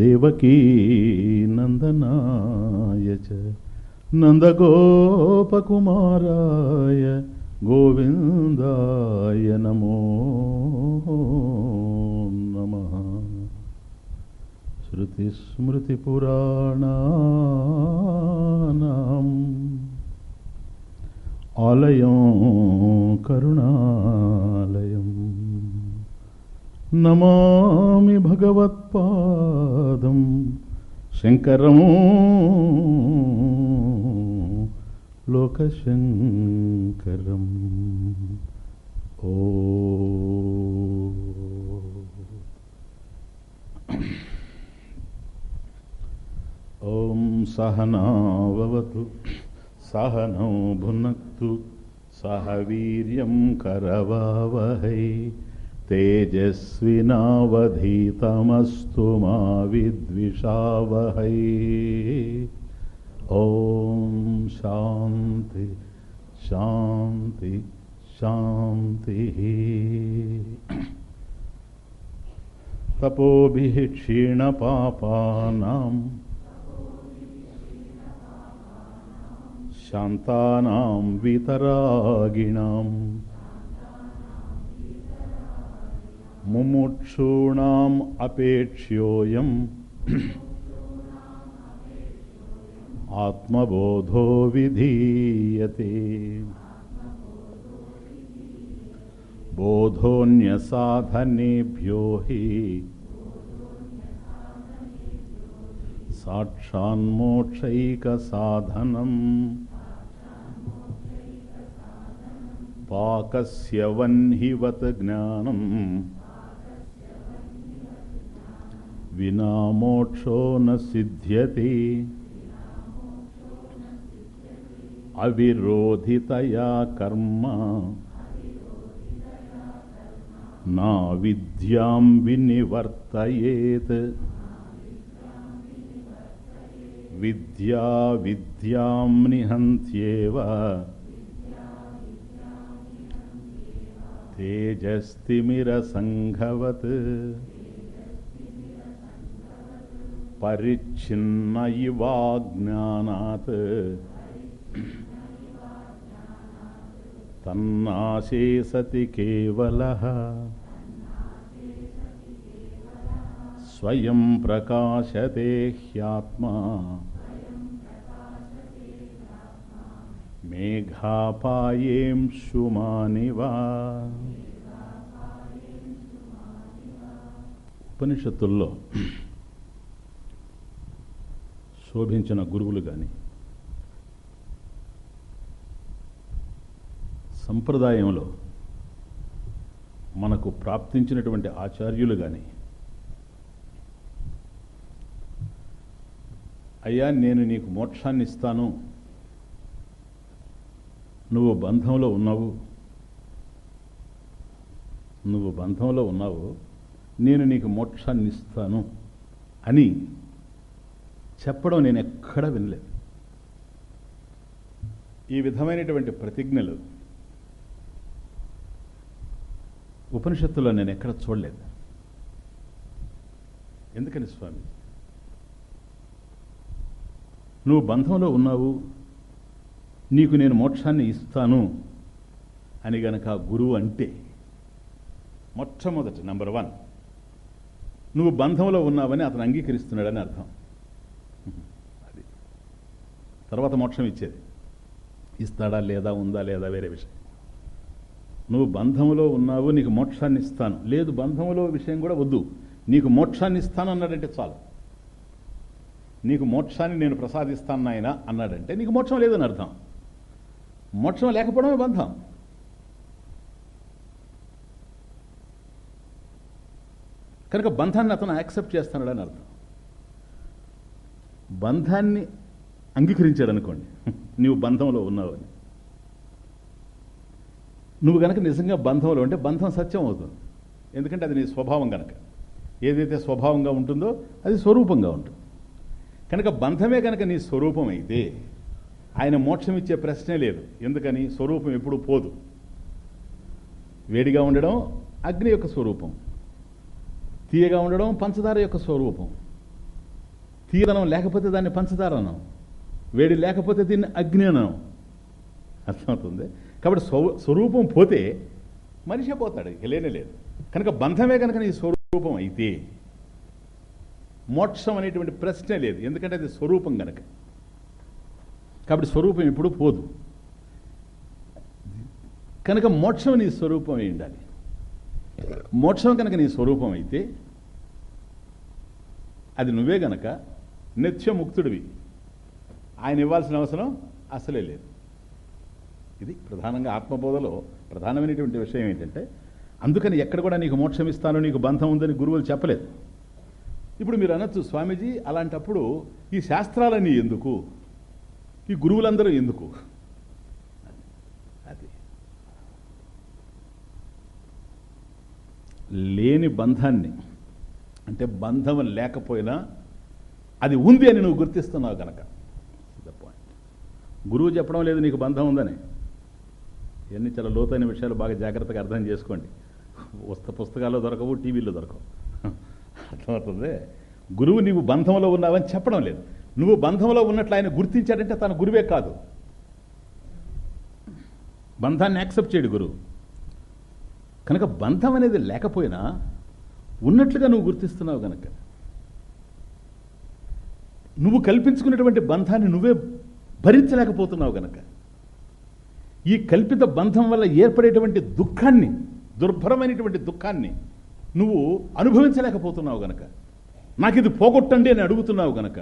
देवकी नन्दनाय च नन्दगोपकुमाराय गोविन्दाय नमो नमः श्रुतिस्मृतिपुराणानाम् आलयं करुणालय नमामि भगवत्पादं शङ्करं लोकशङ्करम्। ओ। ॐ सहनावतु सहनौ भुनक्तु। सह वीर्यं करवावहै। तेजस्विनावधीतमस्तु मा विद्विषावहै। ॐ शान्ति शान्ति शान्तिः। तपोभिः क्षीणपापानाम् शान्तानां वितरागिणाम् ముముక్షూణాం అపేక్ష్యోయం ఆత్మబోధో విధీయతే. బోధోన్యసాధనేభ్యో హి సాక్షాన్మోక్షైకసాధనం. పాకస్య వన్హివత్ జ్ఞానం వినా మోక్షో నిధ్యతే అవిరోధితయా కర్మ. నా విద్యాం వినివర్తయేత్. విద్యా విద్యాం నిహంత్యేవ. తేజస్తిమిరసంఘవత్ परिच्छिन्न इवाज्ञानात् तन्नाशे सति केवलः स्वयं प्रकाशते ह्यात्मा మేఘాపాయేంశుమానివా ఉపనిషత్తుల్లో శోభించిన గురువులు కానీ సంప్రదాయంలో మనకు ప్రాప్తించినటువంటి ఆచార్యులు కానీ అయ్యా నేను నీకు మోక్షాన్ని ఇస్తాను నువ్వు బంధంలో ఉన్నావు నువ్వు బంధంలో ఉన్నావు నేను నీకు మోక్షాన్ని ఇస్తాను అని చెప్పడం నేను ఎక్కడ వినలేదు. ఈ విధమైనటువంటి ప్రతిజ్ఞలు ఉపనిషత్తులో నేను ఎక్కడ చూడలేదు. ఎందుకని స్వామి? నువ్వు బంధంలో ఉన్నావు నీకు నేను మోక్షాన్ని ఇస్తాను అని గనక గురువు అంటే మొట్టమొదటి నంబర్ వన్. నువ్వు బంధంలో ఉన్నావని అతను అంగీకరిస్తున్నాడని అర్థం. తర్వాత మోక్షం ఇచ్చేది. ఇస్తాడా లేదా ఉందా లేదా వేరే విషయం. నువ్వు బంధంలో ఉన్నావు నీకు మోక్షాన్ని ఇస్తాను. లేదు బంధంలో విషయం కూడా వద్దు. నీకు మోక్షాన్ని ఇస్తాను అన్నాడంటే చాలు. నీకు మోక్షాన్ని నేను ప్రసాదిస్తాను ఆయన అన్నాడంటే నీకు మోక్షం లేదని అర్థం. మోక్షం లేకపోవడమే బంధం. కనుక బంధాన్ని అతను యాక్సెప్ట్ చేస్తున్నాడని అర్థం. బంధాన్ని అంగీకరించాడు అనుకోండి నువ్వు బంధంలో ఉన్నావు అని. నువ్వు గనక నిజంగా బంధంలో ఉంటే బంధం సత్యం అవుతుంది. ఎందుకంటే అది నీ స్వభావం గనక. ఏదైతే స్వభావంగా ఉంటుందో అది స్వరూపంగా ఉంటుంది. కనుక బంధమే కనుక నీ స్వరూపం అయితే ఆయన మోక్షం ఇచ్చే ప్రశ్నే లేదు. ఎందుకని? స్వరూపం ఎప్పుడు పోదు. వేడిగా ఉండడం అగ్ని యొక్క స్వరూపం. తీయగా ఉండడం పంచదార యొక్క స్వరూపం. తీయదనం లేకపోతే దాన్ని పంచదార అనం వేడి లేకపోతే దీన్ని అగ్ని అనం అర్థమవుతుంది? కాబట్టి స్వ- స్వరూపం పోతే మనిషే పోతాడు లేనే లేదు. కనుక బంధమే కనుక నీ స్వరూపం అయితే మోక్షం అనేటువంటి ప్రశ్నే లేదు. ఎందుకంటే అది స్వరూపం కనుక కాబట్టి స్వరూపం ఎప్పుడూ పోదు. కనుక మోక్షం నీ స్వరూపం అయి ఉండాలి. మోక్షం కనుక నీ స్వరూపం అయితే అది నువ్వే గనక నిత్యముక్తుడివి. ఆయన ఇవ్వాల్సిన అవసరం అసలే లేదు. ఇది ప్రధానంగా ఆత్మబోధలో ప్రధానమైనటువంటి విషయం ఏంటంటే అందుకని ఎక్కడ కూడా నీకు మోక్షం ఇస్తానో నీకు బంధం ఉందని గురువులు చెప్పలేదు. ఇప్పుడు మీరు అనొచ్చు స్వామీజీ అలాంటప్పుడు ఈ శాస్త్రాలన్నీ ఎందుకు? ఈ గురువులందరూ ఎందుకు? అది. లేని బంధాన్ని అంటే బంధం లేకపోయినా అది ఉంది అని నువ్వు గుర్తిస్తున్నావు కనుక గురువు చెప్పడం లేదు నీకు బంధం ఉందని. ఇవన్నీ చాలా లోతైన విషయాలు బాగా జాగ్రత్తగా అర్థం చేసుకోండి. పుస్త పుస్తకాల్లో దొరకవు టీవీలో దొరకవు. అర్థమవుతుంది? గురువు నీవు బంధంలో ఉన్నావని చెప్పడం లేదు. నువ్వు బంధంలో ఉన్నట్లు ఆయన గుర్తించాడంటే తన గురువే కాదు. బంధాన్ని యాక్సెప్ట్ చేయడు గురువు. కనుక బంధం అనేది లేకపోయినా ఉన్నట్లుగా నువ్వు గుర్తిస్తున్నావు కనుక నువ్వు కల్పించుకున్నటువంటి బంధాన్ని నువ్వే భరించలేకపోతున్నావు గనక. ఈ కల్పిత బంధం వల్ల ఏర్పడేటువంటి దుఃఖాన్ని దుర్భరమైనటువంటి దుఃఖాన్ని నువ్వు అనుభవించలేకపోతున్నావు గనక. నాకు ఇది పోగొట్టండి అని అడుగుతున్నావు గనక.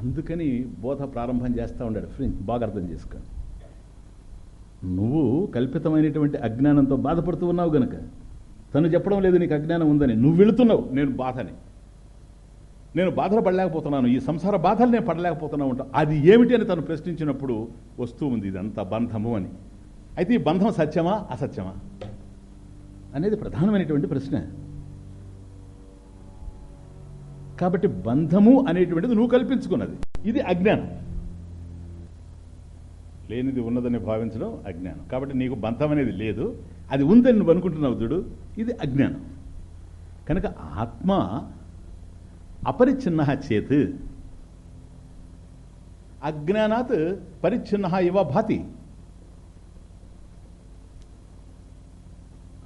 అందుకని బోధ ప్రారంభం చేస్తూ ఉండాడు. ఫ్రెండ్ బాగా అర్థం చేసుకోండి నువ్వు కల్పితమైనటువంటి అజ్ఞానంతో బాధపడుతూ ఉన్నావు గనక. తను చెప్పడం లేదు నీకు అజ్ఞానం ఉందని. నువ్వు వెళుతున్నావు నేను బాధని. నేను బాధలు పడలేకపోతున్నాను ఈ సంసార బాధలు నేను పడలేకపోతున్నా ఉంటా. అది ఏమిటి అని తను ప్రశ్నించినప్పుడు వస్తూ ఉంది ఇదంతా బంధము అని. అయితే ఈ బంధం సత్యమా అసత్యమా? అనేది ప్రధానమైనటువంటి ప్రశ్న. కాబట్టి బంధము అనేటువంటిది నువ్వు కల్పించుకున్నది. ఇది అజ్ఞానం. లేనిది ఉన్నదని భావించడం అజ్ఞానం. కాబట్టి నీకు బంధం అనేది లేదు. అది ఉందని నువ్వు అనుకుంటున్నావు చూడు ఇది అజ్ఞానం. కనుక ఆత్మ అపరిచ్ఛిన్న చేత్. అజ్ఞానాత్ పరిచ్ఛిన్న ఇవ భాతి.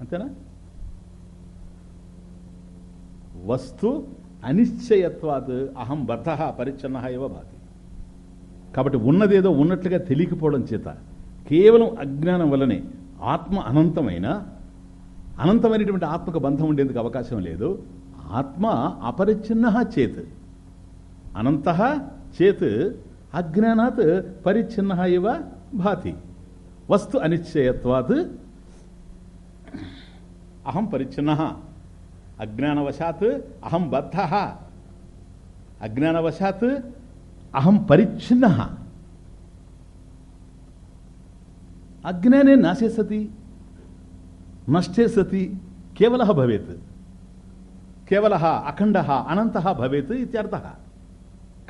అంతేనా? వస్తు అనిశ్చయత్వాత్ అహం బద్ధ పరిచ్ఛిన్న ఇవ భాతి. కాబట్టి ఉన్నదేదో ఉన్నట్లుగా తెలియకపోవడం చేత కేవలం అజ్ఞానం వల్లనే ఆత్మ అనంతమైన అనంతమైనటువంటి ఆత్మకు బంధం ఉండేందుకు అవకాశం లేదు. ఆత్మ అపరిచ్ఛిన్న చేత్. అనంత చేత్ అజ్ఞానాత్ పరిచ్ఛిన్న ఇవ భాతి. వస్తు అనిశ్చయత్వాత్. అహం పరిచ్ఛిన్న. అజ్ఞానవశాత్ అహం బద్ధ. అజ్ఞానవశాత్ అహం పరిచ్ఛిన్న. అజ్ఞానే నాశే సతి. నష్టే సతి. కేవల భవేత్. కేవల అఖండ అనంత భవేత్ ఇత్యర్థ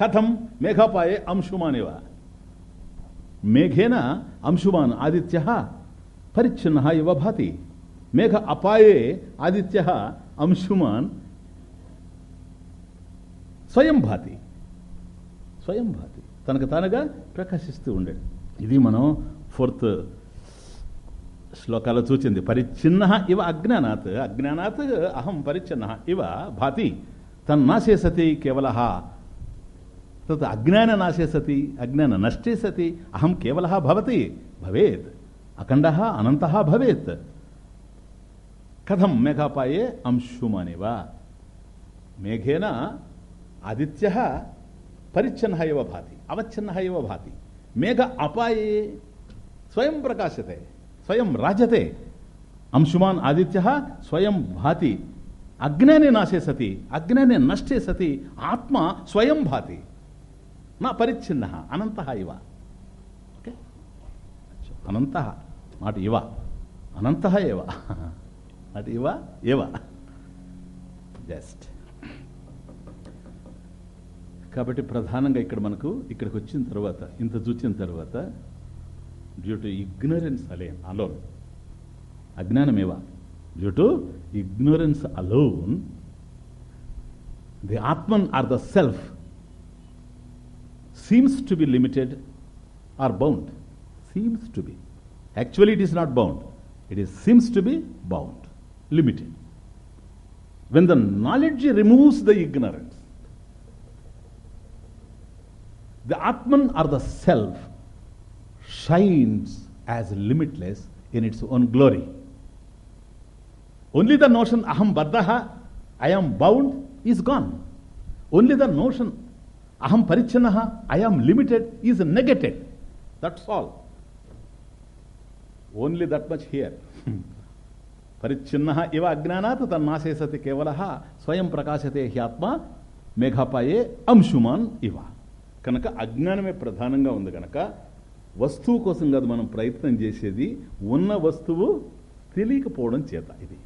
కథం మేఘాపాయే అంశుమానేవ మేఘేన అంశుమాన్ ఆదిత్య పరిచ్ఛిన్న ఇవ భాతి మేఘ అపాయే ఆదిత్య అంశుమాన్ స్వయం భాతి స్వయం భాతి తనకు తానుగా ప్రకాశిస్తూ ఉండేది ఇది మనం ఫోర్త్ శ్లోకాలు చూచింది. పరిచ్ఛిన్న ఇవ అజ్ఞానాత్. అజ్ఞానాత్ అహం పరిచ్ఛిన్న ఇవ భాతి. తన్నాశే సతి కేవల. తత్ అజ్ఞాన నాశే సతి అజ్ఞాన నష్టే సతి అహం కేవల భవతి. భవేత్. అఖండ అనంత భవేత్. కథం మేఘాపాయే అంశుమానేవ. మేఘేన ఆదిత్య పరిచ్ఛిన్న ఇవ భాతి అవచ్ఛిన్న ఇవ భాతి. మేఘ అపాయే స్వయం ప్రకాశతే. స్వయం రాజతే. అంశుమాన్ ఆదిత్య స్వయం భాతి. అజ్ఞానే నాశే సతి అజ్ఞానే నష్టే సతి ఆత్మ స్వయం భాతి. నా పరిచ్ఛిన్న అనంత ఇవ. ఓకే? అనంత నాట్ ఇవ. అనంత ఏవ. నాట్ ఇవ ఏవ. జస్ట్. కాబట్టి ప్రధానంగా ఇక్కడ మనకు ఇక్కడికి వచ్చిన తర్వాత ఇంత చూచిన తర్వాత due to ignorance alone. Ajnanameva. Due to ignorance alone, the Atman or the Self seems to be limited or bound. Seems to be. Actually, it is not bound. It is, seems to be bound, limited. When the knowledge removes the ignorance, the Atman or the Self shines as limitless in its own glory. Only the notion aham baddha, I am bound, is gone. Only the notion aham parichanaha, I am limited, is negated. That's all. Only that much here. పరిచ్ఛిన్న ఇవ అజ్ఞానాత్ తన్నాశే సతి కేవల స్వయం ప్రకాశతే హ్యాత్మ మేఘాపాయే అంశుమాన్ ఇవ కనుక అజ్ఞానమే ప్రధానంగా ఉంది కనుక వస్తువు కోసం కాదు మనం ప్రయత్నం చేసేది ఉన్న వస్తువు తెలియకపోవడం చేత ఇది.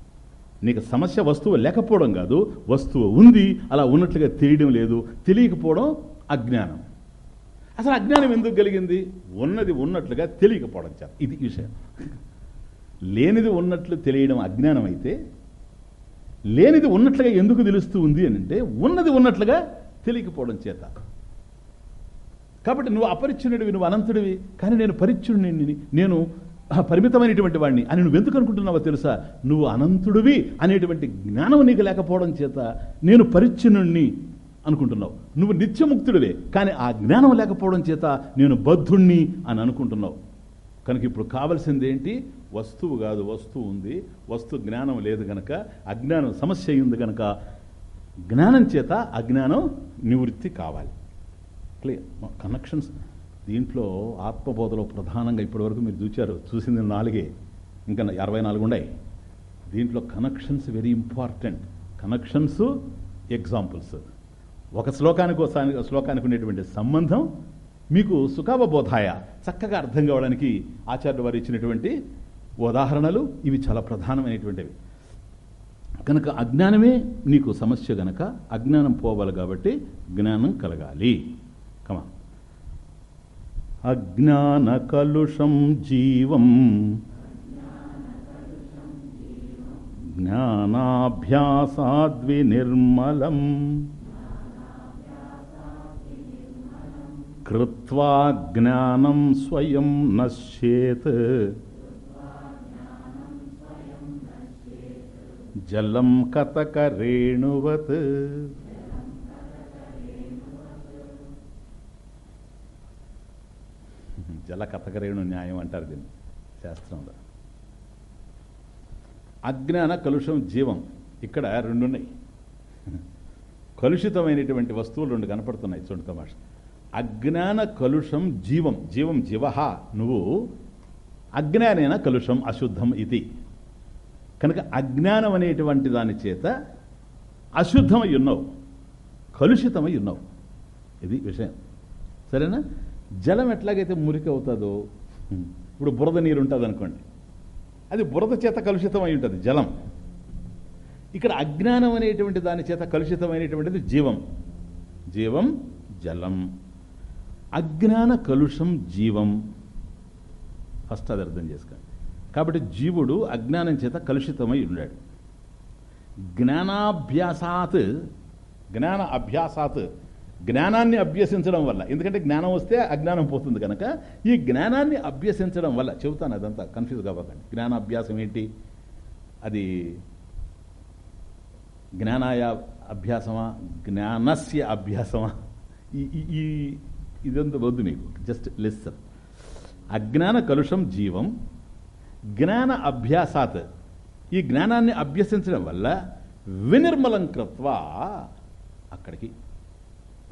నీకు సమస్య వస్తువు లేకపోవడం కాదు వస్తువు ఉంది అలా ఉన్నట్లుగా తెలియడం లేదు తెలియకపోవడం అజ్ఞానం. అసలు అజ్ఞానం ఎందుకు కలిగింది? ఉన్నది ఉన్నట్లుగా తెలియకపోవడం చేత. ఇది విషయం. లేనిది ఉన్నట్లు తెలియడం అజ్ఞానం అయితే లేనిది ఉన్నట్లుగా ఎందుకు తెలుస్తూ ఉంది అని అంటే ఉన్నది ఉన్నట్లుగా తెలియకపోవడం చేత. కాబట్టి నువ్వు అపరిచ్ఛునుడివి నువ్వు అనంతుడివి కానీ నేను పరిచ్ఛుడిని నేను పరిమితమైనటువంటి వాడిని అని నువ్వు ఎందుకు అనుకుంటున్నావో తెలుసా? నువ్వు అనంతుడివి అనేటువంటి జ్ఞానం నీకు లేకపోవడం చేత నేను పరిచ్ఛిన్నుణ్ణి అనుకుంటున్నావు. నువ్వు నిత్యముక్తుడివే కానీ ఆ జ్ఞానం లేకపోవడం చేత నేను బద్ధుణ్ణి అని అనుకుంటున్నావు. కనుక ఇప్పుడు కావలసింది ఏంటి? వస్తువు కాదు వస్తువు ఉంది. వస్తు జ్ఞానం లేదు గనక అజ్ఞానం సమస్య అయింది గనక జ్ఞానం చేత అజ్ఞానం నివృత్తి కావాలి. క్లియర్ కనెక్షన్స్ దీంట్లో ఆత్మబోధలో ప్రధానంగా ఇప్పటివరకు మీరు చూచారు. చూసింది నాలుగే. ఇంకా అరవై నాలుగు ఉన్నాయి. దీంట్లో connections very important connections examples ఒక శ్లోకానికి ఒక శ్లోకానికి ఉండేటువంటి సంబంధం మీకు సుఖావబోధాయ చక్కగా అర్థం కావడానికి ఆచార్య వారు ఇచ్చినటువంటి ఉదాహరణలు ఇవి చాలా ప్రధానమైనటువంటివి. కనుక అజ్ఞానమే నీకు సమస్య గనక అజ్ఞానం పోవాలి కాబట్టి జ్ఞానం కలగాలి. కమా అజ్ఞాన కలుషం జీవం. జ్ఞానాభ్యాసాద్వినిర్మలం. కృత్వా జ్ఞానం స్వయం నశ్యేత్. జలం కతకరేణువత్ జల కథకరేణు న్యాయం అంటారు దీన్ని శాస్త్రంలో. అజ్ఞాన కలుషం జీవం ఇక్కడ రెండు ఉన్నాయి కలుషితమైనటువంటి వస్తువులు రెండు కనపడుతున్నాయి చూడు తమాష. అజ్ఞాన కలుషం జీవం జీవం జీవహ నువ్వు అజ్ఞానేన కలుషం అశుద్ధం ఇది. కనుక అజ్ఞానం అనేటువంటి దాని చేత అశుద్ధమై ఉన్నావు కలుషితమై ఉన్నావు. ఇది విషయం. సరేనా? జలం ఎట్లాగైతే మురికి అవుతుందో ఇప్పుడు బురద నీరు ఉంటుంది అనుకోండి అది బురద చేత కలుషితం అయి ఉంటుంది జలం. ఇక్కడ అజ్ఞానం అనేటువంటి దాని చేత కలుషితమైనటువంటిది జీవం. జీవం జలం. అజ్ఞాన కలుషం జీవం. ఫస్ట్ అది అర్థం చేసుకోండి. కాబట్టి జీవుడు అజ్ఞానం చేత కలుషితమై ఉన్నాడు జ్ఞానాభ్యాసాత్ జ్ఞాన అభ్యాసాత్ జ్ఞానాన్ని అభ్యసించడం వల్ల. ఎందుకంటే జ్ఞానం వస్తే అజ్ఞానం పోతుంది కనుక ఈ జ్ఞానాన్ని అభ్యసించడం వల్ల చెబుతాను అదంతా కన్ఫ్యూజ్ కావకండి జ్ఞానాభ్యాసం ఏంటి? అది జ్ఞానాయ అభ్యాసమా? జ్ఞానస్య అభ్యాసమా? ఈ ఈ- ఇదంతా వద్దు మీకు. జస్ట్ లిస్సన్ అజ్ఞాన కలుషం జీవం జ్ఞాన అభ్యాసాత్. ఈ జ్ఞానాన్ని అభ్యసించడం వల్ల వినిర్మలం కృత్వా అక్కడికి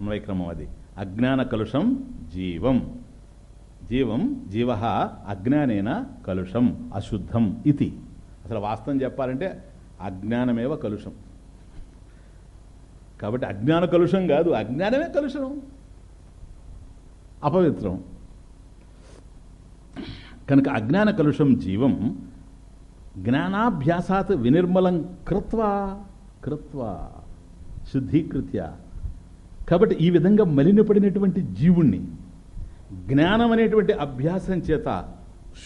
అన్వయక్రమం అది. అజ్ఞాన కలుషం జీవం. జీవం జీవ అజ్ఞానేన కలుషం అశుద్ధం ఇది. అసలు వాస్తవం చెప్పాలంటే అజ్ఞానమేవ కలుషం. కాబట్టి అజ్ఞాన కలుషం కాదు అజ్ఞానమే కలుషం. అపవిత్రం. కనుక అజ్ఞాన కలుషం జీవం జ్ఞానాభ్యాసాత్ వినిర్మలం కృత్వా కృత్వా శుద్ధీకృత్య. కాబట్టి ఈ విధంగా మలినపడినటువంటి జీవుణ్ణి జ్ఞానం అనేటువంటి అభ్యాసం చేత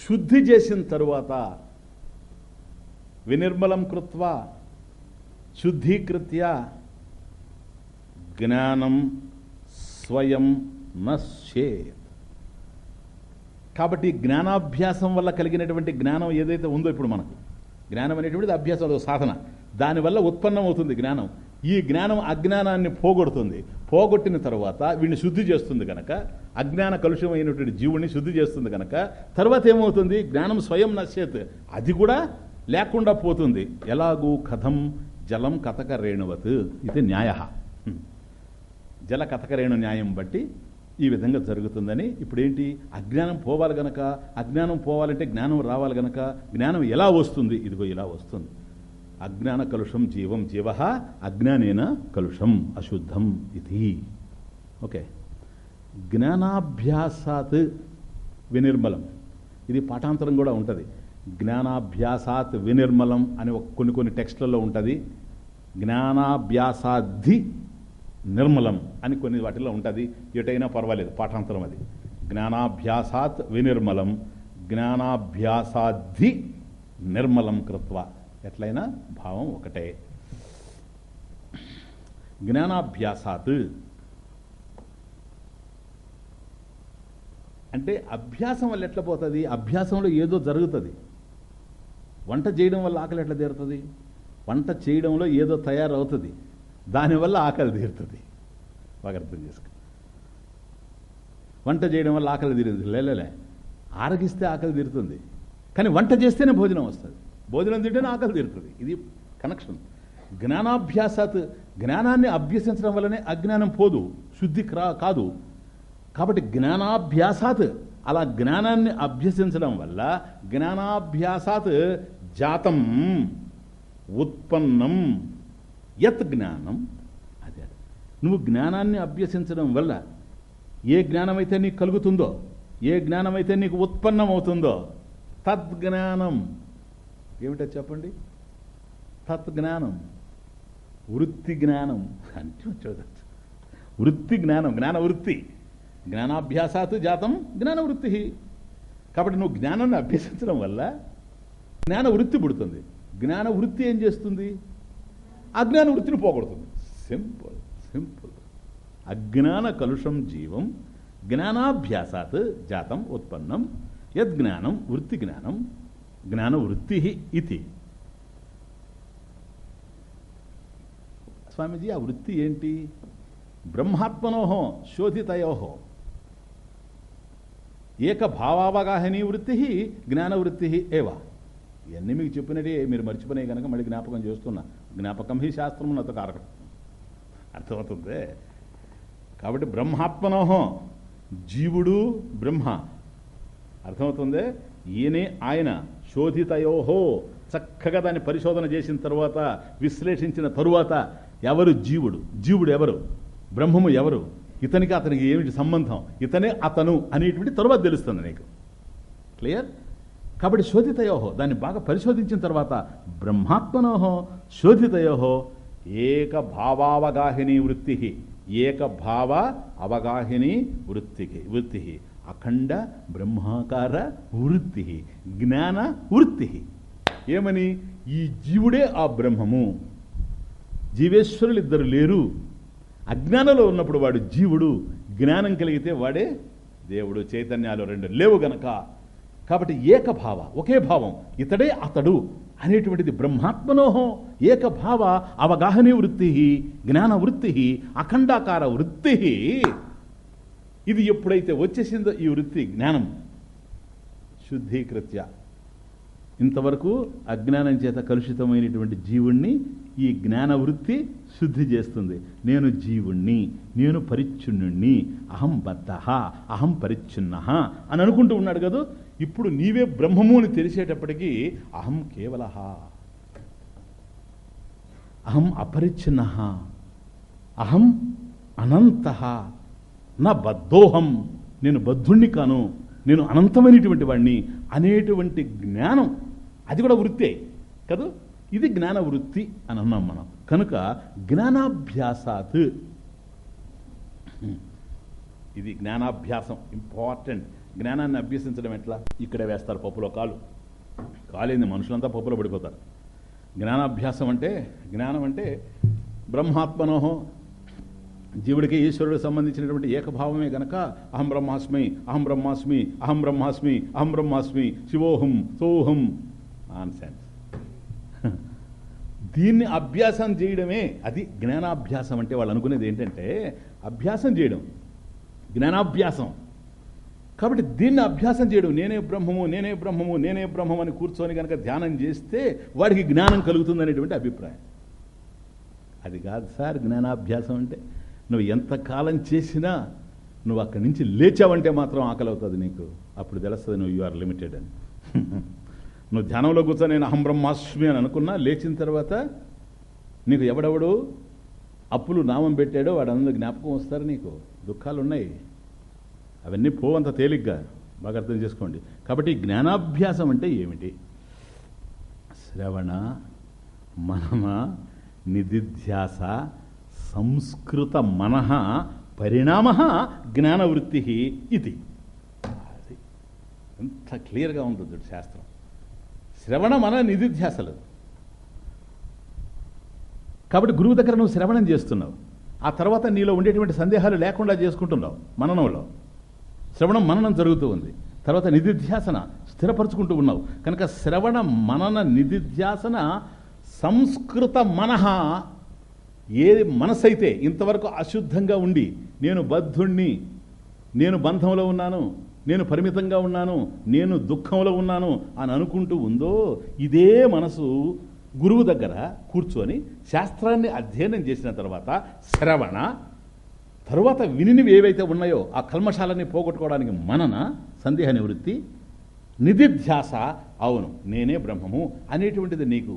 శుద్ధి చేసిన తరువాత వినిర్మలం కృత్వ శుద్ధీకృత్య జ్ఞానం స్వయం నశ్చేత్. కాబట్టి జ్ఞానాభ్యాసం వల్ల కలిగినటువంటి జ్ఞానం ఏదైతే ఉందో ఇప్పుడు మనకు జ్ఞానం అనేటువంటిది అభ్యాసం సాధన. దానివల్ల ఉత్పన్నం అవుతుంది జ్ఞానం. ఈ జ్ఞానం అజ్ఞానాన్ని పోగొడుతుంది. పోగొట్టిన తర్వాత వీడిని శుద్ధి చేస్తుంది కనుక అజ్ఞాన కలుషమైనటువంటి జీవుణ్ణి శుద్ధి చేస్తుంది కనుక తర్వాత ఏమవుతుంది? జ్ఞానం స్వయం నశ్యత్. అది కూడా లేకుండా పోతుంది. ఎలాగూ కథం జలం కథక రేణువత్ ఇది న్యాయ. జల కథకరేణు న్యాయం బట్టి ఈ విధంగా జరుగుతుందని ఇప్పుడేంటి? అజ్ఞానం పోవాలి గనక అజ్ఞానం పోవాలంటే జ్ఞానం రావాలి గనక జ్ఞానం ఎలా వస్తుంది? ఇదిగో ఇలా వస్తుంది. అజ్ఞాన కలుషం జీవం జీవ అజ్ఞానేన కలుషం అశుద్ధం ఇది ఓకే. జ్ఞానాభ్యాసాత్ వినిర్మలం. ఇది పాఠాంతరం కూడా ఉంటుంది. జ్ఞానాభ్యాసాత్ వినిర్మలం అని కొన్ని కొన్ని టెక్స్ట్లలో ఉంటుంది. జ్ఞానాభ్యాసాద్ధి నిర్మలం అని కొన్ని వాటిలో ఉంటుంది. ఎటైనా పర్వాలేదు పాఠాంతరం అది. జ్ఞానాభ్యాసాత్ వినిర్మలం. జ్ఞానాభ్యాసాద్ధి నిర్మలం కృత్వ. ఎట్లయినా భావం ఒకటే. జ్ఞానాభ్యాసాత్. అంటే అభ్యాసం వల్ల ఎట్లా పోతుంది? అభ్యాసంలో ఏదో జరుగుతుంది. వంట చేయడం వల్ల ఆకలి ఎట్లా తీరుతుంది? వంట చేయడంలో ఏదో తయారవుతుంది. దానివల్ల ఆకలి తీరుతుంది. బాగా అర్థం చేసుకో. వంట చేయడం వల్ల ఆకలి తీరుతుంది. లేలే ఆరగిస్తే ఆకలి తీరుతుంది. కానీ వంట చేస్తేనే భోజనం వస్తుంది. భోజనం తింటేనే ఆకలి తీరుతుంది. ఇది కనెక్షన్ జ్ఞానాభ్యాసాత్ జ్ఞానాన్ని అభ్యసించడం వల్లనే అజ్ఞానం పోదు శుద్ధి కాదు. కాబట్టి జ్ఞానాభ్యాసాత్ అలా జ్ఞానాన్ని అభ్యసించడం వల్ల జ్ఞానాభ్యాసాత్ జాతం ఉత్పన్నం యత్ జ్ఞానం. అదే నువ్వు జ్ఞానాన్ని అభ్యసించడం వల్ల ఏ జ్ఞానమైతే నీకు కలుగుతుందో ఏ జ్ఞానమైతే నీకు ఉత్పన్నం అవుతుందో తద్జ్ఞానం. ఏమిటో చెప్పండి? తత్జ్ఞానం. వృత్తి జ్ఞానం. అంటే చూడచ్చు వృత్తి జ్ఞానం జ్ఞాన వృత్తి. జ్ఞానాభ్యాసాత్ జాతం జ్ఞాన వృత్తి. కాబట్టి నువ్వు జ్ఞానాన్ని అభ్యసించడం వల్ల జ్ఞాన వృత్తి పుడుతుంది. జ్ఞాన వృత్తి ఏం చేస్తుంది? అజ్ఞాన వృత్తిని పోగొడుతుంది. Simple simple. అజ్ఞాన కలుషం జీవం జ్ఞానాభ్యాసాత్ జాతం ఉత్పన్నం యజ్ఞానం వృత్తి జ్ఞానం జ్ఞాన వృత్తి ఇది. స్వామీజీ ఆ వృత్తి ఏంటి? బ్రహ్మాత్మనోహో శోధితయోహో. ఏక భావావగాహనీ వృత్తి జ్ఞానవృత్తి ఏవా? ఇవన్నీ మీకు చెప్పినట్టే మీరు మర్చిపోయినాయి కనుక మళ్ళీ జ్ఞాపకం చేస్తున్నా. జ్ఞాపకం హి శాస్త్రం నత కారకం. అర్థమవుతుంది? కాబట్టి బ్రహ్మాత్మనోహం జీవుడు బ్రహ్మ. అర్థమవుతుంది? ఈయనే ఆయన. శోధితయోహో చక్కగా దాన్ని పరిశోధన చేసిన తర్వాత విశ్లేషించిన తరువాత ఎవరు జీవుడు? జీవుడు ఎవరు? బ్రహ్మము ఎవరు? ఇతనికి అతనికి ఏమిటి సంబంధం? ఇతనే అతను అనేటువంటి తరువాత తెలుస్తుంది నీకు. క్లియర్? కాబట్టి శోధితయోహో దాన్ని బాగా పరిశోధించిన తర్వాత బ్రహ్మాత్మనోహో శోధితయోహో ఏక భావావగాహిని వృత్తి. ఏక భావ అవగాహిని వృత్తికి వృత్తి. అఖండ బ్రహ్మాకార వృత్తి జ్ఞాన వృత్తి. ఏమని? ఈ జీవుడే ఆ బ్రహ్మము. జీవేశ్వరులు ఇద్దరు లేరు. అజ్ఞానంలో ఉన్నప్పుడు వాడు జీవుడు జ్ఞానం కలిగితే వాడే దేవుడు. చైతన్యాలు రెండు లేవు గనక. కాబట్టి ఏకభావ ఒకే భావం ఇతడే అతడు అనేటువంటిది బ్రహ్మాత్మనోహం. ఏకభావ అవగాహనే వృత్తి జ్ఞాన వృత్తి అఖండాకార వృత్తి. ఇది ఎప్పుడైతే వచ్చేసిందో ఈ వృత్తి జ్ఞానం. శుద్ధీకృత్య. ఇంతవరకు అజ్ఞానం చేత కలుషితమైనటువంటి జీవుణ్ణి ఈ జ్ఞాన వృత్తి శుద్ధి చేస్తుంది. నేను జీవుణ్ణి నేను పరిచ్ఛున్నుణ్ణి అహం బద్ధ అహం పరిచ్ఛున్న అని అనుకుంటూ ఉన్నాడు కదా? ఇప్పుడు నీవే బ్రహ్మము అని తెలిసేటప్పటికీ అహం కేవల. అహం అపరిచ్ఛిన్న. అహం అనంత. నా బద్ధోహం నేను బద్ధుణ్ణి కాను నేను అనంతమైనటువంటి వాడిని అనేటువంటి జ్ఞానం అది కూడా వృత్తే కదా? ఇది జ్ఞాన వృత్తి అని అన్నాం మనం. కనుక జ్ఞానాభ్యాసాత్. ఇది జ్ఞానాభ్యాసం ఇంపార్టెంట్. జ్ఞానాన్ని అభ్యసించడం ఎట్లా? ఇక్కడే వేస్తారు పప్పులో కాలు కాలేంది మనుషులంతా పప్పులో పడిపోతారు. జ్ఞానాభ్యాసం అంటే జ్ఞానం అంటే బ్రహ్మాత్మనోహో జీవుడికి ఈశ్వరుడికి సంబంధించినటువంటి ఏకభావమే గనక అహం బ్రహ్మాస్మి అహం బ్రహ్మాస్మి అహం బ్రహ్మాస్మి అహం బ్రహ్మాస్మి శివోహం సోహం ఆన్ సెన్స్ దీన్ని అభ్యాసం చేయడమే అది జ్ఞానాభ్యాసం అంటే వాళ్ళు అనుకునేది ఏంటంటే అభ్యాసం చేయడం జ్ఞానాభ్యాసం. కాబట్టి దీన్ని అభ్యాసం చేయడం నేనే బ్రహ్మము నేనే బ్రహ్మము నేనే బ్రహ్మం అని కూర్చొని కనుక ధ్యానం చేస్తే వాడికి జ్ఞానం కలుగుతుంది అనేటువంటి అభిప్రాయం. అది కాదు సార్ జ్ఞానాభ్యాసం అంటే నువ్వు ఎంతకాలం చేసినా నువ్వు అక్కడి నుంచి లేచావంటే మాత్రం ఆకలి అవుతుంది నీకు. అప్పుడు తెలుస్తుంది నువ్వు యు ఆర్ లిమిటెడ్ అని. నువ్వు ధ్యానంలో కూర్చొని నేను అహం బ్రహ్మాస్మి అని అనుకున్నా లేచిన తర్వాత నీకు ఎవడెవడు అప్పులు నామం పెట్టాడో వాడందరూ జ్ఞాపకం వస్తారు నీకు. దుఃఖాలు ఉన్నాయి అవన్నీ పోవంత తేలిగ్గా. బాగా అర్థం చేసుకోండి. కాబట్టి జ్ఞానాభ్యాసం అంటే ఏమిటి? శ్రవణ మనమ నిధిధ్యాస సంస్కృత మనః పరిణామ జ్ఞానవృత్తి ఇది. ఎంత క్లియర్గా ఉంటుంది శాస్త్రం. శ్రవణ మన నిధిధ్యాసలు. కాబట్టి గురువు దగ్గర నువ్వు శ్రవణం చేస్తున్నావు. ఆ తర్వాత నీలో ఉండేటువంటి సందేహాలు లేకుండా చేసుకుంటున్నావు మననంలో. శ్రవణం మననం జరుగుతూ ఉంది. తర్వాత నిధిధ్యాసన స్థిరపరచుకుంటూ ఉన్నావు. కనుక శ్రవణ మనన నిధిధ్యాసన సంస్కృత మనహ ఏది మనసైతే ఇంతవరకు అశుద్ధంగా ఉండి నేను బద్ధుణ్ణి నేను బంధంలో ఉన్నాను నేను పరిమితంగా ఉన్నాను నేను దుఃఖంలో ఉన్నాను అని అనుకుంటూ ఉందో ఇదే మనసు గురువు దగ్గర కూర్చొని శాస్త్రాన్ని అధ్యయనం చేసిన తర్వాత శ్రవణ తరువాత వినినివి ఏవైతే ఉన్నాయో ఆ కల్మశాలని పోగొట్టుకోవడానికి మనన సందేహ నివృత్తి నిధిధ్యాస అవును నేనే బ్రహ్మము అనేటువంటిది నీకు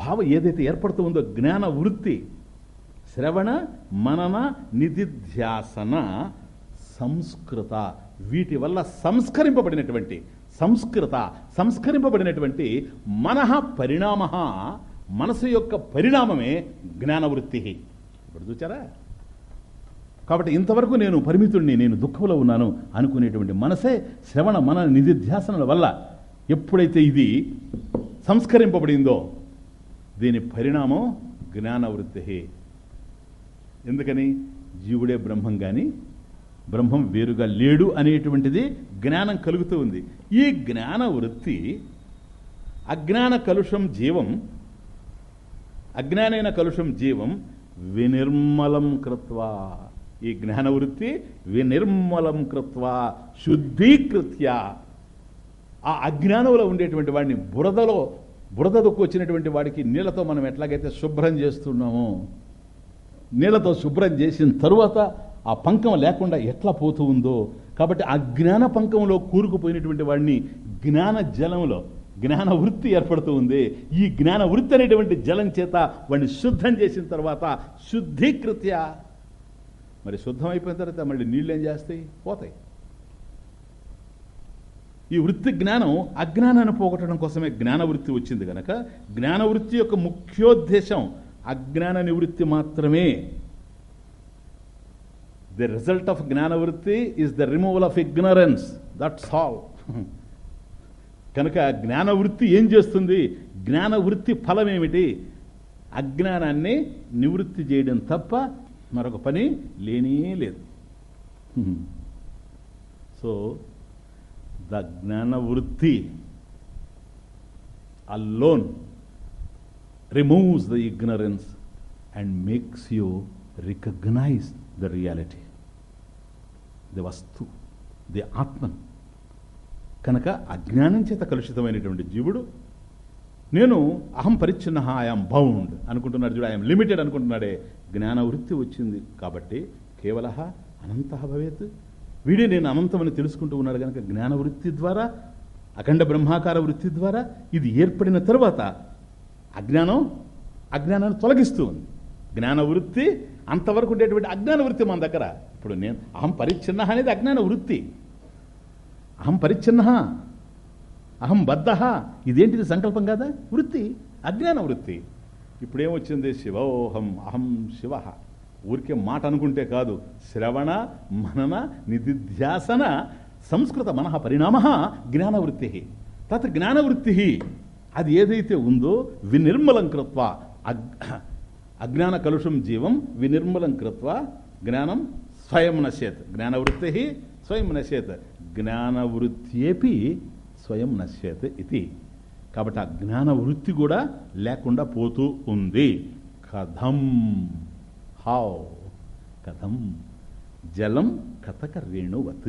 భావం ఏదైతే ఏర్పడుతూ ఉందో జ్ఞాన వృత్తి శ్రవణ మనన నిధిధ్యాసన సంస్కృత వీటి వల్ల సంస్కరింపబడినటువంటి సంస్కృత సంస్కరింపబడినటువంటి మనహ పరిణామ మనసు యొక్క పరిణామమే జ్ఞానవృత్తి ఇప్పుడు చూచారా? కాబట్టి ఇంతవరకు నేను పరిమితుడిని నేను దుఃఖంలో ఉన్నాను అనుకునేటువంటి మనసే శ్రవణ మన నిధిధ్యాసనల వల్ల ఎప్పుడైతే ఇది సంస్కరింపబడిందో దీని పరిణామం జ్ఞానవృత్తి ఎందుకని? జీవుడే బ్రహ్మం కానీ బ్రహ్మం వేరుగా లేడు అనేటువంటిది జ్ఞానం కలుగుతూ ఉంది. ఈ జ్ఞాన వృత్తి అజ్ఞాన కలుషం జీవం అజ్ఞానైన కలుషం జీవం వినిర్మలం కృత్వా. ఈ జ్ఞాన వృత్తి వినిర్మలం కృత్వా శుద్ధీకృత్య. ఆ అజ్ఞానంలో ఉండేటువంటి వాడిని బురదలో బురదకు వచ్చినటువంటి వాడికి నీళ్ళతో మనం ఎట్లాగైతే శుభ్రం చేస్తున్నామో నీళ్ళతో శుభ్రం చేసిన తరువాత ఆ పంకం లేకుండా ఎట్లా పోతూ ఉందో కాబట్టి ఆ జ్ఞాన పంకంలో కూరుకుపోయినటువంటి వాడిని జ్ఞాన జలంలో జ్ఞాన వృత్తి ఏర్పడుతూ ఉంది. ఈ జ్ఞాన వృత్తి అనేటువంటి జలం చేత వాడిని శుద్ధం చేసిన తర్వాత శుద్ధీకృత్య. మరి శుద్ధం అయిపోయిన తర్వాత మళ్ళీ నీళ్ళు ఏం చేస్తాయి? పోతాయి. ఈ వృత్తి జ్ఞానం అజ్ఞానాన్ని పోగొట్టడం కోసమే జ్ఞాన వృత్తి వచ్చింది కనుక జ్ఞాన వృత్తి యొక్క ముఖ్యోద్దేశం అజ్ఞాన నివృత్తి మాత్రమే. The result of జ్ఞానవృత్తి is the removal of ignorance that's all కనుక జ్ఞానవృత్తి ఏం చేస్తుంది? జ్ఞాన వృత్తి ఫలం ఏమిటి? అజ్ఞానాన్ని నివృత్తి చేయడం తప్ప మరొక పని లేనే లేదు. సో ద జ్ఞాన వృత్తి alone removes the ignorance and makes you recognize the reality. The vastu the atman కనుక అజ్ఞానం చేత కలుషితమైనటువంటి జీవుడు నేను అహం పరిచ్ఛిన్న ఐఎమ్ బౌండ్ అనుకుంటున్నాడు చూడు ఐఎమ్ లిమిటెడ్ అనుకుంటున్నాడే. జ్ఞాన వృత్తి వచ్చింది కాబట్టి కేవల అనంత భవేత్. వీడే నేను అనంతమని తెలుసుకుంటూ ఉన్నాడు కనుక జ్ఞాన వృత్తి ద్వారా అఖండ బ్రహ్మాకార వృత్తి ద్వారా ఇది ఏర్పడిన తర్వాత అజ్ఞానం అజ్ఞానాన్ని తొలగిస్తూ ఉంది. జ్ఞాన వృత్తి అంతవరకు ఉండేటువంటి అజ్ఞాన వృత్తి మన దగ్గర. ఇప్పుడు నేను అహం పరిచ్ఛిన్న అనేది అజ్ఞాన వృత్తి. అహం పరిచ్ఛిన్న అహం బద్ధ ఇదేంటిది సంకల్పం కాదా? వృత్తి అజ్ఞాన వృత్తి. ఇప్పుడేమొచ్చింది? శివోహం అహం శివ. ఊరికే మాట అనుకుంటే కాదు. శ్రవణ మనన నిధిధ్యాసన సంస్కృత మనః పరిణామ జ్ఞానవృత్తి. తత్ జ్ఞానవృత్తి. అది ఏదైతే ఉందో వినిర్మలం కృత్వ అజ్ఞాన కలుషం జీవం వినిర్మలం కృత్వ జ్ఞానం స్వయం నశ్యేత్ జ్ఞానవృత్తి స్వయం నశ్యేత్ జ్ఞానవృత్తి స్వయం నశ్యేత్ ఇది. కాబట్టి ఆ జ్ఞానవృత్తి కూడా లేకుండా పోతూ ఉంది. కథం. హౌ కథం జలం కథక రేణువత్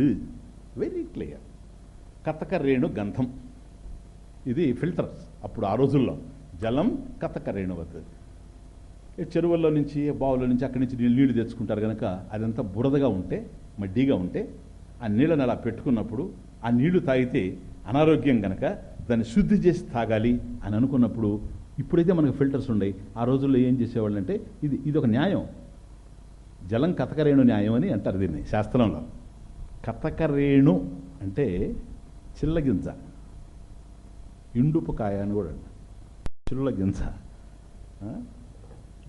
వెరీ క్లియర్ కథక రేణు గంధం. ఇది ఫిల్టర్స్ అప్పుడు ఆ రోజుల్లో జలం కథక రేణువత్ ఈ చెరువుల్లో నుంచి బావుల నుంచి అక్కడి నుంచి నీళ్ళు నీళ్ళు తెచ్చుకుంటారు కనుక అదంతా బురదగా ఉంటే మడ్డీగా ఉంటే ఆ నీళ్ళని అలా పెట్టుకున్నప్పుడు ఆ నీళ్ళు తాగితే అనారోగ్యం కనుక దాన్ని శుద్ధి చేసి తాగాలి అని అనుకున్నప్పుడు ఇప్పుడైతే మనకు ఫిల్టర్స్ ఉన్నాయి ఆ రోజుల్లో ఏం చేసేవాళ్ళు అంటే ఇది ఇది ఒక న్యాయం. జలం కథకరేణు న్యాయం అని అంటారు దీన్ని శాస్త్రంలో. కథకరేణు అంటే చిల్లగింజ ఇండుపుకాయ అని కూడా అంటారు. చిల్లగింజ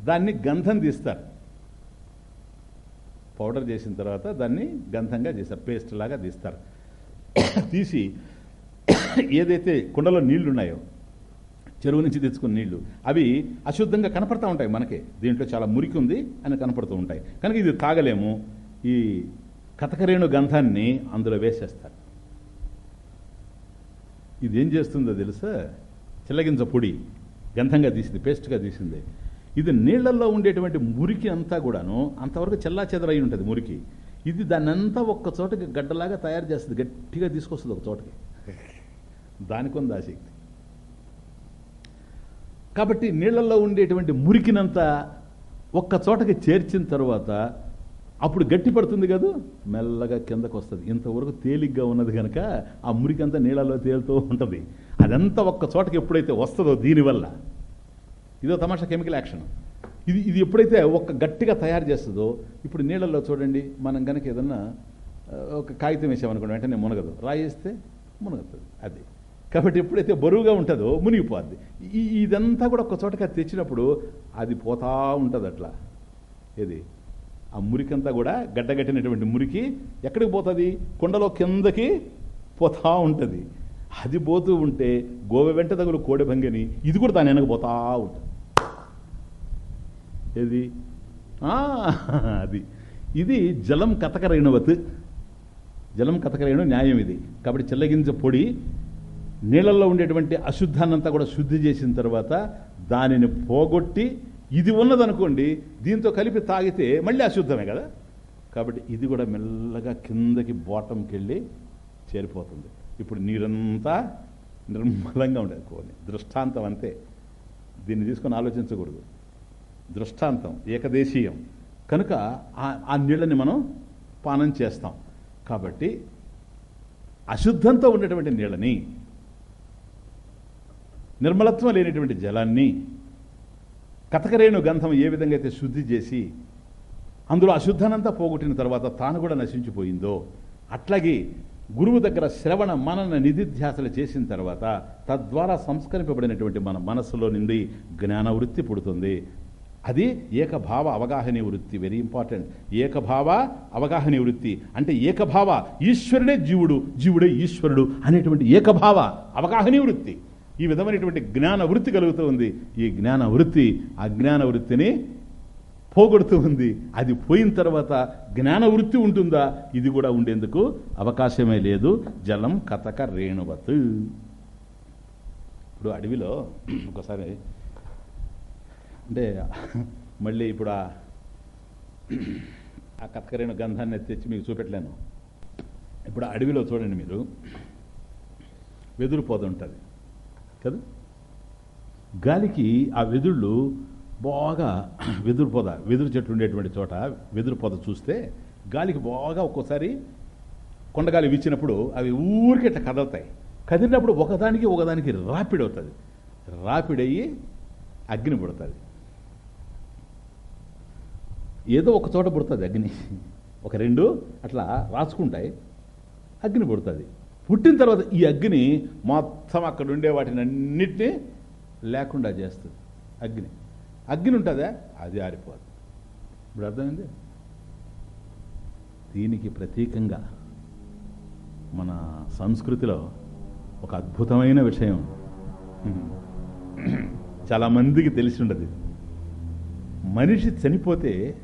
దాన్ని గంధం తీస్తారు. పౌడర్ చేసిన తర్వాత దాన్ని గంధంగా చేస్తారు. పేస్ట్ లాగా తీస్తారు. తీసి ఏదైతే కుండలో నీళ్ళున్నాయో చెరువు నుంచి తెచ్చుకున్న నీళ్ళు. అవి అశుద్ధంగా కనపడతా ఉంటాయి మనకే. దీంట్లో చాలా మురికి ఉంది అని కనపడుతూ ఉంటాయి. కనుక ఇది తాగలేము. ఈ కథకరేణు గంధాన్ని అందులో వేసేస్తారు. ఇది ఏం చేస్తుందో తెలుసా? చిల్లగింజ పొడి గంధంగా తీసింది పేస్ట్గా తీసింది. ఇది నీళ్ళలో ఉండేటువంటి మురికి అంతా కూడాను అంతవరకు చెల్లా చెదరై ఉంటుంది మురికి. ఇది దాన్నంతా ఒక్క చోటకి గడ్డలాగా తయారు చేస్తుంది. గట్టిగా తీసుకొస్తుంది ఒక చోటకి. దానికి ఉంది ఆసక్తి. కాబట్టి నీళ్ళలో ఉండేటువంటి మురికినంతా ఒక్క చోటకి చేర్చిన తర్వాత అప్పుడు గట్టి పడుతుంది కదా? మెల్లగా కిందకు వస్తుంది ఇంతవరకు తేలిగ్గా ఉన్నది కనుక ఆ మురికంతా నీళ్ళలో తేలుతూ ఉంటుంది. అదంతా ఒక్క చోటకి ఎప్పుడైతే వస్తుందో దీనివల్ల. ఇదో తమాషా కెమికల్ యాక్షన్. ఇది ఇది ఎప్పుడైతే ఒక్క గట్టిగా తయారు చేస్తుందో ఇప్పుడు నీళ్ళల్లో చూడండి మనం కనుక ఏదన్నా ఒక కాగితం వేసామనుకోండి వెంటనే మునగదు. రాయేస్తే మునగతుంది అది. కాబట్టి ఎప్పుడైతే బరువుగా ఉంటుందో మునిగిపోద్ది. ఈ ఇదంతా కూడా ఒక చోటకి తెచ్చినప్పుడు అది పోతా ఉంటుంది అట్లా. ఏది? ఆ మురికంతా కూడా గడ్డగట్టినటువంటి మురికి ఎక్కడికి పోతుంది? కొండలో కిందకి పోతా ఉంటుంది. అది పోతూ ఉంటే గోవ వెంట తగులు కోడి భంగిని ఇది కూడా దాని వెనక పోతా ఉంటుంది. ఏది? అది. ఇది జలం కథకరైనవత్. జలం కథకరైన న్యాయం ఇది. కాబట్టి చిల్లగింజ పొడి నీళ్ళల్లో ఉండేటువంటి అశుద్ధాన్నంతా కూడా శుద్ధి చేసిన తర్వాత దానిని పోగొట్టి ఇది ఉన్నదనుకోండి దీంతో కలిపి తాగితే మళ్ళీ అశుద్ధమే కదా? కాబట్టి ఇది కూడా మెల్లగా కిందకి బాటంకి వెళ్ళి చేరిపోతుంది. ఇప్పుడు నీరంతా నిర్మలంగా ఉండేది కోని దృష్టాంతం అంతే. దీన్ని తీసుకొని ఆలోచించకూడదు. దృష్టాంతం ఏకదేశీయం. కనుక ఆ- ఆ నీళ్ళని మనం పానం చేస్తాం. కాబట్టి అశుద్ధంతో ఉన్నటువంటి నీళ్ళని నిర్మలత్వం లేనటువంటి జలాన్ని కథకరేణు గంధం ఏ విధంగా అయితే శుద్ధి చేసి అందులో అశుద్ధనంతా పోగొట్టిన తర్వాత తాను కూడా నశించిపోయిందో అట్లాగే గురువు దగ్గర శ్రవణ మనన నిధిధ్యాసలు చేసిన తర్వాత తద్వారా సంస్కరింపబడినటువంటి మన మనస్సులో నుండి జ్ఞాన వృత్తి పుడుతుంది. అది ఏకభావ అవగాహన వృత్తి వెరీ ఇంపార్టెంట్ ఏకభావ అవగాహన వృత్తి అంటే ఏకభావ ఈశ్వరుడే జీవుడు జీవుడే ఈశ్వరుడు అనేటువంటి ఏకభావ అవగాహన వృత్తి. ఈ విధమైనటువంటి జ్ఞాన వృత్తి కలుగుతూ ఉంది. ఈ జ్ఞాన వృత్తి అజ్ఞాన వృత్తిని పోగొడుతూ ఉంది. అది పోయిన తర్వాత జ్ఞాన వృత్తి ఉంటుందా? ఇది కూడా ఉండేందుకు అవకాశమే లేదు. జలం కథక రేణువత్. ఇప్పుడు అడవిలో ఒకసారి అంటే మళ్ళీ ఇప్పుడు ఆ కథకరేణు గంధాన్ని తెచ్చి మీకు చూపెట్టలేను. ఇప్పుడు అడవిలో చూడండి మీరు. వెదురు ఉంటుంది కదా? గాలికి ఆ వెదుళ్ళు బాగా వెదురు పొద వెదురు చెట్టు ఉండేటువంటి చోట వెదురు పొద చూస్తే గాలికి బాగా ఒక్కోసారి కొండగాలి వీచినప్పుడు అవి ఊరికి ఇట్లా కదులుతాయి. కదిలినప్పుడు ఒకదానికి ఒకదానికి రాపిడ్ అవుతుంది. రాపిడయ్యి అగ్ని పుడుతుంది. ఏదో ఒక చోట పుడుతుంది అగ్ని. ఒక రెండు అట్లా రాసుకుంటాయి. అగ్ని పుడుతుంది. పుట్టిన తర్వాత ఈ అగ్ని మొత్తం అక్కడ ఉండే వాటిని అన్నిటినీ లేకుండా చేస్తుంది. అగ్ని. అగ్ని ఉంటుందా? అది ఆరిపోదు. ఇప్పుడు అర్థమైంది? దీనికి ప్రతీకంగా మన సంస్కృతిలో ఒక అద్భుతమైన విషయం. చాలా మందికి తెలిసి ఉండదు. మనిషి చనిపోతే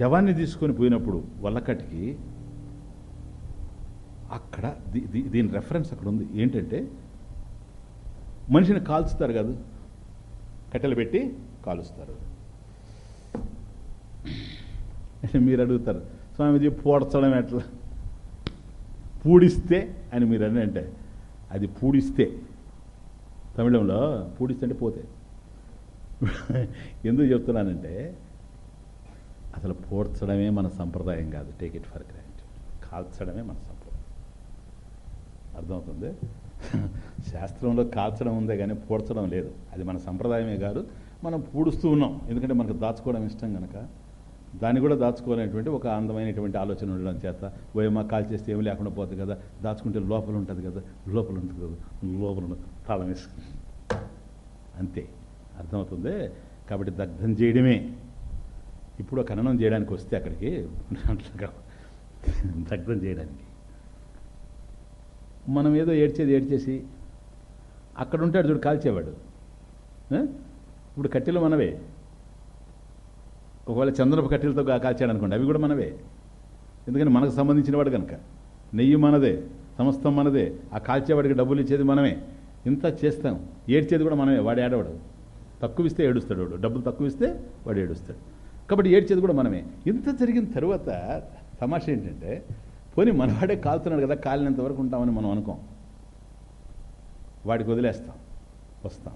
శవాన్ని తీసుకొని పోయినప్పుడు వల్లకట్టికి అక్కడ దీ- దీ- దీని రెఫరెన్స్ అక్కడ ఉంది. ఏంటంటే మనిషిని కాల్చుతారు కదా. కట్టెలు పెట్టి కాలుస్తారు. మీరు అడుగుతారు. స్వామీజీ పూడ్చడం ఎట్లా? పూడిస్తే అని మీరు అని అంటే అది పూడిస్తే. తమిళంలో పూడిస్తే అంటే పోతే. ఎందుకు చెప్తున్నానంటే అసలు పూడ్చడమే మన సంప్రదాయం కాదు. టేక్ ఇట్ ఫర్ గ్రాంటెడ్ కాల్చడమే మన అర్థమవుతుంది? శాస్త్రంలో కాల్చడం ఉందే కానీ పూడ్చడం లేదు. అది మన సంప్రదాయమే కాదు మనం పూడుస్తూ ఉన్నాం. ఎందుకంటే మనకు దాచుకోవడం ఇష్టం కనుక దాన్ని కూడా దాచుకోవాలనేటువంటి ఒక అందమైనటువంటి ఆలోచన ఉండడం చేత ఓయమ్మా కాల్ చేస్తే ఏమి లేకుండా పోతుంది కదా. దాచుకుంటే లోపల ఉంటుంది కదా. లోపల ఉంటుంది కదా. లోపల తాళం వేసుకుని. అంతే. అర్థమవుతుంది? కాబట్టి దగ్ధం చేయడమే. ఇప్పుడు ఖననం చేయడానికి వస్తే అక్కడికి దగ్ధం చేయడానికి. మనం ఏదో ఏడ్చేది ఏడ్చేసి అక్కడ ఉంటాడు చూడు కాల్చేవాడు. ఇప్పుడు కట్టెలు మనవే. ఒకవేళ చంద్రపు కట్టెలతో కాల్చాడు అనుకోండి అవి కూడా మనవే. ఎందుకని మనకు సంబంధించిన వాడు కనుక నెయ్యి మనదే సమస్తం మనదే. ఆ కాల్చేవాడికి డబ్బులు ఇచ్చేది మనమే. ఇంత చేస్తాం. ఏడ్చేది కూడా మనమే వాడు ఏడవడు. తక్కువ ఇస్తే ఏడుస్తాడు వాడు. డబ్బులు తక్కువ ఇస్తే వాడు ఏడుస్తాడు. కాబట్టి ఏడ్చేది కూడా మనమే. ఇంత జరిగిన తర్వాత తమాష ఏంటంటే పోనీ మనవాడే కాలుతున్నాడు కదా కాలినంత వరకు ఉంటామని మనం అనుకోం. వాడికి వదిలేస్తాం వస్తాం.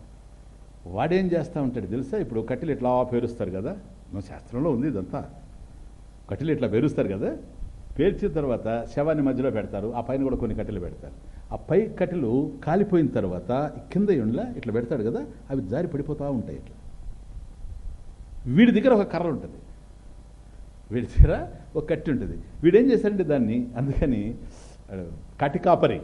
వాడేం చేస్తూ ఉంటాడు తెలుసా? ఇప్పుడు కట్టెలు ఇట్లా పేరుస్తారు కదా? మన శాస్త్రంలో ఉంది ఇదంతా. కట్టెలు ఇట్లా పేరుస్తారు కదా? పేర్చిన తర్వాత శవాన్ని మధ్యలో పెడతారు ఆ పైన కూడా కొన్ని కట్టెలు పెడతారు. ఆ పై కట్టెలు కాలిపోయిన తర్వాత కింద ఉండలా ఇట్లా పెడతాడు కదా అవి జారి పడిపోతూ ఉంటాయి ఇట్లా. వీడి దగ్గర ఒక కర్ర ఉంటుంది. వీడి దగ్గర ఒక కట్టి ఉంటుంది. వీడేం చేశాడంటే దాన్ని అందుకని కాటికాపరి కటి కాపరి.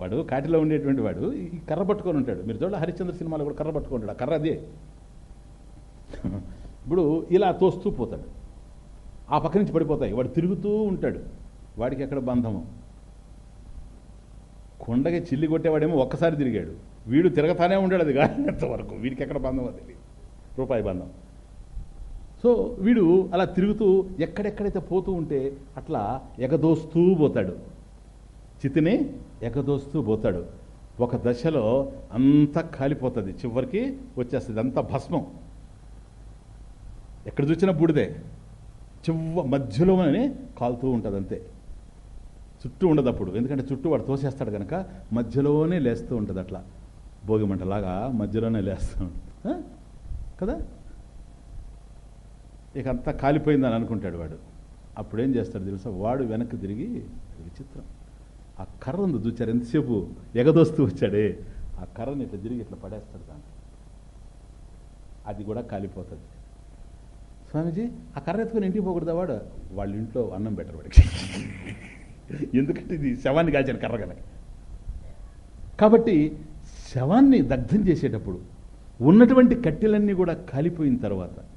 వాడు కాటిలో ఉండేటువంటి వాడు ఈ కర్ర పట్టుకొని ఉంటాడు. మీరు చూడ హరిశ్చంద్ర సినిమాలో కూడా కర్ర పట్టుకొని ఉంటాడు. ఆ కర్ర అదే. ఇప్పుడు ఇలా తోస్తూ పోతాడు. ఆ పక్క నుంచి పడిపోతాయి. వాడు తిరుగుతూ ఉంటాడు. వాడికి ఎక్కడ బంధము? కొండకి చిల్లి కొట్టేవాడేమో ఒక్కసారి తిరిగాడు. వీడు తిరగతానే ఉండాడు అది కానీ వరకు. వీడికి ఎక్కడ బంధం అది రూపాయి బంధం. సో వీడు అలా తిరుగుతూ ఎక్కడెక్కడైతే పోతూ ఉంటే అట్లా ఎగదోస్తూ పోతాడు. చితిని ఎగదోస్తూ పోతాడు. ఒక దశలో అంతా కాలిపోతుంది. చివరికి వచ్చేస్తుంది అంతా భస్మం. ఎక్కడ చూసినా బూడిదే. చివ్వ మధ్యలోనే కాలుతూ ఉంటుంది అంతే చుట్టూ ఉండదు అప్పుడు. ఎందుకంటే చుట్టూ వాడు తోసేస్తాడు కనుక మధ్యలోనే లేస్తూ ఉంటుంది అట్లా భోగిమంటలాగా మధ్యలోనే లేస్తూ ఉంటుంది. కదా? ఇక అంతా కాలిపోయిందని అనుకుంటాడు వాడు. అప్పుడేం చేస్తాడు తెలుసా? వాడు వెనక్కి తిరిగి విచిత్రం. ఆ కర్ర ఉంది చూచారు. ఎంతసేపు ఎగదోస్తూ వచ్చాడే. ఆ కర్రని ఇట్లా తిరిగి ఇట్లా పడేస్తాడు దాంట్లో. అది కూడా కాలిపోతుంది. స్వామీజీ ఆ కర్ర ఎత్తుకొని ఇంటికి పోకూడదా వాడు? వాళ్ళ ఇంట్లో అన్నం పెట్టరు వాడికి. ఎందుకంటే ఇది శవాన్ని కాల్చాడు కర్ర కనుక. కాబట్టి శవాన్ని దగ్ధం చేసేటప్పుడు ఉన్నటువంటి కట్టెలన్నీ కూడా కాలిపోయిన తర్వాత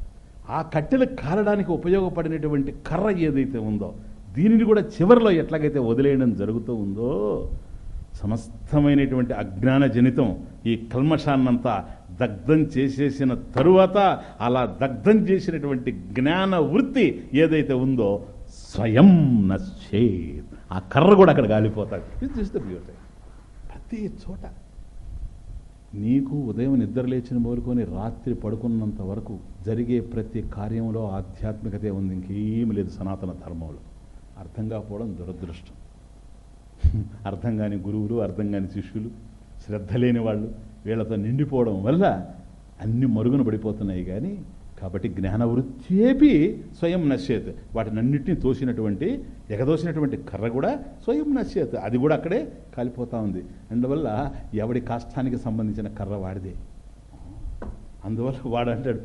ఆ కట్టెలు కాలడానికి ఉపయోగపడినటువంటి కర్ర ఏదైతే ఉందో దీనిని కూడా చివరిలో ఎట్లాగైతే వదిలేయడం జరుగుతూ ఉందో సమస్తమైనటువంటి అజ్ఞాన జనితం ఈ కల్మషాన్నంతా దగ్ధం చేసేసిన తరువాత అలా దగ్ధం చేసినటువంటి జ్ఞాన వృత్తి ఏదైతే ఉందో స్వయం నశ్చేత్. ఆ కర్ర కూడా అక్కడ కాలిపోతాడు ఇది చూస్తే ప్రతి చోట నీకు ఉదయం నిద్ర లేచిన మొదలుకొని రాత్రి పడుకున్నంత వరకు జరిగే ప్రతి కార్యంలో ఆధ్యాత్మికతే ఉంది. ఇంకేం లేదు సనాతన ధర్మంలో. అర్థం కాకపోవడం దురదృష్టం. అర్థం కాని గురువులు అర్థం కాని శిష్యులు శ్రద్ధ లేని వాళ్ళు వీళ్ళతో నిండిపోవడం వల్ల అన్ని మరుగున పడిపోతున్నాయి. కానీ కాబట్టి జ్ఞానవృత్యేపి స్వయం నశ్యేత్. వాటినన్నింటినీ తోసినటువంటి ఎగదోసినటువంటి కర్ర కూడా స్వయం నశ్యేత్. అది కూడా అక్కడే కాలిపోతా ఉంది. అందువల్ల ఎవడి కాష్టానికి సంబంధించిన కర్ర వాడిదే. అందువల్ల వాడు అంటాడు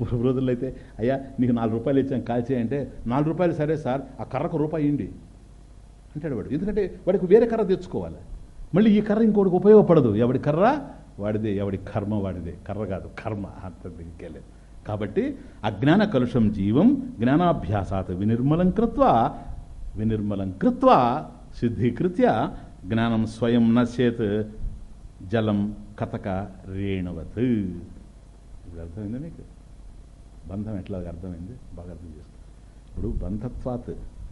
పూర్వ రోజుల్లో అయితే అయ్యా నీకు నాలుగు రూపాయలు ఇచ్చాను కాల్చేయంటే నాలుగు రూపాయలు సరే సార్ ఆ కర్రకు రూపాయి ఇండి అంటాడు వాడు. ఎందుకంటే వాడికి వేరే కర్ర తెచ్చుకోవాలి. మళ్ళీ ఈ కర్ర ఇంకోటికి ఉపయోగపడదు. ఎవడి కర్ర? వాడిదే. ఎవడి కర్మ వాడిదే. కర్ర కాదు కర్మ. అంత ఇంకేలేదు కాబట్టి అజ్ఞాన కలుషం జీవం జ్ఞానాభ్యాసాత్ వినిర్మలం కృత్వ వినిర్మలం కృత్వ సిద్ధీకృత్య జ్ఞానం స్వయం నశ్యేత్ జలం కథక రేణువత్. ఇప్పుడు అర్థమైందా మీకు? బంధం ఎట్లా అర్థమైంది? బాగా అర్థం చేసుకో. ఇప్పుడు బంధత్వాత్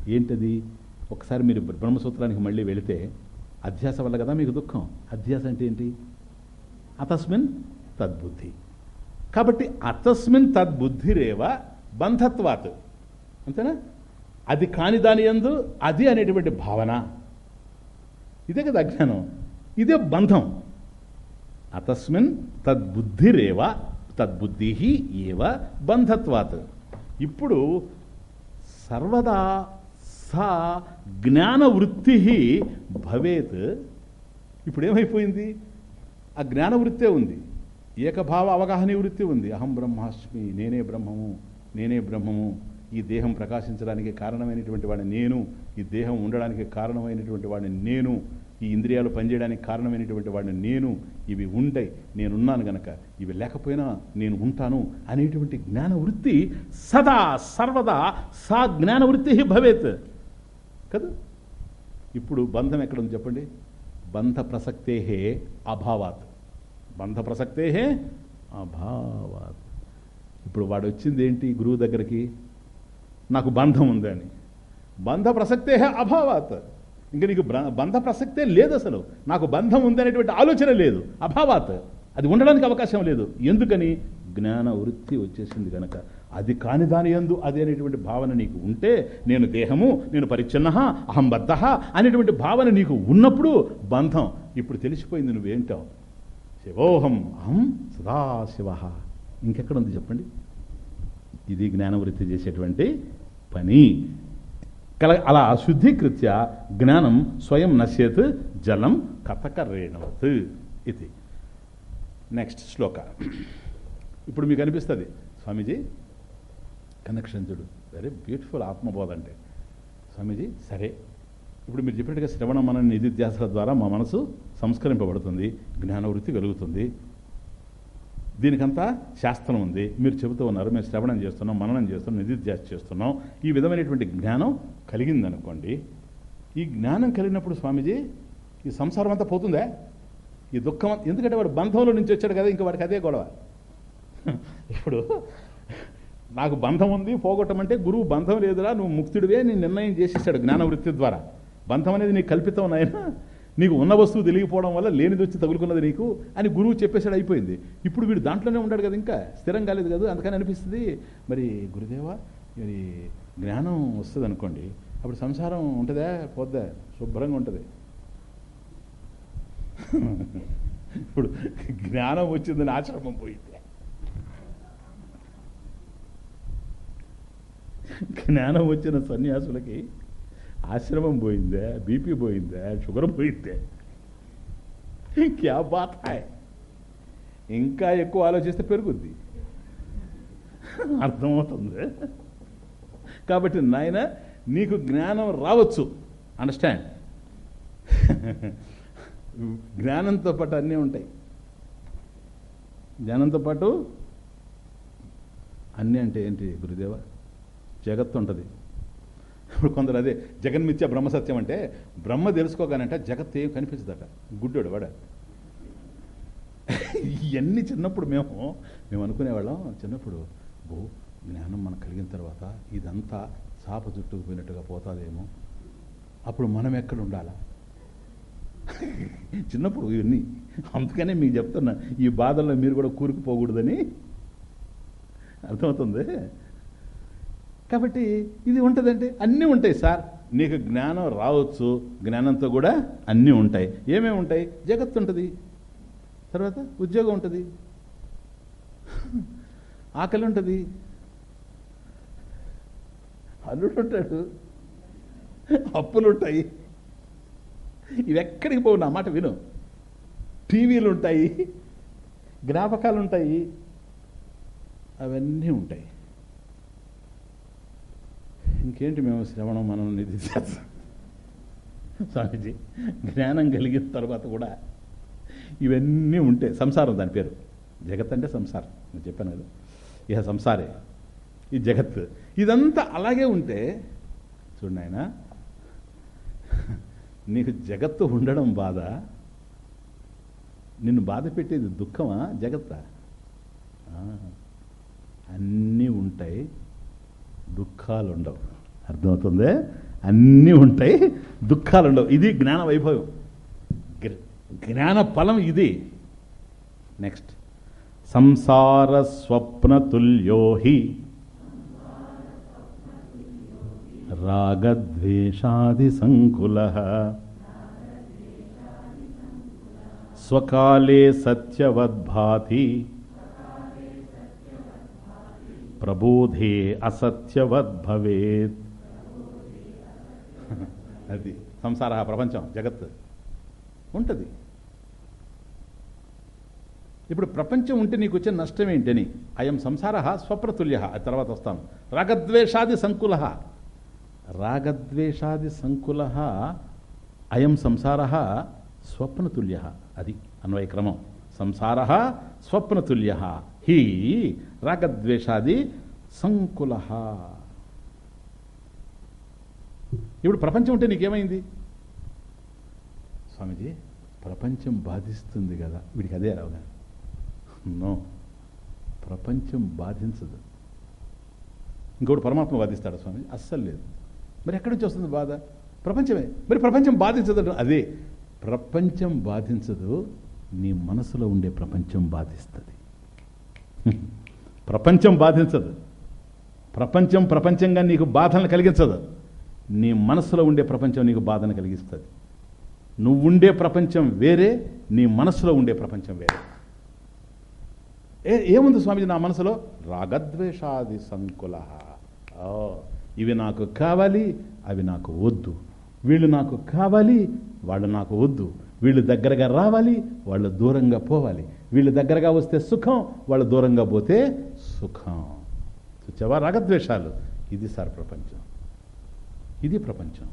ఏంటది? ఒకసారి మీరు బ్రహ్మసూత్రానికి మళ్ళీ వెళితే అధ్యాస వల్ల కదా మీకు దుఃఖం? అధ్యాస అంటే ఏంటి? అతస్మిన్ తద్బుద్ధి. కాబట్టి అతస్మిన్ తద్బుద్ధిరేవ బంధత్వాత్. అంతేనా? అది కాని దాని ఎందు అది అనేటువంటి భావన. ఇదే కదా అజ్ఞానం. ఇదే బంధం. అతస్మిన్ తద్బుద్ధిరేవ తద్బుద్ధి ఏవ బంధత్వాత్. ఇప్పుడు సర్వదా సా జ్ఞానవృత్తి భవేత్. ఇప్పుడు ఏమైపోయింది ఆ జ్ఞానవృత్తే ఉంది. ఏకభావ అవగాహన వృత్తి ఉంది. అహం బ్రహ్మాస్మి నేనే బ్రహ్మము నేనే బ్రహ్మము. ఈ దేహం ప్రకాశించడానికి కారణమైనటువంటి వాడిని నేను ఈ దేహం ఉండడానికి కారణమైనటువంటి వాడిని నేను ఈ ఇంద్రియాలు పనిచేయడానికి కారణమైనటువంటి వాడిని నేను ఇవి ఉంటాయి నేనున్నాను గనక ఇవి లేకపోయినా నేను ఉంటాను అనేటువంటి జ్ఞాన వృత్తి సదా సర్వదా సా జ్ఞాన వృత్తి భవేత్. కదా? ఇప్పుడు బంధం ఎక్కడ ఉంది చెప్పండి? బంధ ప్రసక్తే అభావాత్. బంధ ప్రసక్తే అభావాత్. ఇప్పుడు వాడు వచ్చింది ఏంటి గురువు దగ్గరికి? నాకు బంధం ఉందని బంధ ప్రసక్తే అభావాత్. ఇంకా నీకు బంధ ప్రసక్తే లేదు అసలు నాకు బంధం ఉంది అనేటువంటి ఆలోచన లేదు. అభావాత్. అది ఉండడానికి అవకాశం లేదు. ఎందుకని? జ్ఞాన వృత్తి వచ్చేసింది కనుక అది కాని దాని ఎందు అది అనేటువంటి భావన నీకు ఉంటే నేను దేహము నేను పరిచ్ఛిన్న అహం బద్ధ అనేటువంటి భావన నీకు ఉన్నప్పుడు బంధం. ఇప్పుడు తెలిసిపోయింది నువ్వేంటావు? శివోహం అహం సదాశివ. ఇంకెక్కడ ఉంది చెప్పండి? ఇది జ్ఞానవృత్తి చేసేటువంటి పని. కల అలా శుద్ధీకృత్య జ్ఞానం స్వయం నశ్యత్ జలం కథకరేణవత్ ఇది. నెక్స్ట్ శ్లోక. ఇప్పుడు మీకు అనిపిస్తుంది స్వామీజీ కనెక్షన్ చూడు. వెరీ బ్యూటిఫుల్ ఆత్మబోధ అంటే. స్వామీజీ సరే. ఇప్పుడు మీరు చెప్పినట్టుగా శ్రవణ మన నిధిధ్యాసల ద్వారా మా మనసు సంస్కరింపబడుతుంది జ్ఞానవృత్తి కలుగుతుంది. దీనికంతా శాస్త్రం ఉంది. మీరు చెబుతూ ఉన్నారు మేము శ్రవణం చేస్తున్నాం మననం చేస్తున్నాం నిధిధ్యాస చేస్తున్నాం. ఈ విధమైనటువంటి జ్ఞానం కలిగిందనుకోండి ఈ జ్ఞానం కలిగినప్పుడు స్వామీజీ ఈ సంసారం అంతా పోతుందా? ఈ దుఃఖం ఎందుకంటే వాడు బంధంలో నుంచి వచ్చాడు కదా ఇంకా వాడికి అదే గొడవ. ఇప్పుడు నాకు బంధం ఉంది పోగొట్టమంటే గురువు బంధం లేదురా నువ్వు ముక్తుడివే నేను నిర్ణయం చేసేసాడు జ్ఞానవృత్తి ద్వారా. బంధం అనేది నీకు కల్పితం నాయన. నీకు ఉన్న వస్తువు తెలియకపోవడం వల్ల లేనిది వచ్చి తగులుకున్నది నీకు అని గురువు చెప్పేసాడు అయిపోయింది. ఇప్పుడు వీడు దాంట్లోనే ఉన్నాడు కదా ఇంకా. స్థిరం కాలేదు కదా అందుకని అనిపిస్తుంది. మరి గురుదేవ మరి జ్ఞానం వస్తుంది అనుకోండి. అప్పుడు సంసారం ఉంటుందా పోద్దా? శుభ్రంగా ఉంటుంది. ఇప్పుడు జ్ఞానం వచ్చిందని ఆశ్రమం పోయింది. జ్ఞానం వచ్చిన సన్యాసులకి ఆశ్రమం పోయిందే బీపీ పోయిందే షుగర్ పోయిందే. క్యా బాత్ హాయ్ ఇంకా ఎక్కువ ఆలోచిస్తే పెరుగుద్ది. అర్థమవుతుంది? కాబట్టి నాయన నీకు జ్ఞానం రావచ్చు. అండర్స్టాండ్ జ్ఞానంతో పాటు అన్నీ ఉంటాయి. జ్ఞానంతో పాటు అన్నీ అంటే ఏంటి గురుదేవ? జగత్తు ఉంటుంది. ఇప్పుడు కొందరు అదే జగన్మిత్య బ్రహ్మసత్యం అంటే బ్రహ్మ తెలుసుకోగానంటే జగత్ ఏం కనిపించదట? గుడ్డోడు వాడ? ఇవన్నీ చిన్నప్పుడు మేము మేము అనుకునేవాళ్ళం చిన్నప్పుడు బో జ్ఞానం మనకు కలిగిన తర్వాత ఇదంతా చాప చుట్టుకుపోయినట్టుగా పోతాదేమో. అప్పుడు మనం ఎక్కడ ఉండాలా? చిన్నప్పుడు ఇవన్నీ. అందుకనే మీకు చెప్తున్నా ఈ బాధల్లో మీరు కూడా కూరుకుపోకూడదని. అర్థమవుతుంది? కాబట్టి ఇది ఉంటుందండి అన్నీ ఉంటాయి సార్. నీకు జ్ఞానం రావచ్చు జ్ఞానంతో కూడా అన్నీ ఉంటాయి. ఏమేమి ఉంటాయి? జగత్తు ఉంటుంది. తర్వాత ఉద్యోగం ఉంటుంది. ఆకలి ఉంటుంది. అల్లుడు ఉంటాడు. అప్పులు ఉంటాయి. ఇవి ఎక్కడికి పోవు నా మాట విను. టీవీలు ఉంటాయి. జ్ఞాపకాలు ఉంటాయి. అవన్నీ ఉంటాయి. ఇంకేంటి మేము శ్రవణం మనం నిధి స్వామీజీ జ్ఞానం కలిగిన తర్వాత కూడా ఇవన్నీ ఉంటాయి సంసారం దాని పేరు. జగత్ అంటే సంసారం. నేను చెప్పాను కదా. ఇక సంసారే. ఈ జగత్. ఇదంతా అలాగే ఉంటే చూడండి ఆయన నీకు జగత్తు ఉండడం బాధ నిన్ను బాధ పెట్టేది దుఃఖమా జగత్తా? అన్నీ ఉంటాయి దుఃఖాలు ఉండవు అర్థమవుతుంది? అన్నీ ఉంటాయి. దుఃఖాలు ఉండవు ఇది జ్ఞాన వైభవం. జ్ఞాన ఫలం ఇది. నెక్స్ట్. సంసార స్వప్నతుల్యో హి రాగద్వేషాది సంకుల స్వకాలే సత్యవద్భాతి. ప్రబోధే అసత్యవద్భవేత్. అది సంసార ప్రపంచం జగత్. ఉంటుంది. ఇప్పుడు ప్రపంచం ఉంటే నీకు వచ్చే నష్టం ఏంటని? అయం సంసార స్వప్రతుల్య. తర్వాత వస్తాం రాగద్వేషాది సంకుల. రాగద్వేషాది సంకుల అయం సంసార స్వప్నతుల్య. అది అన్వయక్రమం సంసార స్వప్నతుల్య. హీ రాగద్వేషాది సంకుల. ఇప్పుడు ప్రపంచం ఉంటే నీకేమైంది? స్వామిజీ ప్రపంచం బాధిస్తుంది కదా. వీడికి అదే రావుగా. నో ప్రపంచం బాధించదు. ఇంకోటి పరమాత్మ బాధిస్తాడు స్వామి అస్సలు లేదు. మరి ఎక్కడి నుంచి వస్తుంది బాధ? ప్రపంచమే. మరి ప్రపంచం బాధించదు అదే ప్రపంచం బాధించదు నీ మనసులో ఉండే ప్రపంచం బాధిస్తుంది. ప్రపంచం బాధించదు. ప్రపంచం ప్రపంచంగా నీకు బాధలను కలిగించదు. నీ మనసులో ఉండే ప్రపంచం నీకు బాధను కలిగిస్తుంది. నువ్వు ఉండే ప్రపంచం వేరే నీ మనసులో ఉండే ప్రపంచం వేరే. ఏ ఏముంది స్వామిజీ నా మనసులో? రాగద్వేషాది సంకుల ఓ, ఇవి నాకు కావాలి అవి నాకు వద్దు. వీళ్ళు నాకు కావాలి వాళ్ళు నాకు వద్దు. వీళ్ళు దగ్గరగా రావాలి వాళ్ళు దూరంగా పోవాలి. వీళ్ళు దగ్గరగా వస్తే సుఖం వాళ్ళు దూరంగా పోతే సుఖం. చూచావా? రాగద్వేషాలు. ఇది సార్ ప్రపంచం. ఇది ప్రపంచం.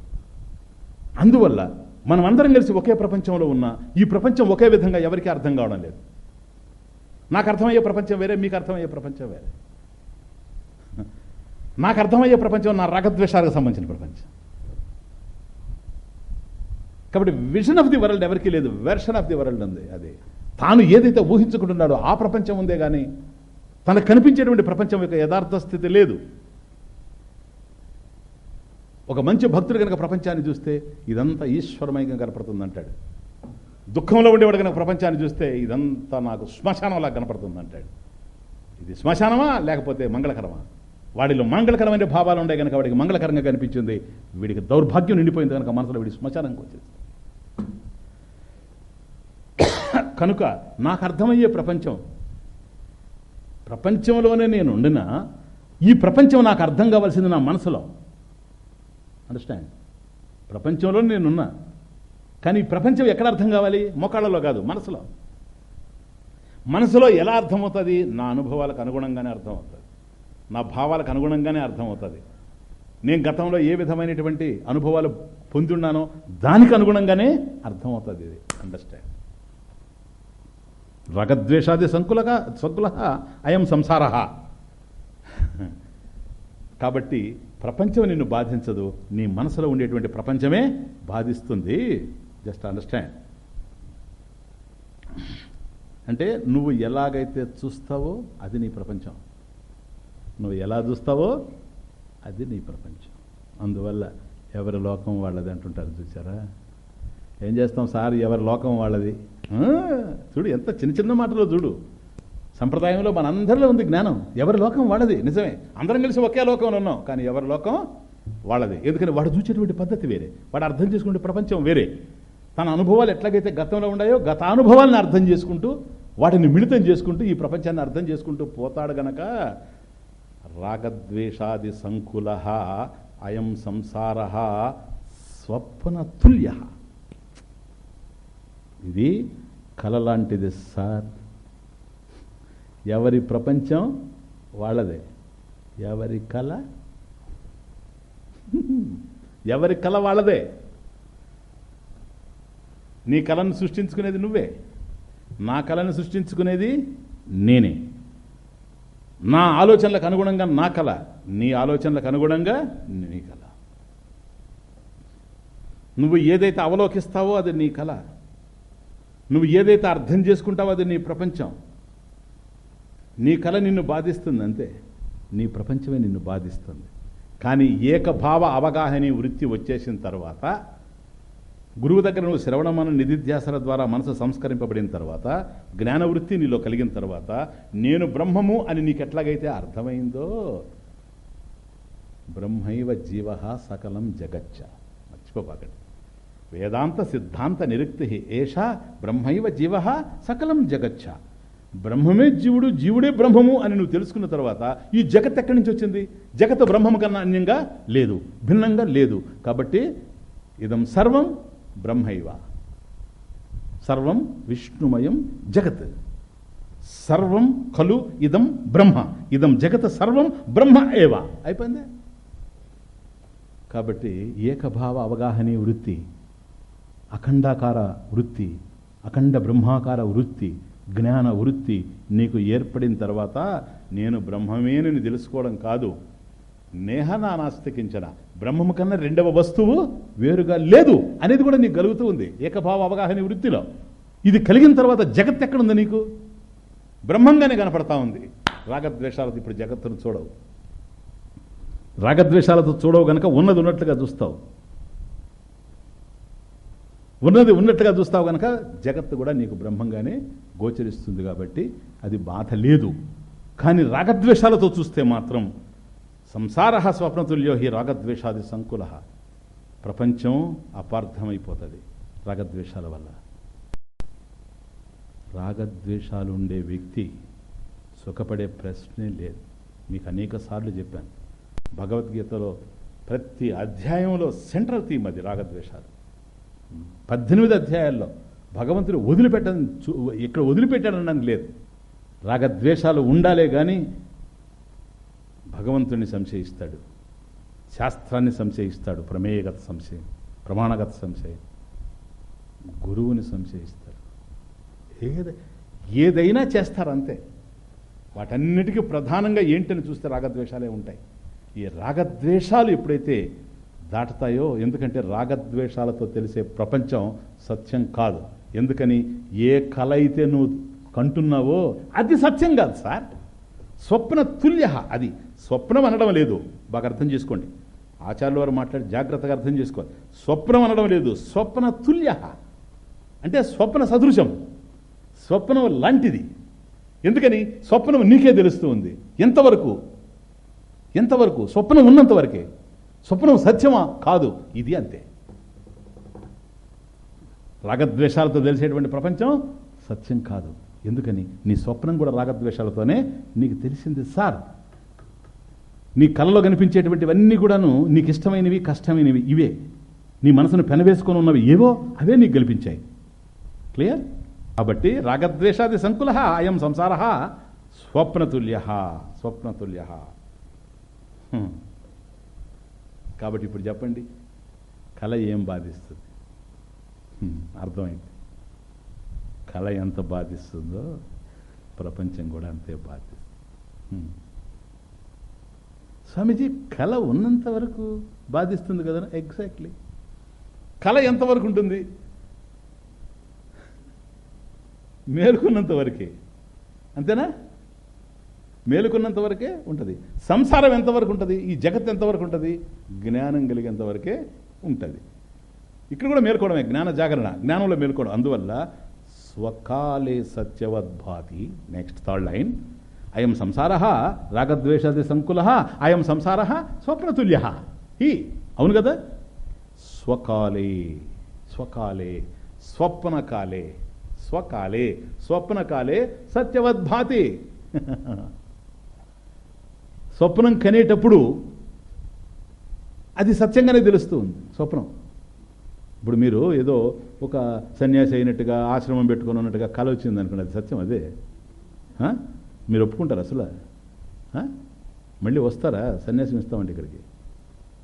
అందువల్ల మనం అందరం కలిసి ఒకే ప్రపంచంలో ఉన్నా ఈ ప్రపంచం ఒకే విధంగా ఎవరికీ అర్థం కావడం లేదు. నాకు అర్థమయ్యే ప్రపంచం వేరే మీకు అర్థమయ్యే ప్రపంచం వేరే. నాకు అర్థమయ్యే ప్రపంచం నా రాగద్వేషాలకు సంబంధించిన ప్రపంచం. కాబట్టి విజన్ ఆఫ్ ది వరల్డ్ ఎవరికీ లేదు వెర్షన్ ఆఫ్ ది వరల్డ్ ఉంది అది. తాను ఏదైతే ఊహించుకుంటున్నాడో ఆ ప్రపంచం ఉందే కానీ తనకు కనిపించేటువంటి ప్రపంచం యొక్క యథార్థ స్థితి లేదు. ఒక మంచి భక్తుడు కనుక ప్రపంచాన్ని చూస్తే ఇదంతా ఈశ్వరమయంగా కనపడుతుంది అంటాడు దుఃఖంలో ఉండేవాడు కనుక ప్రపంచాన్ని చూస్తే ఇదంతా నాకు శ్మశానంలా కనపడుతుంది అంటాడు ఇది శ్మశానమా? లేకపోతే మంగళకరమా? వాడిలో మంగళకరమైన భావాలు ఉండే కనుక వాడికి మంగళకరంగా కనిపించింది. వీడికి దౌర్భాగ్యం నిండిపోయింది కనుక మనసులో వీడి శ్మశానంకి వచ్చేది కనుక నాకు అర్థమయ్యే ప్రపంచం ప్రపంచంలోనే నేను ఉండినా ఈ ప్రపంచం నాకు అర్థం కావాల్సింది నా మనసులో. అండర్స్టాండ్ ప్రపంచంలో నేనున్నా. కానీ ప్రపంచం ఎక్కడ అర్థం కావాలి? మోకాళ్ళలో కాదు మనసులో. మనసులో ఎలా అర్థమవుతుంది? నా అనుభవాలకు అనుగుణంగానే అర్థమవుతుంది. నా భావాలకు అనుగుణంగానే అర్థమవుతుంది. నేను గతంలో ఏ విధమైనటువంటి అనుభవాలు పొందున్నానో దానికి అనుగుణంగానే అర్థమవుతుంది ఇది. అండర్స్టాండ్ రగద్వేషాది సంకులక సంకుల అయం సంసార కాబట్టి ప్రపంచం నిన్ను బాధించదు. నీ మనసులో ఉండేటువంటి ప్రపంచమే బాధిస్తుంది. జస్ట్ అండర్స్టాండ్ అంటే నువ్వు ఎలాగైతే చూస్తావో అది నీ ప్రపంచం. నువ్వు ఎలా చూస్తావో అది నీ ప్రపంచం. అందువల్ల ఎవరి లోకం వాళ్ళది అంటుంటారు చూసారా ఏం చేస్తాం సార్? ఎవరి లోకం వాళ్ళది? చూడు ఎంత చిన్న చిన్న మాటలో చూడు. సంప్రదాయంలో మనందరిలో ఉంది జ్ఞానం. ఎవరి లోకం వాళ్ళది? నిజమే. అందరం కలిసి ఒకే లోకంలో ఉన్నాం. కానీ ఎవరి లోకం వాళ్ళది? ఎందుకని వాడు చూసేటువంటి పద్ధతి వేరే. వాడు అర్థం చేసుకునే ప్రపంచం వేరే. తన అనుభవాలు ఎట్లాగైతే గతంలో ఉన్నాయో గత అనుభవాలను అర్థం చేసుకుంటూ వాటిని మిళితం చేసుకుంటూ ఈ ప్రపంచాన్ని అర్థం చేసుకుంటూ పోతాడు గనక రాగద్వేషాది సంకుల అయం సంసార స్వప్న తుల్య. ఇది కలలాంటిది సార్. ఎవరి ప్రపంచం వాళ్ళదే. ఎవరి కళ? ఎవరి కళ వాళ్ళదే? నీ కళను సృష్టించుకునేది నువ్వే. నా కళను సృష్టించుకునేది నేనే. నా ఆలోచనలకు అనుగుణంగా నా కళ నీ ఆలోచనలకు అనుగుణంగా నీ కళ. నువ్వు ఏదైతే అవలోకిస్తావో అది నీ కళ. నువ్వు ఏదైతే అర్థం చేసుకుంటావో అది నీ ప్రపంచం. నీ కళ నిన్ను బాధిస్తుంది అంతే. నీ ప్రపంచమే నిన్ను బాధిస్తుంది. కానీ ఏకభావ అవగాహన వృత్తి వచ్చేసిన తర్వాత గురువు దగ్గర నువ్వు శ్రవణమన నిధిధ్యాసన ద్వారా మనసు సంస్కరింపబడిన తర్వాత జ్ఞానవృత్తి నీలో కలిగిన తర్వాత నేను బ్రహ్మము అని నీకు ఎట్లాగైతే అర్థమైందో? బ్రహ్మైవ జీవ సకలం జగచ్చ. మర్చిపోపాకండి వేదాంత సిద్ధాంత నిరుక్తి ఏష బ్రహ్మైవ జీవ సకలం జగచ్చ. బ్రహ్మమే జీవుడు జీవుడే బ్రహ్మము అని నువ్వు తెలుసుకున్న తర్వాత ఈ జగత్ ఎక్కడి నుంచి వచ్చింది? జగత్ బ్రహ్మము కన్నా అన్యంగా లేదు భిన్నంగా లేదు. కాబట్టి ఇదం సర్వం బ్రహ్మైవ. సర్వం విష్ణుమయం జగత్. సర్వం ఖలు ఇదం బ్రహ్మ. ఇదం జగత్ సర్వం బ్రహ్మ ఏవ. అయిపోయిందే? కాబట్టి ఏకభావ అవగాహనే వృత్తి అఖండాకార వృత్తి అఖండ బ్రహ్మాకార వృత్తి జ్ఞాన వృత్తి నీకు ఏర్పడిన తర్వాత నేను బ్రహ్మమేనని తెలుసుకోవడం కాదు. నేహనానాస్తికించిన బ్రహ్మము కన్నా రెండవ వస్తువు వేరుగా లేదు అనేది కూడా నీకు కలుగుతూ ఉంది. ఏకభావ అవగాహన వృత్తిలో. ఇది కలిగిన తర్వాత జగత్ ఎక్కడుంది నీకు? బ్రహ్మంగానే కనపడతా ఉంది. రాగద్వేషాలతో ఇప్పుడు జగత్తును చూడవు. రాగద్వేషాలతో చూడవు గనక ఉన్నది ఉన్నట్లుగా చూస్తావు. ఉన్నది ఉన్నట్టుగా చూస్తావు గనక జగత్తు కూడా నీకు బ్రహ్మంగానే గోచరిస్తుంది కాబట్టి అది బాధ లేదు. కానీ రాగద్వేషాలతో చూస్తే మాత్రం సంసార స్వప్నతుల్యో హి రాగద్వేషాది సంకుల. ప్రపంచం అపార్థమైపోతుంది రాగద్వేషాల వల్ల. రాగద్వేషాలు ఉండే వ్యక్తి సుఖపడే ప్రశ్నే లేదు. మీకు అనేక సార్లు చెప్పాను. భగవద్గీతలో ప్రతి అధ్యాయంలో సెంట్రల్ థీమ్ అది రాగద్వేషాలు. పద్దెనిమిది అధ్యాయాల్లో భగవంతుడు వదిలిపెట్టని చూ- ఇక్కడ వదిలిపెట్టాడనడానికి లేదు. రాగద్వేషాలు ఉండాలే కానీ భగవంతుడిని సంశయిస్తాడు. శాస్త్రాన్ని సంశయిస్తాడు. ప్రమేయగత సంశయం ప్రమాణగత సంశయం. గురువుని సంశయిస్తాడు. ఏద ఏదైనా చేస్తారంతే వాటన్నిటికీ ప్రధానంగా ఏంటని చూస్తే రాగద్వేషాలే ఉంటాయి. ఈ రాగద్వేషాలు ఎప్పుడైతే దాటుతాయో ఎందుకంటే రాగద్వేషాలతో తెలిసే ప్రపంచం సత్యం కాదు. ఎందుకని ఏ కళ అయితే నువ్వు కంటున్నావో అది సత్యం కాదు సార్. స్వప్న తుల్య అది. స్వప్నం అనడం లేదు. బాగా అర్థం చేసుకోండి. ఆచార్యుల వారు మాట్లాడి జాగ్రత్తగా అర్థం చేసుకోవాలి. స్వప్నం అనడం లేదు. స్వప్న తుల్య. అంటే స్వప్న సదృశం. స్వప్నం లాంటిది. ఎందుకని? స్వప్నం నీకే తెలుస్తూ ఉంది. ఎంతవరకు? ఎంతవరకు? స్వప్నం ఉన్నంతవరకే. స్వప్నం సత్యమా? కాదు. ఇది అంతే. రాగద్వేషాలతో తెలిసేటువంటి ప్రపంచం సత్యం కాదు. ఎందుకని? నీ స్వప్నం కూడా రాగద్వేషాలతోనే నీకు తెలిసింది సార్. నీ కలలో కనిపించేటువంటివన్నీ కూడాను నీకు ఇష్టమైనవి కష్టమైనవి ఇవే. నీ మనసును పెనవేసుకొని ఉన్నవి ఏవో అవే నీకు గెలిపించాయి క్లియర్? కాబట్టి రాగద్వేషాది సంకుల అయం సంసార స్వప్నతుల్య స్వప్నతుల్య. కాబట్టి ఇప్పుడు చెప్పండి కళ ఏం బాధిస్తుంది? Hmm. అర్థమైంది. కళ ఎంత బాధిస్తుందో ప్రపంచం కూడా అంతే బాధిస్తుంది. Hmm. స్వామీజీ కళ ఉన్నంత వరకు బాధిస్తుంది కదా ఎగ్జాక్ట్లీ కళ ఎంతవరకు ఉంటుంది? మేలుకున్నంత వరకే. అంతేనా? మేలుకున్నంత వరకే ఉంటుంది. సంసారం ఎంతవరకు ఉంటుంది? ఈ జగత్ ఎంతవరకు ఉంటుంది? జ్ఞానం కలిగేంత వరకే ఉంటుంది. ఇక్కడ కూడా మేల్కోవడమే జ్ఞాన జాగరణ. జ్ఞానంలో మేల్కోవడం. అందువల్ల స్వకాలే సత్యవద్భాతి. నెక్స్ట్ థర్డ్ లైన్ అయం సంసార రాగద్వేషాది సంకుల అయం సంసార స్వప్నతుల్య హి అవును కదా? స్వకాలే స్వకాలే స్వప్నకాలే స్వకాలే స్వప్నకాలే సత్యవద్భాతి. స్వప్నం కనేటప్పుడు అది సత్యంగానే తెలుస్తుంది స్వప్నం. ఇప్పుడు మీరు ఏదో ఒక సన్యాసి అయినట్టుగా ఆశ్రమం పెట్టుకుని ఉన్నట్టుగా కళ వచ్చింది అనుకోండి అది సత్యం అదే. మీరు ఒప్పుకుంటారు అసలు? ఆ? మళ్ళీ వస్తారా? సన్యాసం ఇస్తామండి ఇక్కడికి.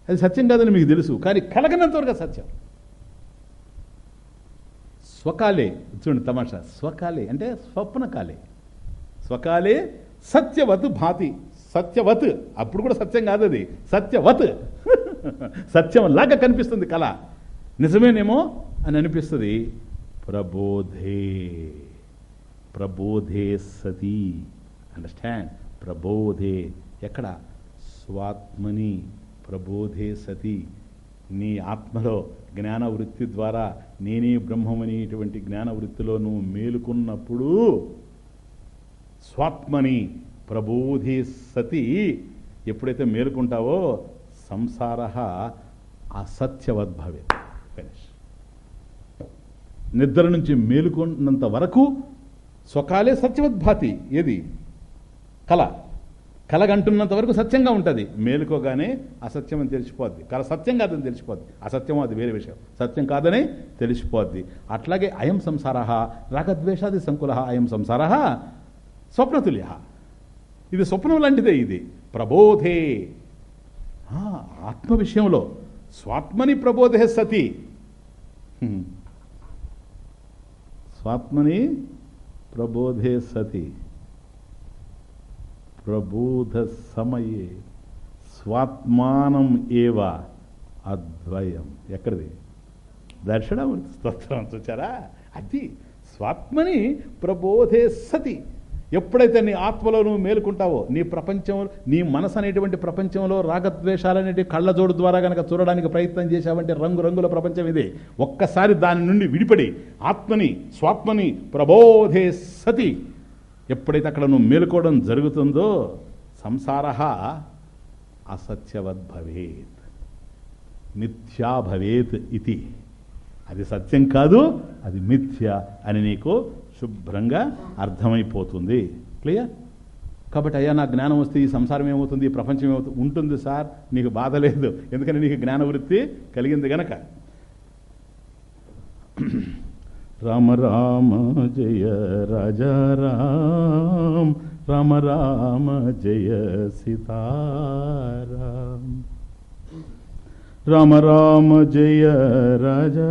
అది సత్యం కాదని మీకు తెలుసు కానీ కలగనంతవరకు సత్యం. స్వకాలే. చూడండి తమాషా. స్వకాలే అంటే స్వప్నకాలే స్వకాలే సత్యవత్ భాతి. సత్యవత్. అప్పుడు కూడా సత్యం కాదు అది సత్యవత్. సత్యం లాగా కనిపిస్తుంది కళ. నిజమేనేమో అని అనిపిస్తుంది. ప్రబోధే ప్రబోధే సతి. అండర్స్టాండ్ ప్రబోధే ఎక్కడ? స్వాత్మని ప్రబోధే సతి. నీ ఆత్మలో జ్ఞాన వృత్తి ద్వారా నేనే బ్రహ్మమనేటువంటి జ్ఞాన వృత్తిలో నువ్వు మేలుకున్నప్పుడు స్వాత్మని ప్రబోధి సతి. ఎప్పుడైతే మేలుకుంటావో సంసార అసత్యవద్భవే. నిద్ర నుంచి మేలుకున్నంత వరకు స్వకాలే సత్యవద్భాతి. ఏది? కళ. కలగంటున్నంత వరకు సత్యంగా ఉంటుంది. మేలుకోగానే అసత్యం అని తెలిసిపోద్ది. కళ సత్యం కాదని తెలిసిపోద్ది. అసత్యం అది వేరే విషయం. సత్యం కాదని తెలిసిపోద్ది. అట్లాగే అయం సంసార రాగద్వేషాది సంకుల అయం సంసార స్వప్నతుల్య. ఇది స్వప్నం లాంటిదే ఇది. ప్రబోధే. ఆత్మ విషయంలో స్వాత్మని ప్రబోధే సతి. స్వాత్మని ప్రబోధే సతి. ప్రబోధ సమయే స్వాత్మానం ఏవ అద్వయం. ఎక్కడిది? దర్శనం. స్తోత్రం. చూచారా? అది స్వాత్మని ప్రబోధే సతి. ఎప్పుడైతే నీ ఆత్మలో నువ్వు మేలుకుంటావో నీ ప్రపంచం నీ మనసు అనేటువంటి ప్రపంచంలో రాగద్వేషాలనేటి కళ్ళజోడు ద్వారా గనక చూడడానికి ప్రయత్నం చేశావంటే రంగురంగుల ప్రపంచం ఇది. ఒక్కసారి దాని నుండి విడిపడి ఆత్మని స్వాత్మని ప్రబోధే సతి. ఎప్పుడైతే అక్కడ నువ్వు మేలుకోవడం జరుగుతుందో సంసార అసత్యవద్భవేత్. మిథ్యా భవేత్ ఇది అది సత్యం కాదు అది మిథ్య అని నీకు శుభ్రంగా అర్థమైపోతుంది. క్లియర్ కాబట్టి అయ్యా నా జ్ఞానం వస్తే ఈ సంసారం ఏమవుతుంది? ఈ ప్రపంచం ఏమవుతుంది? ఉంటుంది సార్. నీకు బాధ లేదు. ఎందుకని నీకు జ్ఞాన వృత్తి కలిగింది గనక. రామ రామ జయ రాజా రామ్. రామ రామ జయ సీతారాం. రామ రామ జయ రాజా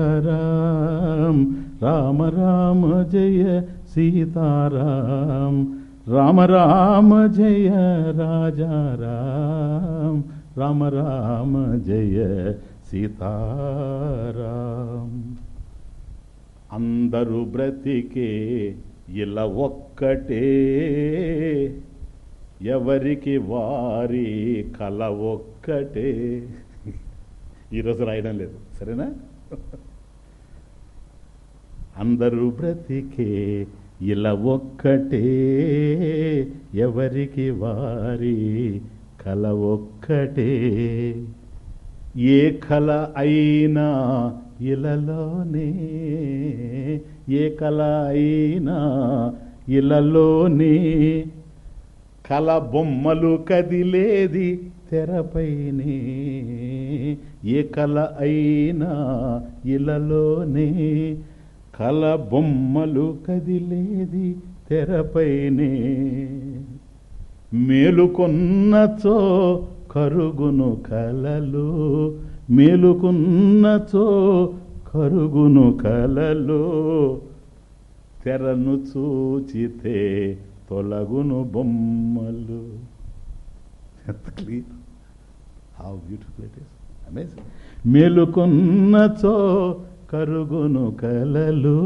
రామ రామ జయ సీతారాం. రామ రామ జయ రాజా రామ్ రామ రామ జయ సీతారాం. అందరూ బ్రతికే ఇలా ఒక్కటే. ఎవరికి వారి కల ఒక్కటే. ఈరోజు రాయడం లేదు. సరేనా? అందరూ బ్రతికే ఇలా ఒక్కటే ఎవరికి వారి కల ఒక్కటే. ఏ కల అయినా ఇలలోనే ఏ కల అయినా ఇలలోనే. కల బొమ్మలు కదిలేది తెరపైనే ఏ కల అయినా ఇలలోనే. కల బొమ్మలు కదిలేది తెరపైనే. మేలుకొన్నచో కరుగును కలలు మేలుకున్నచో కరుగును కలలు. తెరను చూచితే తొలగును బొమ్మలు. ఎంత clear how beautiful it is amazing మేలుకున్నచో కరుగును కలలు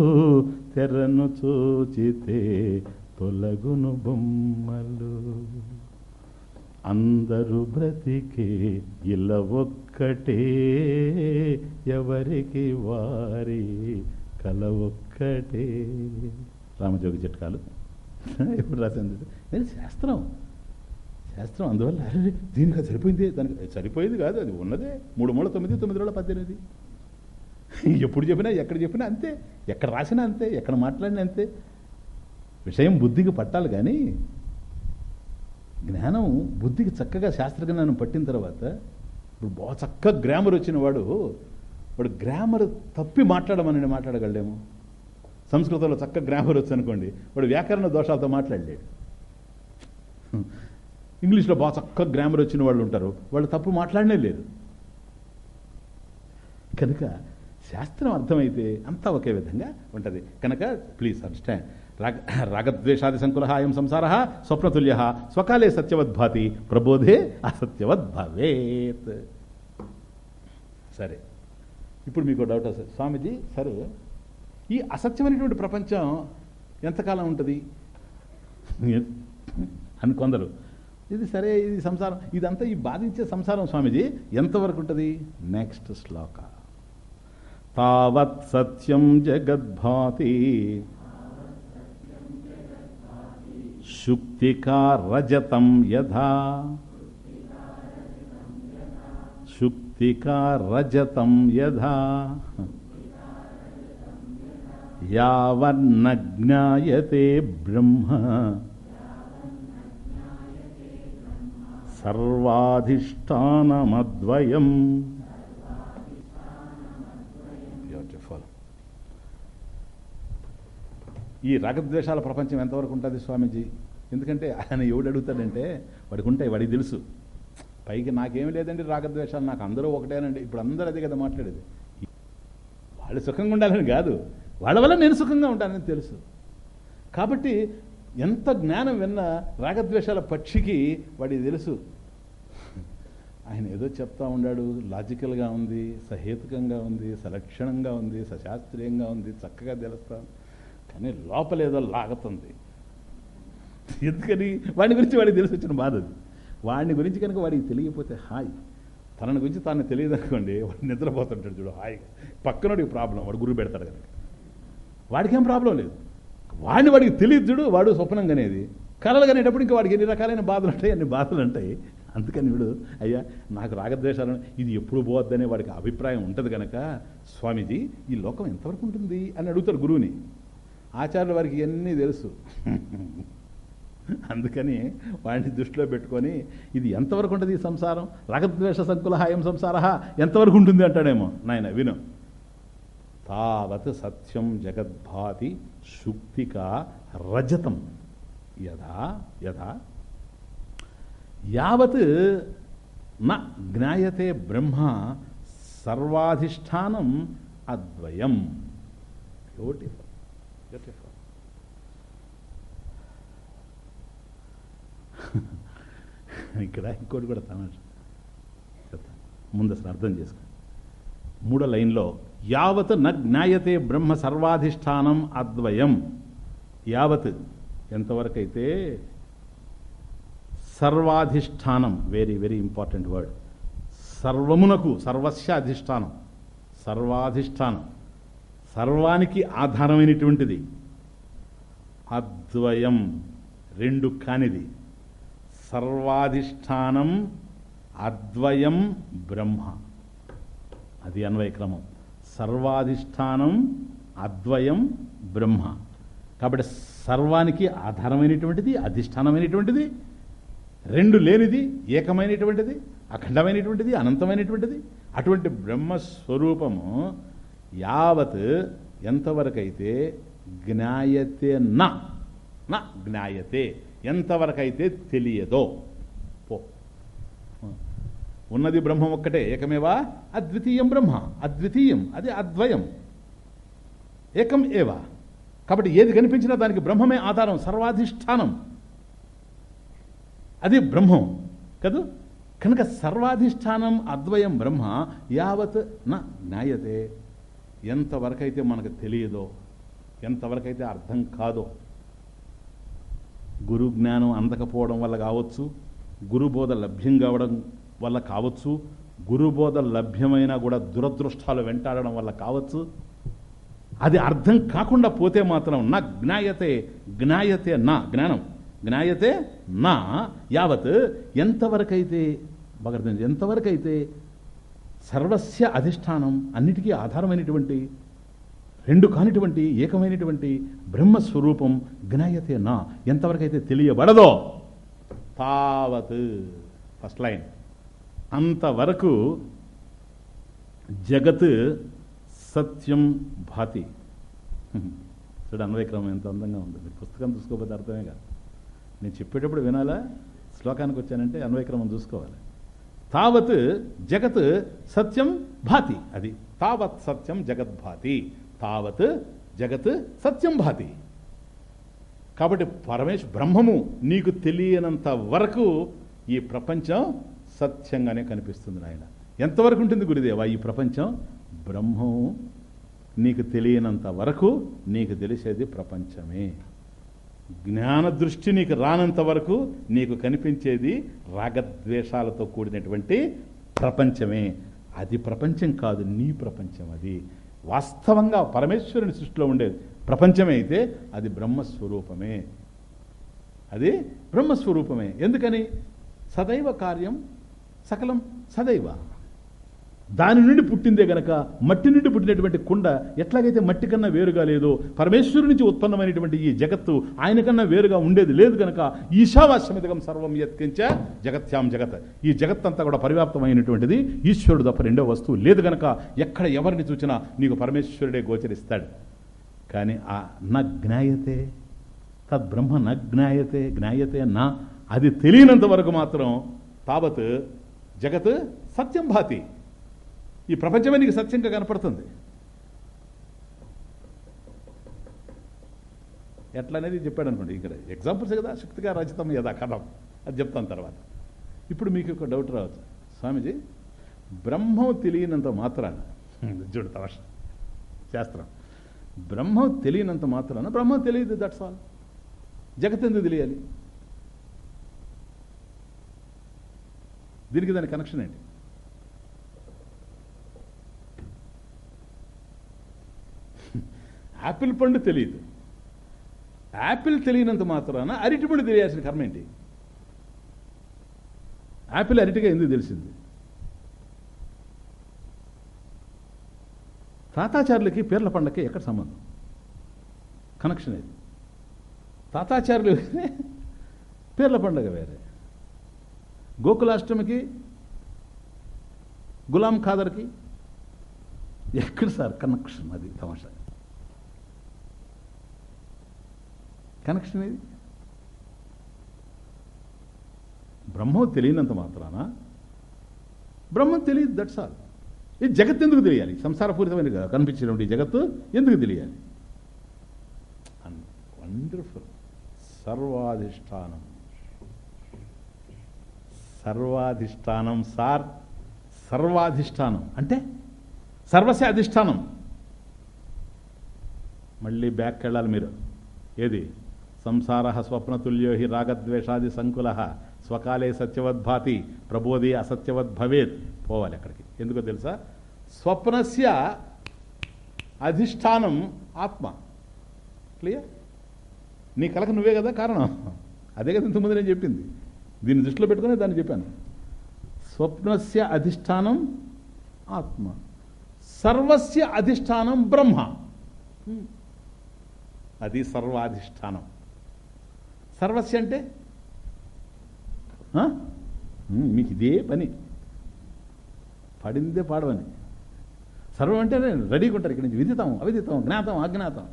తెరను చూచితే తొలగును బొమ్మలు. అందరూ బ్రతికే ఇలా ఒక్కటే ఎవరికి వారి కల ఒక్కటే. రామజోగి చిట్కాలు. ఎప్పుడు రాసింది శాస్త్రం? శాస్త్రం అందువల్ల అరే దీనికి సరిపోయింది దానికి సరిపోయింది కాదు అది ఉన్నదే. మూడు మూడు తొమ్మిది తొమ్మిది రోజుల పద్దెనిమిది. ఎప్పుడు చెప్పినా ఎక్కడ చెప్పినా అంతే. ఎక్కడ రాసినా అంతే ఎక్కడ మాట్లాడినా అంతే. విషయం బుద్ధికి పట్టాలి కానీ జ్ఞానం బుద్ధికి చక్కగా శాస్త్ర జ్ఞానం పట్టిన తర్వాత ఇప్పుడు బాగా చక్కగా గ్రామర్ వచ్చిన వాడు వాడు గ్రామర్ తప్పి మాట్లాడమని మాట్లాడగలడేమో. సంస్కృతంలో చక్కగా గ్రామర్ వచ్చు అనుకోండి వాడు వ్యాకరణ దోషాలతో మాట్లాడలేడు. ఇంగ్లీష్లో బాగా చక్కగా గ్రామర్ వచ్చిన వాళ్ళు ఉంటారు వాళ్ళు తప్పు మాట్లాడనే లేదు. కనుక శాస్త్రం అర్థమైతే అంతా ఒకే విధంగా ఉంటుంది. కనుక ప్లీజ్ అండర్స్టాండ్ రాగ రాగద్వేషాది సంకుల అయం సంసార స్వప్నతుల్య స్వకాలే సత్యవద్భాతి ప్రబోధే అసత్యవద్భవేత్. సరే. ఇప్పుడు మీకు డౌట్ వస్తుంది. స్వామీజీ సరే. ఈ అసత్యమైనటువంటి ప్రపంచం ఎంతకాలం ఉంటుంది? అని కొందరు ఇది సరే ఇది సంసారం. ఇదంతా ఈ బాధించే సంసారం స్వామీజీ ఎంతవరకు ఉంటుంది? నెక్స్ట్ శ్లోక. తావత్ సత్యం జగద్భాతి శుక్తికా రజతం యథా శుక్తికా రజతం యథా యావన్న జ్ఞాయతే బ్రహ్మ సర్వాధిష్టానమద్వయం బ్యూటిఫుల్ ఈ రాగద్వేషాల ప్రపంచం ఎంతవరకు ఉంటుంది స్వామీజీ? ఎందుకంటే ఆయన ఎవడు అడుగుతాడంటే వాడికి ఉంటాయి వాడికి తెలుసు. పైకి నాకేం లేదండి రాగద్వేషాలు నాకు అందరూ ఒకటేనండి. ఇప్పుడు అందరూ అదే కదా మాట్లాడేది. వాళ్ళు సుఖంగా ఉండాలని కాదు. వాళ్ళ వల్ల నేను సుఖంగా ఉంటానని తెలుసు. కాబట్టి ఎంత జ్ఞానం విన్నా రాగద్వేషాల పక్షికి వాడికి తెలుసు. ఆయన ఏదో చెప్తా ఉన్నాడు. లాజికల్గా ఉంది సహేతుకంగా ఉంది సలక్షణంగా ఉంది సశాస్త్రీయంగా ఉంది చక్కగా తెలుస్తా. కానీ లోపలేదో లాగుతుంది. ఎందుకని? వాడి గురించి వాడికి తెలిసి వచ్చిన బాధ అది. వాడిని గురించి కనుక వాడికి తెలియకపోతే హాయ్. తనని గురించి తాను తెలియదు అనుకోండి వాడు నిద్రపోతుంటాడు చూడు హాయిగా పక్కనోడికి ప్రాబ్లం వాడు గురువు పెడతాడు కనుక. వాడికేం ప్రాబ్లం లేదు. వాడిని వాడికి తెలియదు చూడు వాడు స్వప్నం కనేది కలలు కనేటప్పుడు ఇంకా వాడికి ఎన్ని రకాలైన బాధలు ఉంటాయి అన్ని బాధలు ఉంటాయి. అందుకని వీడు అయ్యా నాకు రాగద్వేషాలను ఇది ఎప్పుడు పోవద్దనే వాడికి అభిప్రాయం ఉంటుంది కనుక స్వామీజీ ఈ లోకం ఎంతవరకు ఉంటుంది? అని అడుగుతారు గురువుని. ఆచార్యుల వారికి ఇవన్నీ తెలుసు. అందుకని వాడిని దృష్టిలో పెట్టుకొని ఇది ఎంతవరకు ఉంటుంది ఈ సంసారం? రాగద్వేష సంకుల హాయం సంసార ఎంతవరకు ఉంటుంది అంటాడేమో? నాయన విను. తావత్ సత్యం జగద్భాతి శుక్తిక రజతం. యథా యథా. యావత్ న జ్ఞాయతే బ్రహ్మ సర్వాధిష్టానం అద్వయం. Beautiful Beautiful. ఇక్కడ ఇంకోటి కూడా తమాష చెప్తాను ముందు అసలు అర్థం చేసుకో. మూడో లైన్లో యావత్ న జ్ఞాయతే బ్రహ్మ సర్వాధిష్టానం అద్వయం. యావత్ ఎంతవరకైతే సర్వాధిష్టానం వెరీ వెరీ ఇంపార్టెంట్ వర్డ్ సర్వమునకు సర్వస్య అధిష్టానం. సర్వాధిష్టానం. సర్వానికి ఆధారమైనటువంటిది. అద్వయం రెండు కానిది. సర్వాధిష్టానం అద్వయం బ్రహ్మ. అది అన్వయ క్రమం. సర్వాధిష్టానం అద్వయం బ్రహ్మ. కాబట్టి సర్వానికి ఆధారమైనటువంటిది అధిష్టానమైనటువంటిది రెండు లేనిది ఏకమైనటువంటిది అఖండమైనటువంటిది అనంతమైనటువంటిది. అటువంటి బ్రహ్మస్వరూపము యావత్ ఎంతవరకైతే జ్ఞాయతే నా నా జ్ఞాయతే ఎంతవరకైతే తెలియదో. పో. ఉన్నది బ్రహ్మం ఒక్కటే ఏకమేవా? అద్వితీయం బ్రహ్మ అద్వితీయం అది అద్వయం. ఏకం ఏవా? కాబట్టి ఏది కనిపించినా దానికి బ్రహ్మమే ఆధారం సర్వాధిష్టానం. అది బ్రహ్మం కదూ? కనుక సర్వాధిష్టానం అద్వయం బ్రహ్మ యావత్ నా జ్ఞాయతే. ఎంతవరకైతే మనకు తెలియదో ఎంతవరకైతే అర్థం కాదో గురు జ్ఞానం అందకపోవడం వల్ల కావచ్చు గురుబోధ లభ్యం కావడం వల్ల కావచ్చు గురుబోధ లభ్యమైనా కూడా దురదృష్టాలు వెంటాడడం వల్ల కావచ్చు అది అర్థం కాకుండా పోతే మాత్రం నా జ్ఞాయతే జ్ఞాయతే నా జ్ఞానం జ్ఞాయతే నా యావత్ ఎంతవరకైతే భగర్థం ఎంతవరకైతే సర్వస్య అధిష్టానం అన్నిటికీ ఆధారమైనటువంటి రెండు కానిటువంటి ఏకమైనటువంటి బ్రహ్మస్వరూపం జ్ఞాయతే నా. ఎంతవరకైతే తెలియబడదో తావత్ ఫస్ట్ లైన్. అంతవరకు జగత్ సత్యం భాతి. చూడు అన్వయక్రమం ఎంత అందంగా ఉంది. మీరు పుస్తకం చూసుకోకపోతే అర్థమే కాదు. నేను చెప్పేటప్పుడు వినాలా? శ్లోకానికి వచ్చానంటే అన్వయక్రమం చూసుకోవాలి. తావత్ జగత్ సత్యం భాతి అది. తావత్ సత్యం జగద్భాతి తావత్ జగత్ సత్యం భాతి. కాబట్టి పరమేశ్ బ్రహ్మము నీకు తెలియనంత వరకు ఈ ప్రపంచం సత్యంగానే కనిపిస్తుంది నాయన. ఎంతవరకు ఉంటుంది గురుదేవా ఈ ప్రపంచం? బ్రహ్మం నీకు తెలియనంత వరకు నీకు తెలిసేది ప్రపంచమే. జ్ఞాన దృష్టి నీకు రానంత వరకు నీకు కనిపించేది రాగద్వేషాలతో కూడినటువంటి ప్రపంచమే. అది ప్రపంచం కాదు నీ ప్రపంచం అది. వాస్తవంగా పరమేశ్వరుని సృష్టిలో ఉండేది ప్రపంచమే అయితే అది బ్రహ్మస్వరూపమే. అది బ్రహ్మస్వరూపమే. ఎందుకని? సదైవ కార్యం సకలం సదైవ. దాని నుండి పుట్టిందే గనక మట్టి నుండి పుట్టినటువంటి కుండ ఎట్లాగైతే మట్టి కన్నా వేరుగా లేదో పరమేశ్వరు నుంచి ఉత్పన్నమైనటువంటి ఈ జగత్తు ఆయన కన్నా వేరుగా ఉండేది లేదు గనక ఈశావాస్యమిదగం సర్వం యత్కించ జగత్యాం జగత్. ఈ జగత్తంతా కూడా పరివ్యాప్తమైనటువంటిది ఈశ్వరుడు తప్ప రెండో వస్తువు లేదు గనక ఎక్కడ ఎవరిని చూసినా నీకు పరమేశ్వరుడే గోచరిస్తాడు. కానీ ఆ న జ్ఞాయతే తద్బ్రహ్మ న జ్ఞాయతే జ్ఞాయతే నా అది తెలియనంత వరకు మాత్రం తావత్ జగత్ సత్యం భాతి. ఈ ప్రపంచమే నీకు సత్యంగా కనపడుతుంది. ఎట్లా అనేది చెప్పాడు అనుకోండి ఇక్కడ ఎగ్జాంపుల్స్ కదా శక్తిగా రచితం యథా కథం. అది చెప్తాను తర్వాత. ఇప్పుడు మీకు ఒక డౌట్ రావచ్చు. స్వామీజీ బ్రహ్మం తెలియనంత మాత్రాన చూడు తమాష శాస్త్రం. బ్రహ్మం తెలియనంత మాత్రాన బ్రహ్మం తెలియదు దట్స్ ఆల్ జగత్ ఎందుకు తెలియాలి? దీనికి దాని కనెక్షన్ ఏంటి? యాపిల్ పండు తెలియదు. యాపిల్ తెలియనంత మాత్రాన అరటి పండు తెలియాల్సిన కర్మ ఏంటి? యాపిల్ అరటిగా ఎందుకు తెలిసింది? తాతాచారులకి పేర్ల పండగకి ఎక్కడ సంబంధం? కనెక్షన్ ఇది తాతాచారులు పేర్ల పండగ వేరే. గోకులాష్టమికి గులాం ఖాదర్కి ఎక్కడ సార్ కనెక్షన్ అది తమాషా? కనెక్షన్ ఇది బ్రహ్మం తెలియనంత మాత్రాన? బ్రహ్మం తెలియదు దట్స్ ఆల్ ఈ జగత్ ఎందుకు తెలియాలి? సంసారపూరితమైన కనిపించినటువంటి జగత్తు ఎందుకు తెలియాలి? వండర్ఫుల్ సర్వాధిష్టానం. సర్వాధిష్టానం సార్. సర్వాధిష్టానం. అంటే సర్వస్య అధిష్టానం. మళ్ళీ బ్యాక్ వెళ్ళాలి మీరు. ఏది? సంసార స్వప్నతుల్యో హి రాగద్వేషాది సంకుల. స్వకాలే సత్యవద్భాతి ప్రబోధి అసత్యవద్ భవేత్. పోవాలి అక్కడికి. ఎందుకో తెలుసా? స్వప్నస్య అధిష్టానం ఆత్మ. క్లియర్? నీ కలక నువ్వే కదా కారణం. అదే కదా ఇంతకుముందు నేను చెప్పింది. దీన్ని దృష్టిలో పెట్టుకుని దాన్ని చెప్పాను. స్వప్నస్య అధిష్టానం ఆత్మ. సర్వస్య అధిష్టానం బ్రహ్మ. అది సర్వాధిష్టానం. సర్వస్య అంటే? ఆ? మీకు ఇదే పని. పడిందే పాడవని. సర్వం అంటే రెడీగా ఉంటారు ఇక్కడి నుంచి. విదితం అవిదితం జ్ఞాతం అజ్ఞాతం.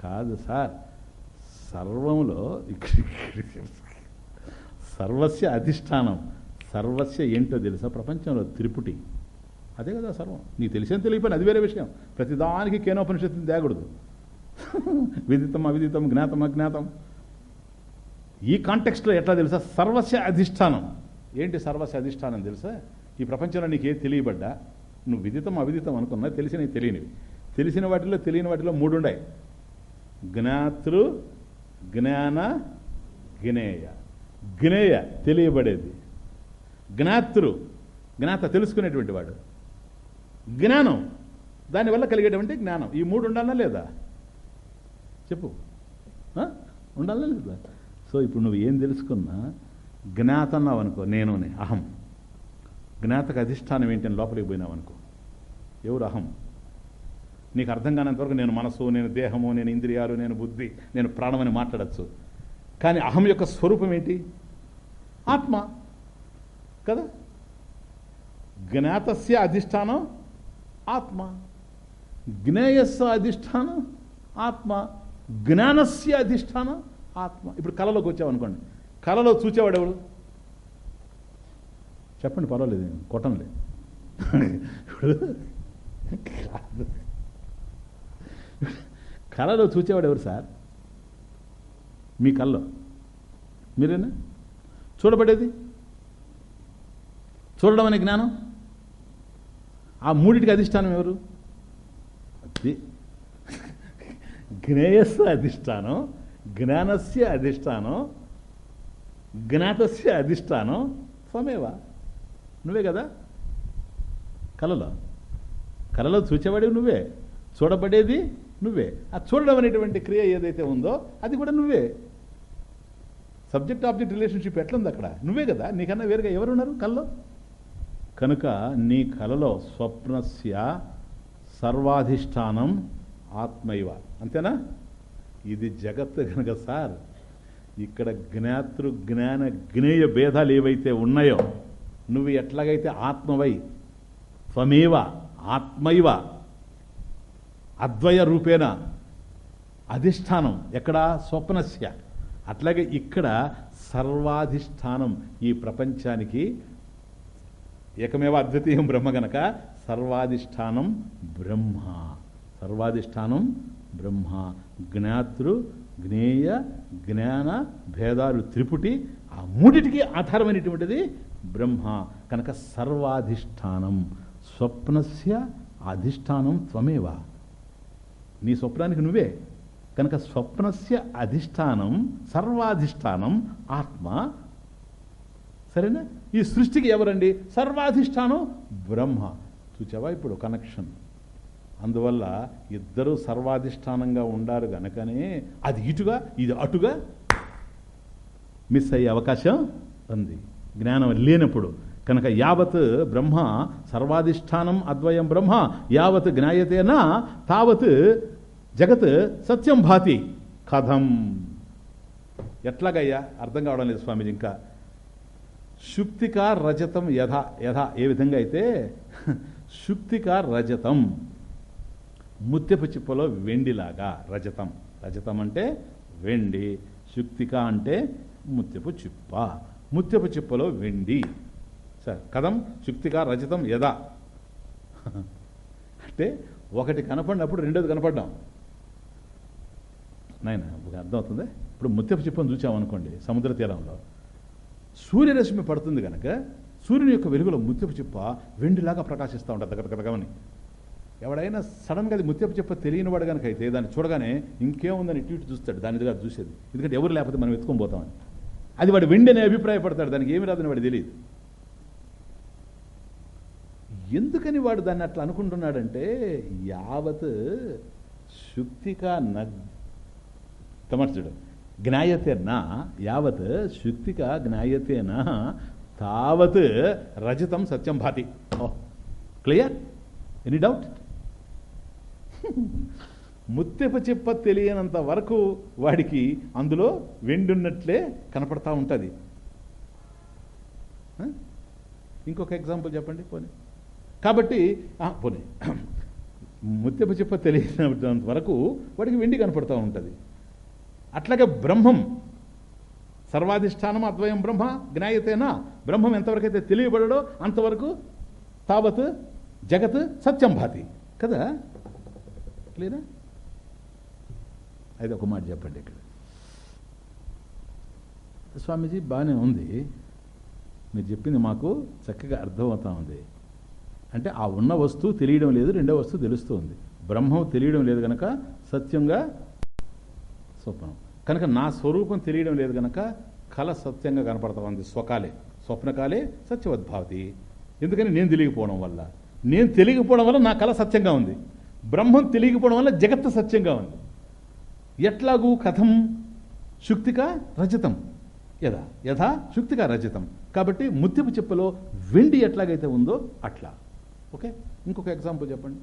కాదు సార్ సర్వంలో సర్వస్య అధిష్టానం. సర్వస్య ఏంటో తెలుసా? ప్రపంచంలో త్రిపుటి. అదే కదా సర్వం. నీకు తెలిసిన తెలియపోయిన అది వేరే విషయం. ప్రతిదానికి కేనోపనిషత్తుని తేగూడదు విదితం అవిదితం జ్ఞాతం అజ్ఞాతం. ఈ కాంటెక్స్ట్లో ఎట్లా తెలుసా? సర్వస్య అధిష్టానం. ఏంటి సర్వస్య అధిష్టానం తెలుసా? ఈ ప్రపంచంలో నీకు ఏది తెలియబడ్డా? నువ్వు విదితం అవిదితం అనుకున్నా తెలిసినవి తెలియనివి. తెలిసిన వాటిలో తెలియని వాటిలో మూడు ఉన్నాయి జ్ఞాతృ జ్ఞాన జ్ఞేయ. జ్ఞేయ తెలియబడేది. జ్ఞాతృ జ్ఞాత తెలుసుకునేటువంటి వాడు. జ్ఞానం దానివల్ల కలిగేటువంటి జ్ఞానం. ఈ మూడు ఉండాలా లేదా? చెప్పు. ఉండాలా లేదా? సో ఇప్పుడు నువ్వు ఏం తెలుసుకున్నా జ్ఞాత అన్నావు అనుకో నేనునే అహం. జ్ఞాతకు అధిష్టానం ఏంటని లోపలికి పోయినావు అనుకో ఎవరు అహం? నీకు అర్థం కానంతవరకు నేను మనసు నేను దేహము నేను ఇంద్రియాలు నేను బుద్ధి నేను ప్రాణం అని మాట్లాడచ్చు. కానీ అహం యొక్క స్వరూపం ఏంటి? ఆత్మ. కదా? జ్ఞాతస్య అధిష్టానం ఆత్మ. జ్ఞేయస్య అధిష్టానం ఆత్మ. జ్ఞానస్య అధిష్టానం ఆత్మ. ఇప్పుడు కళలోకి వచ్చావనుకోండి కళలో చూచేవాడు ఎవడు? చెప్పండి పర్వాలేదు కొట్టంలే ఇప్పుడు కళలో చూచేవాడు ఎవరు సార్? మీ కళ్ళలో. మీరేనా? చూడబడేది? చూడడం అనే జ్ఞానం? ఆ మూడిటికి అధిష్టానం ఎవరు? జ్ఞేయస్సు అధిష్టానం. జ్ఞానస్య అధిష్టానం జ్ఞాతస్య అధిష్టానం త్వమేవా నువ్వే కదా? కలలో. కలలో చూచేవాడివి నువ్వే. చూడబడేది నువ్వే. ఆ చూడడం అనేటువంటి క్రియ ఏదైతే ఉందో అది కూడా నువ్వే. సబ్జెక్ట్ ఆబ్జెక్ట్ రిలేషన్షిప్ ఎట్లుంది అక్కడ? నువ్వే కదా? నీకన్నా వేరుగా ఎవరున్నారు కలలో? కనుక నీ కలలో స్వప్నస్య సర్వాధిష్టానం ఆత్మైవ. అంతేనా? ఇది జగత్తు కనుక సార్ ఇక్కడ జ్ఞాతృ జ్ఞాన జ్ఞేయ భేదాలు ఏవైతే ఉన్నాయో నువ్వు ఎట్లాగైతే ఆత్మవై త్వమేవ ఆత్మైవ అద్వయ రూపేణ అధిష్టానం ఎక్కడ స్వప్నస్య. అట్లాగే ఇక్కడ సర్వాధిష్టానం ఈ ప్రపంచానికి ఏకమేవ అద్వితీయం బ్రహ్మ గనక సర్వాధిష్టానం బ్రహ్మ. సర్వాధిష్టానం బ్రహ్మ జ్ఞాతృ జ్ఞేయ జ్ఞాన భేదాలు త్రిపుటి ఆ మూడిటికి ఆధారమైనటువంటిది బ్రహ్మ. కనుక సర్వాధిష్టానం స్వప్నస్య అధిష్టానం త్వమేవ. నీ స్వప్నానికి నువ్వే. కనుక స్వప్నస్య అధిష్టానం సర్వాధిష్టానం ఆత్మ. సరేనా? ఈ సృష్టికి ఎవరండి? సర్వాధిష్టానం బ్రహ్మ. చూచావా ఇప్పుడు కనెక్షన్ అందువల్ల ఇద్దరు సర్వాధిష్టానంగా ఉండారు గనకనే అది ఇటుగా ఇది అటుగా మిస్ అయ్యే అవకాశం ఉంది. జ్ఞానం లేనప్పుడు. కనుక యావత్ బ్రహ్మ సర్వాధిష్టానం అద్వయం బ్రహ్మ యావత్ జ్ఞాయతేనా తావత్ జగత్ సత్యం భాతి. కథం. ఎట్లాగయ్యా? అర్థం కావడం లేదు స్వామిజీ ఇంకా. శుక్తిక రజతం యథ యథ ఏ విధంగా అయితే? శుక్తిక రజతం. ముత్యపు చిప్పలో వెండిలాగా రజతం. రజతం అంటే వెండి శుక్తిక అంటే ముత్యపు చిప్ప. ముత్యపు చిప్పలో వెండి. సార్ కథం శుక్తిక రజతం యదా. అంటే ఒకటి కనపడినప్పుడు రెండోది కనపడ్డాం. నాయన అర్థమవుతుంది ఇప్పుడు ముత్యపు చిప్పను చూసామనుకోండి సముద్ర తీరంలో. సూర్యరశ్మి పడుతుంది కనుక సూర్యుని యొక్క వెలుగులో ముత్యపు చిప్ప వెండిలాగా ప్రకాశిస్తూ ఉంటుంది దగ్గర ఎవడైనా సడన్గా అది ముత్యపు చెప్ప తెలియని వాడు కనుక అయితే దాన్ని చూడగానే ఇంకేముందని ఇటు ఇటు చూస్తాడు దాని దగ్గర చూసేది. ఎందుకంటే ఎవరు లేకపోతే మనం ఎత్తుకొని పోతామని. అది వాడు వెండి అనే అభిప్రాయపడతాడు దానికి ఏమి రాదని వాడు తెలియదు. ఎందుకని వాడు దాన్ని అట్లా అనుకుంటున్నాడంటే యావత్ శుక్తిక నగ్ తమర్చుడు జ్ఞాయతేన యావత్ శుక్తికా జ్ఞాయతేన తావత్ రజతం సత్యం భాతి. క్లియర్? Any doubt? ముత్తెప చెప్ప తెలియనంత వరకు వాడికి అందులో వెండున్నట్లే కనపడతా ఉంటుంది. ఇంకొక ఎగ్జాంపుల్ చెప్పండి పోనీ. కాబట్టి ఆ, పోనీ. ముత్తెప చెప్ప తెలియనంత వరకు వాడికి వెండి కనపడుతూ ఉంటుంది. అట్లాగే బ్రహ్మం. సర్వాధిష్టానం అద్వయం బ్రహ్మ జ్ఞాయతేనా? బ్రహ్మం ఎంతవరకు అయితే తెలియబడడో అంతవరకు తావత్ జగత్ సత్యం భాతి. కదా? లేదా అయితే ఒక మాట చెప్పండి ఇక్కడ. స్వామీజీ బాగానే ఉంది. మీరు చెప్పింది మాకు చక్కగా అర్థమవుతా ఉంది. అంటే ఆ ఉన్న వస్తువు తెలియడం లేదు రెండో వస్తువు తెలుస్తుంది. బ్రహ్మం తెలియడం లేదు కనుక సత్యంగా స్వప్నం. కనుక నా స్వరూపం తెలియడం లేదు కనుక కళ సత్యంగా కనపడతా ఉంది స్వకాలే. స్వప్నకాలే సత్యవద్భావతి. ఎందుకని నేను తెలియకపోవడం వల్ల? నేను తెలియకపోవడం వల్ల నా కళ సత్యంగా ఉంది. బ్రహ్మం తెలియకపోవడం వల్ల జగత్తు సత్యంగా ఉంది. ఎట్లాగూ కథం శుక్తిక రజతం? యథా యథా శుక్తిక రజతం. కాబట్టి ముత్యపు చెప్పలో వెండి ఎట్లాగైతే ఉందో అట్లా. ఓకే? ఇంకొక ఎగ్జాంపుల్ చెప్పండి.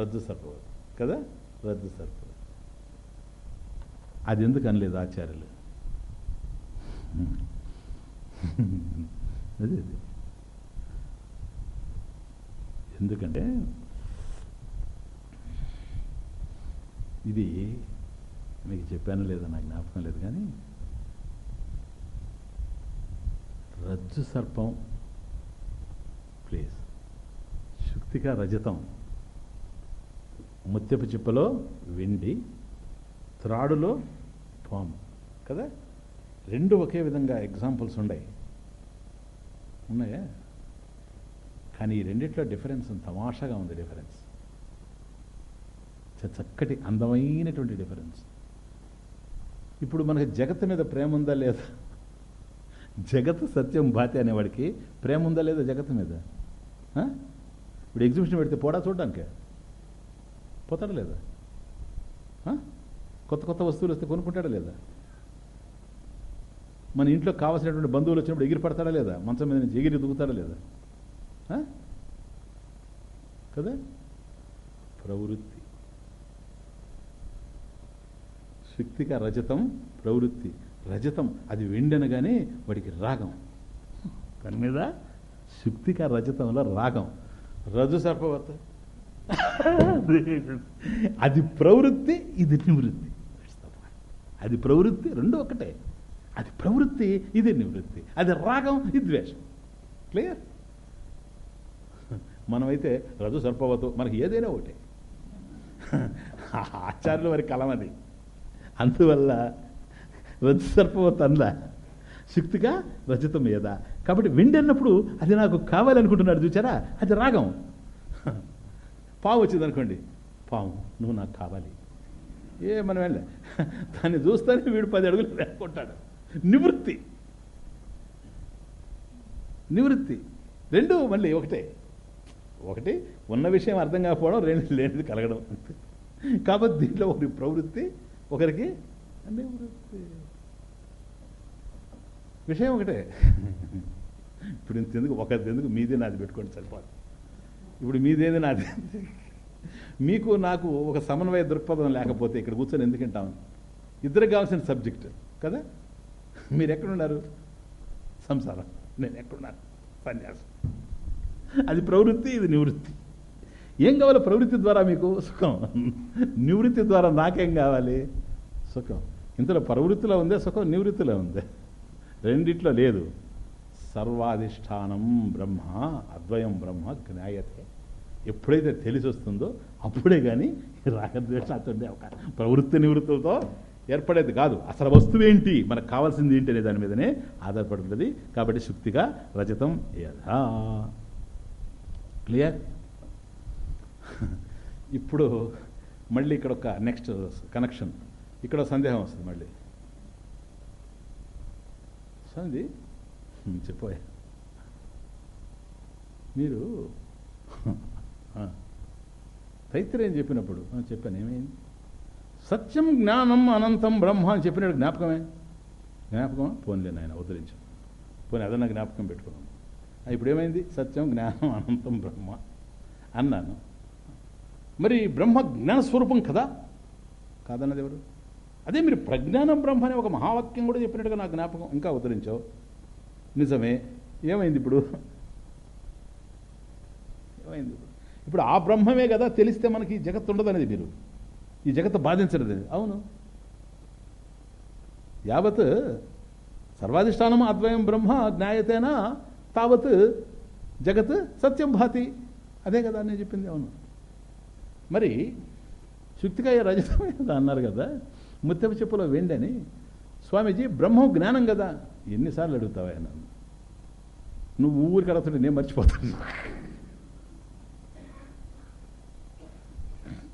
రజ్జు సర్పవతి. కదా? రజ్జు సర్పవతి. అది ఎందుకు అనలేదు ఆచార్యులు? అదే అదే. ఎందుకంటే ఇది మీకు చెప్పాను లేదా నాకు జ్ఞాపకం లేదు కానీ రజ్జు సర్పం ప్లీజ్ శుక్తిక రజతం. ముత్యపు చిప్పలో వెండి త్రాడులో పాము. కదా? రెండు ఒకే విధంగా ఎగ్జాంపుల్స్ ఉన్నాయి ఉన్నాయా? కానీ ఈ రెండిట్లో డిఫరెన్స్ తమాషాగా ఉంది డిఫరెన్స్ చక్కటి అందమైనటువంటి డిఫరెన్స్ ఇప్పుడు మనకి జగత్తు మీద ప్రేమ ఉందా లేదా? జగత్ సత్యం బాతి అనేవాడికి ప్రేమ ఉందా లేదా జగత్తు మీద? ఇప్పుడు ఎగ్జిబిషన్ పెడితే పోడా చూడడానికే? పోతాడా లేదా? కొత్త కొత్త వస్తువులు వస్తే కొనుక్కుంటాడా లేదా? మన ఇంట్లో కావాల్సినటువంటి బంధువులు వచ్చినప్పుడు ఎగిరి పడతాడా లేదా? మంచం మీద నుంచి ఎగిరి దుగుతాడా లేదా? కదా? ప్రవృత్తి. శక్తిక రజతం ప్రవృత్తి. రజతం అది వెండనగానే వాడికి రాగం. దాని మీద శుక్తిక రజతంలో రాగం. రజు సర్పవత అది ప్రవృత్తి ఇది నివృత్తి. అది ప్రవృత్తి రెండు ఒకటే. అది ప్రవృత్తి ఇది నివృత్తి. అది రాగం ఇది ద్వేషం. క్లియర్ మనమైతే రజు సర్పవతో మనకి ఏదైనా ఒకటే. ఆచార్యుల వారి కలం అది. అందువల్ల రజు శక్తిగా రజతం ఏదా కాబట్టి వెండి అన్నప్పుడు అది నాకు కావాలనుకుంటున్నాడు చూచారా? అది రాగం. పాము వచ్చింది అనుకోండి. పాము నువ్వు నాకు కావాలి. ఏ మనం వెళ్ళే. దాన్ని చూస్తానే వీడు పది అడుగులు లేకుంటాడు నివృత్తి. నివృత్తి. రెండు మళ్ళీ ఒకటే. ఒకటి ఉన్న విషయం అర్థం కాకపోవడం రెండు లేనిది కలగడం కాబట్టి దీంట్లో ఒకటి ప్రవృత్తి ఒకరికి విషయం ఒకటే. ఇప్పుడు ఇంతెందుకు ఒకరిది ఎందుకు మీదే నాది పెట్టుకోండి సరిపోదు. ఇప్పుడు మీదేది నాది? మీకు నాకు ఒక సమన్వయ దృక్పథం లేకపోతే ఇక్కడ కూర్చొని ఎందుకు ఇద్దరికి కావాల్సిన సబ్జెక్ట్ కదా? మీరు ఎక్కడున్నారు? సంసారం. నేను ఎక్కడున్నాను? సన్యాసం. అది ప్రవృత్తి ఇది నివృత్తి. ఏం కావాలి? ప్రవృత్తి ద్వారా మీకు సుఖం. నివృత్తి ద్వారా నాకేం కావాలి? సుఖం. ఇంతలో ప్రవృత్తిలో ఉందే సుఖం నివృత్తిలో ఉందే. రెండిట్లో లేదు. సర్వాధిష్టానం బ్రహ్మ అద్వయం బ్రహ్మ జ్ఞాయతే. ఎప్పుడైతే తెలిసి వస్తుందో అప్పుడే కానీ రాగద్వేషాతుండే అవకాశం ప్రవృత్తి నివృత్తులతో ఏర్పడేది కాదు. అసలు వస్తువు ఏంటి? మనకు కావాల్సింది ఏంటి అనే దాని మీదనే ఆధారపడుతుంది. కాబట్టి శుక్తిగా రజతం యథా. క్లియర్ ఇప్పుడు మళ్ళీ ఇక్కడ ఒక నెక్స్ట్ కనెక్షన్ ఇక్కడ సందేహం వస్తుంది మళ్ళీ. సంది? చెప్పోయా మీరు? తైత్రేయం చెప్పినప్పుడు చెప్పాను ఏమైంది? సత్యం జ్ఞానం అనంతం బ్రహ్మ అని చెప్పినాడు జ్ఞాపకమే? జ్ఞాపకం పోన్లే నాయన ఉద్ధరించు పోనీ అదన్న జ్ఞాపకం పెట్టుకున్నాం. ఇప్పుడు ఏమైంది? సత్యం జ్ఞానం అనంతం బ్రహ్మ అన్నాను. మరి బ్రహ్మ జ్ఞాన స్వరూపం కదా? కాదన్నది ఎవరు? అదే మీరు ప్రజ్ఞానం బ్రహ్మ అనే ఒక మహావాక్యం కూడా చెప్పినట్టుగా నాకు జ్ఞాపకం ఇంకా ఉద్ధరించావు. నిజమే. ఏమైంది ఇప్పుడు? ఏమైంది ఇప్పుడు? ఇప్పుడు ఆ బ్రహ్మమే కదా తెలిస్తే మనకి ఈ జగత్తు ఉండదు అనేది మీరు. ఈ జగత్తు బాధించలేదు అవును. యావత్ సర్వాధిష్టానం అద్వయం బ్రహ్మ జ్ఞాయతేనా? తావత్ జగత్ సత్యం భాతి. అదే కదా నేను చెప్పింది. అవును. మరి శుక్తికాయ రజతమే కదా అన్నారు కదా ముత్యపు చెప్పులో వెండని స్వామీజీ బ్రహ్మం జ్ఞానం కదా ఎన్నిసార్లు అడుగుతావా నన్ను నువ్వు ఊరికి అడుగుతుంటే నేను మర్చిపోతాను.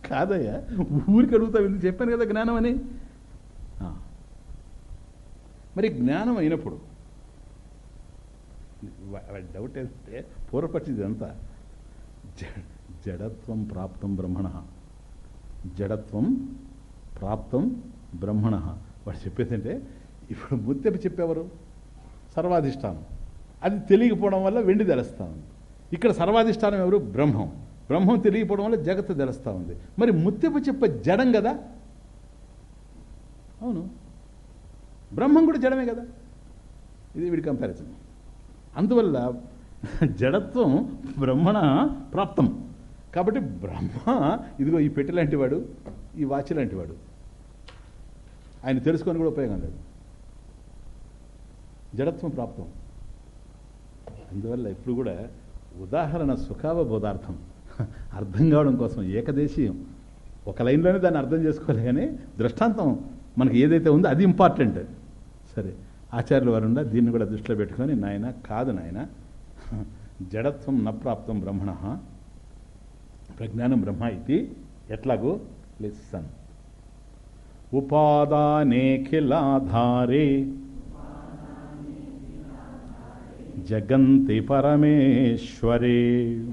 కాదయ్యా ఊరికి అడుగుతావు ఎందుకు? చెప్పాను కదా జ్ఞానం అని. మరి జ్ఞానం అయినప్పుడు డౌట్ ఏంటంటే పూర్వపక్షిది అంతా జ- జడత్వం ప్రాప్తం బ్రహ్మణ. జడత్వం ప్రాప్తం బ్రహ్మణ. వాడు చెప్పేదంటే ఇప్పుడు ముత్తెపి చెప్పేవారు? సర్వాధిష్టానం. అది తెలియకపోవడం వల్ల వెండి తెలుస్తా ఉంది. ఇక్కడ సర్వాధిష్టానం ఎవరు? బ్రహ్మం. బ్రహ్మం తెలియకపోవడం వల్ల జగత్తు తెలుస్తూ ఉంది. మరి ముత్తెప్ప చెప్పే జడం కదా? అవును. బ్రహ్మం కూడా జడమే కదా? ఇది వీడి కంపారిజన్ అందువల్ల జడత్వం బ్రహ్మణ ప్రాప్తం. కాబట్టి బ్రహ్మ ఇదిగో ఈ పెట్టె లాంటి వాడు ఈ వాచ్ లాంటి వాడు. ఆయన తెలుసుకొని కూడా ఉపయోగం లేదు. జడత్వం ప్రాప్తం. అందువల్ల ఇప్పుడు కూడా ఉదాహరణ సుఖావబోధార్థం అర్థం కావడం కోసం ఏకదేశీయం. ఒక లైన్లోనే దాన్ని అర్థం చేసుకోలే కానీ దృష్టాంతం మనకి ఏదైతే ఉందో అది ఇంపార్టెంట్. సరే ఆచార్యుల వారు ఉండా దీన్ని కూడా దృష్టిలో పెట్టుకొని నాయన కాదు నాయన జడత్వం న ప్రాప్తం బ్రహ్మణ. ప్రజ్ఞానం బ్రహ్మ ఇది ఎట్లాగో లిసన్ ఉపాదానేఖిలాధారే జగంతి పరమేశ్వరే.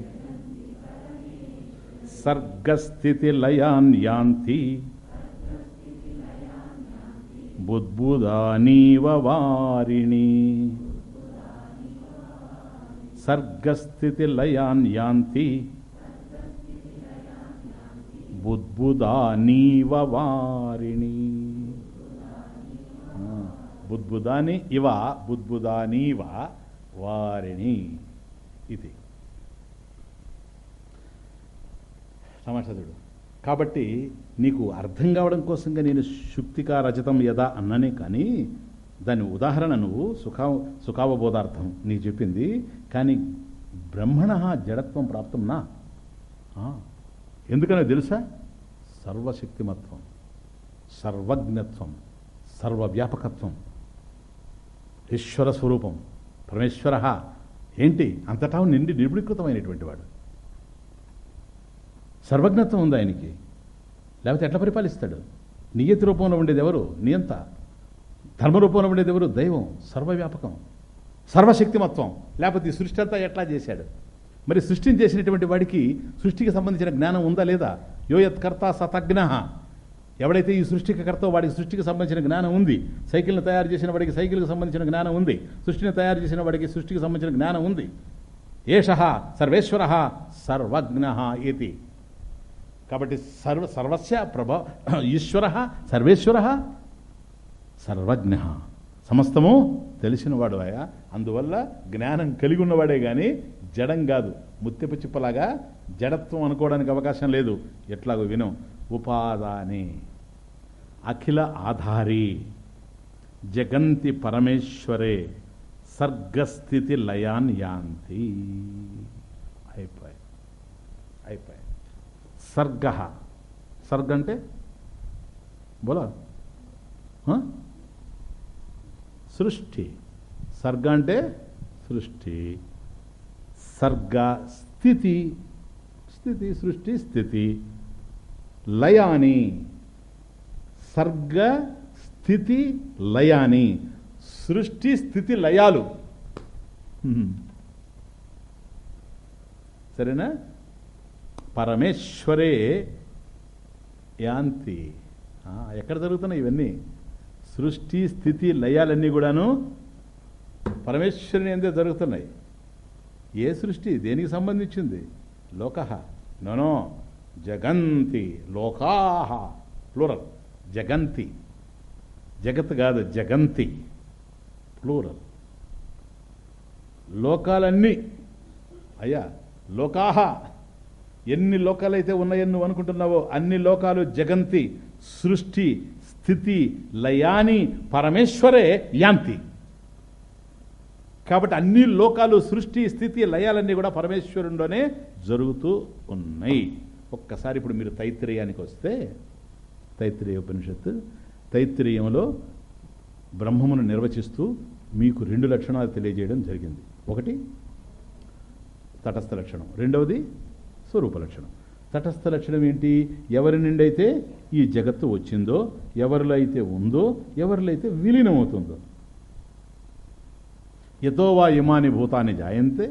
సర్గస్థితి లయాన్ యాంతి బుద్బుదానీవ వారిణి. సర్గస్థితి లయాన్ యాంతి బుద్బుదానీవ వారిణి. బుద్భుదాని బుద్బుదాని ఇవ బుద్బుదానీవ వారిణి. ఇది. సమాచారుడు కాబట్టి నీకు అర్థం కావడం కోసంగా నేను శుక్తికా రజతం యదా అన్ననే కానీ దాని ఉదాహరణ నువ్వు సుఖా సుఖావబోధార్థం నీకు చెప్పింది. కానీ బ్రహ్మణ జడత్వం ప్రాప్తం నా. ఎందుకనో తెలుసా? సర్వశక్తిమత్వం సర్వజ్ఞత్వం సర్వవ్యాపకత్వం. ఈశ్వర స్వరూపం పరమేశ్వర. ఏంటి? అంతటా నిండి నిర్వికృతమైనటువంటి వాడు. సర్వజ్ఞత్వం ఉంది ఆయనకి. లేకపోతే ఎట్లా పరిపాలిస్తాడు? నియతి రూపంలో ఉండేది ఎవరు? నియంత. ధర్మ రూపంలో ఉండేది ఎవరు? దైవం సర్వవ్యాపకం. సర్వశక్తిమత్వం. లేకపోతే ఈ సృష్టి అంతా ఎట్లా చేశాడు? మరి సృష్టిని చేసినటువంటి వాడికి సృష్టికి సంబంధించిన జ్ఞానం ఉందా లేదా? యోయత్కర్త సతజ్ఞ. ఎవడైతే ఈ సృష్టికి కర్త వాడికి సృష్టికి సంబంధించిన జ్ఞానం ఉంది సైకిల్ని తయారు చేసిన వాడికి సైకిల్కి సంబంధించిన జ్ఞానం ఉంది సృష్టిని తయారు చేసిన వాడికి సృష్టికి సంబంధించిన జ్ఞానం ఉంది. ఏష సర్వేశ్వర సర్వజ్ఞ ఇది కాబట్టి సర్వ సర్వస్య ప్రభ ఈశ్వర సర్వేశ్వర సర్వజ్ఞ. సమస్తము తెలిసినవాడు ఆయా అందువల్ల జ్ఞానం కలిగి ఉన్నవాడే కానీ జడం కాదు ముత్యపు చిప్పలాగా జడత్వం అనుకోవడానికి అవకాశం లేదు. ఎట్లాగో విను. ఉపాదాని. అఖిల ఆధారి. జగంతి పరమేశ్వరే. సర్గస్థితి లయాన్ యాంతి. అయిపోయి అయిపోయి సర్గ. సర్గ అంటే? బోలా? సృష్టి. సర్గ అంటే సృష్టి. సర్గ స్థితి స్థితి సృష్టి స్థితి లయాని. సర్గ స్థితి లయాని. సృష్టి స్థితి లయాలు. సరేనా? పరమేశ్వరే యాంతి. ఎక్కడ జరుగుతున్నాయి ఇవన్నీ? సృష్టి స్థితి లయాలన్నీ కూడాను పరమేశ్వరుని అంతే జరుగుతున్నాయి. ఏ సృష్టి దేనికి సంబంధించింది? లోక. No no. జగంతి. లోకాహ ప్లూరల్. జగంతి. జగత్ కాదు జగంతి. ప్లూరల్. లోకాలన్నీ. అయ్యా లోకాహ ఎన్ని లోకాలైతే ఉన్నాయని నువ్వు అనుకుంటున్నావో అన్ని లోకాలు జగంతి సృష్టి స్థితి లయాని పరమేశ్వరే యాంతి. కాబట్టి అన్ని లోకాలు సృష్టి స్థితి లయాలన్నీ కూడా పరమేశ్వరుడిలోనే జరుగుతూ ఉన్నాయి. ఒక్కసారి ఇప్పుడు మీరు తైత్రేయానికి వస్తే తైత్రేయ ఉపనిషత్తు తైత్రేయంలో బ్రహ్మమును నిర్వచిస్తూ మీకు రెండు లక్షణాలు తెలియజేయడం జరిగింది. ఒకటి తటస్థ లక్షణం. రెండవది స్వరూప లక్షణం. తటస్థ లక్షణం ఏంటి? ఎవరి నుండి అయితే ఈ జగత్తు వచ్చిందో ఎవరిలో అయితే ఉందో ఎవరిలో అయితే విలీనమవుతుందో. యతోవా ఇమాని భూతాన్ని జాయంతే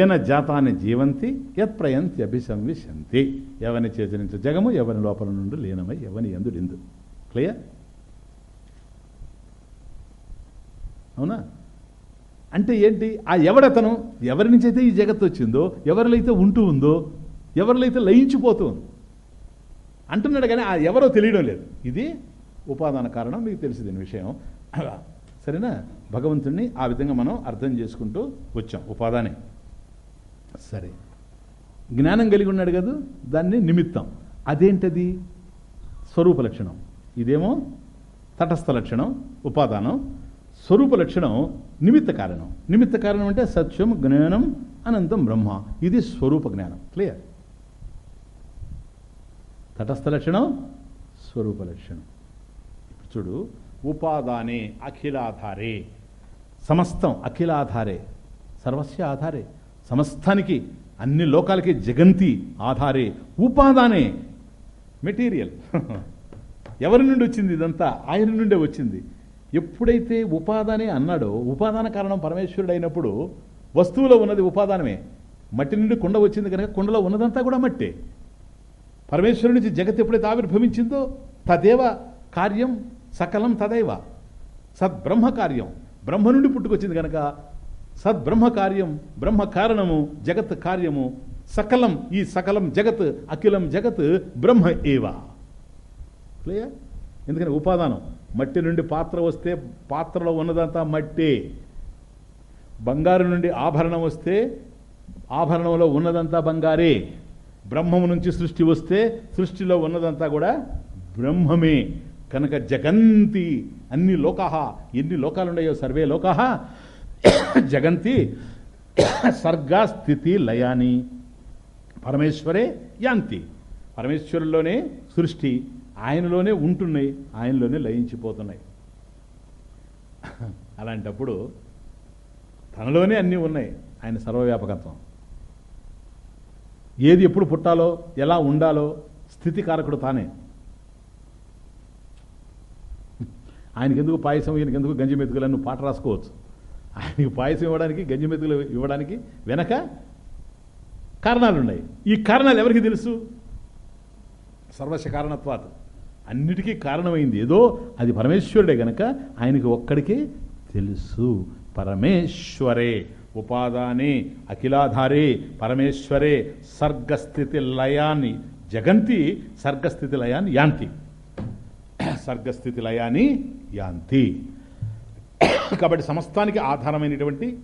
ఏన జాతాన్ని జీవంతి యత్ ప్రయంతి అభిసంవిశంతి. ఎవని చేతనించు జగము ఎవని లోపల నుండి లీనమై ఎవని ఎందుడిందు క్లియర్ అవునా? అంటే ఏంటి? ఆ ఎవడతను ఎవరి నుంచి అయితే ఈ జగత్తు వచ్చిందో ఎవరిలైతే ఉంటూ ఉందో ఎవరిలో అయితే లయించిపోతూ ఉంది అంటున్నాడు కానీ ఆ ఎవరో తెలియడం లేదు. ఇది ఉపాదాన కారణం మీకు తెలిసింది విషయం. సరేనా? భగవంతుణ్ణి ఆ విధంగా మనం అర్థం చేసుకుంటూ వచ్చాం ఉపాదానే. సరే. జ్ఞానం కలిగి ఉన్నాడు కదా దాన్ని నిమిత్తం. అదేంటది? స్వరూప లక్షణం. ఇదేమో తటస్థ లక్షణం ఉపాదానం. స్వరూప లక్షణం నిమిత్త కారణం. నిమిత్త కారణం అంటే సత్యం జ్ఞానం అనంతం బ్రహ్మ. ఇది స్వరూప జ్ఞానం. క్లియర్? తటస్థ లక్షణం స్వరూప లక్షణం. ఇప్పుడు చూడు ఉపాదానే అఖిలాధారే. సమస్తం అఖిల ఆధారే సర్వస్య ఆధారే. సమస్తానికి అన్ని లోకాలకి జగంతి ఆధారే ఉపాదానే మెటీరియల్. ఎవరి నుండి వచ్చింది ఇదంతా? ఆయన నుండే వచ్చింది. ఎప్పుడైతే ఉపాదానే అన్నాడో ఉపాదాన కారణం పరమేశ్వరుడు అయినప్పుడు వస్తువులో ఉన్నది ఉపాదానమే. మట్టి నుండి కుండ వచ్చింది కనుక కుండలో ఉన్నదంతా కూడా మట్టే. పరమేశ్వరుడి నుంచి జగత్ ఎప్పుడైతే ఆవిర్భవించిందో తదేవ కార్యం సకలం తదైవ. సద్బ్రహ్మ కార్యం బ్రహ్మ నుండి పుట్టుకొచ్చింది కనుక సద్బ్రహ్మ కార్యం బ్రహ్మ కారణము జగత్ కార్యము సకలం ఈ సకలం జగత్ అఖిలం జగత్ బ్రహ్మ ఏవా? క్లియర్ ఎందుకని ఉపాదానం? మట్టి నుండి పాత్ర వస్తే పాత్రలో ఉన్నదంతా మట్టే. బంగారు నుండి ఆభరణం వస్తే ఆభరణంలో ఉన్నదంతా బంగారే. బ్రహ్మము నుంచి సృష్టి వస్తే సృష్టిలో ఉన్నదంతా కూడా బ్రహ్మమే. కనుక జగంతి అన్ని లోకాహ ఎన్ని లోకాలున్నాయో సర్వే లోకాహ జగంతి సర్గా స్థితి లయాని పరమేశ్వరే యాంతి. పరమేశ్వరుల్లోనే సృష్టి ఆయనలోనే ఉంటున్నాయి ఆయనలోనే లయించిపోతున్నాయి. అలాంటప్పుడు తనలోనే అన్నీ ఉన్నాయి ఆయన సర్వవ్యాపకత్వం. ఏది ఎప్పుడు పుట్టాలో ఎలా ఉండాలో స్థితి కారకుడు తానే. ఆయనకెందుకు పాయసం ఈయనకెందుకు గంజి మెతుకులు అని పాట రాసుకోవచ్చు. ఆయనకి పాయసం ఇవ్వడానికి గంజి మెతుకులు ఇవ్వడానికి వెనక కారణాలున్నాయి. ఈ కారణాలు ఎవరికి తెలుసు? సర్వశ కారణత్వాత. అన్నిటికీ కారణమైంది. ఏదో అది పరమేశ్వరుడే గనక ఆయనకి ఒక్కడికే తెలుసు. పరమేశ్వరే ఉపాదానే అఖిలాధారే పరమేశ్వరే సర్గస్థితి లయాన్ని జగంతి సర్గస్థితి లయాన్ని యాంతి. సర్గస్థితి లయాన్ని యాంతి. కాబట్టి సమస్తానికి ఆధారమైనటువంటి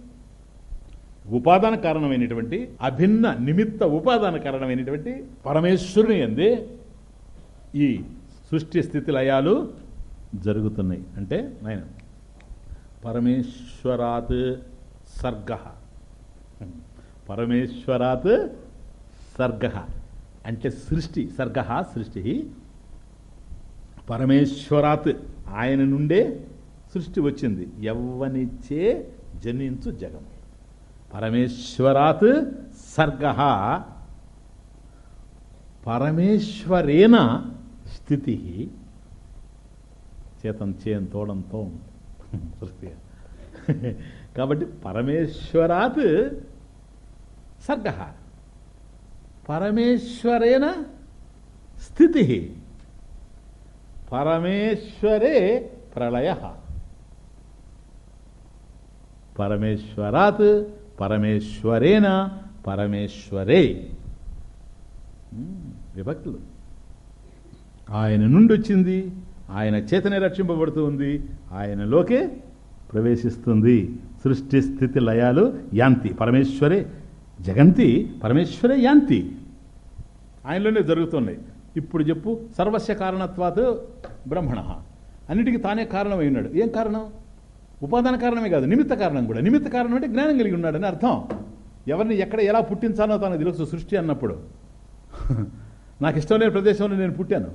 ఉపాదాన కారణమైనటువంటి అభిన్న నిమిత్త ఉపాదాన కారణమైనటువంటి పరమేశ్వరుని అందే ఈ సృష్టి స్థితి లయాలు జరుగుతున్నాయి. అంటే నాయన పరమేశ్వరాత్ సర్గ. పరమేశ్వరాత్ సర్గ. అంటే సృష్టి సర్గ సృష్టి పరమేశ్వరాత్ ఆయన నుండే సృష్టి వచ్చింది. ఎవ్వనిచ్చే జనించు జగం. పరమేశ్వరాత్ సర్గ. పరమేశ్వరేన స్థితి. చేతం చేయం తోడంతో సృష్టి. కాబట్టి పరమేశ్వరాత్ సర్గ. పరమేశ్వరేన స్థితి. పరమేశ్వరే ప్రళయ. పరమేశ్వరాత్ పరమేశ్వరేన పరమేశ్వరే. విభక్తులు. ఆయన నుండి వచ్చింది ఆయన చేతనే రక్షింపబడుతూ ఉంది ఆయనలోకే ప్రవేశిస్తుంది. సృష్టి స్థితి లయాలు యాంతి పరమేశ్వరే జగంతి పరమేశ్వరే యాంతి. ఆయనలోనే జరుగుతున్నాయి. ఇప్పుడు చెప్పు సర్వస్య కారణత్వాత్ బ్రహ్మణ. అన్నిటికీ తానే కారణం ఉన్నాడు ఏం కారణం? ఉపాదాన కారణమే కాదు నిమిత్త కారణం కూడా. నిమిత్త కారణం అంటే జ్ఞానం కలిగి ఉన్నాడని అర్థం. ఎవరిని ఎక్కడ ఎలా పుట్టించాలో తనకు తెలుసు సృష్టి అన్నప్పుడు. నాకు ఇష్టం లేని ప్రదేశంలో నేను పుట్టాను.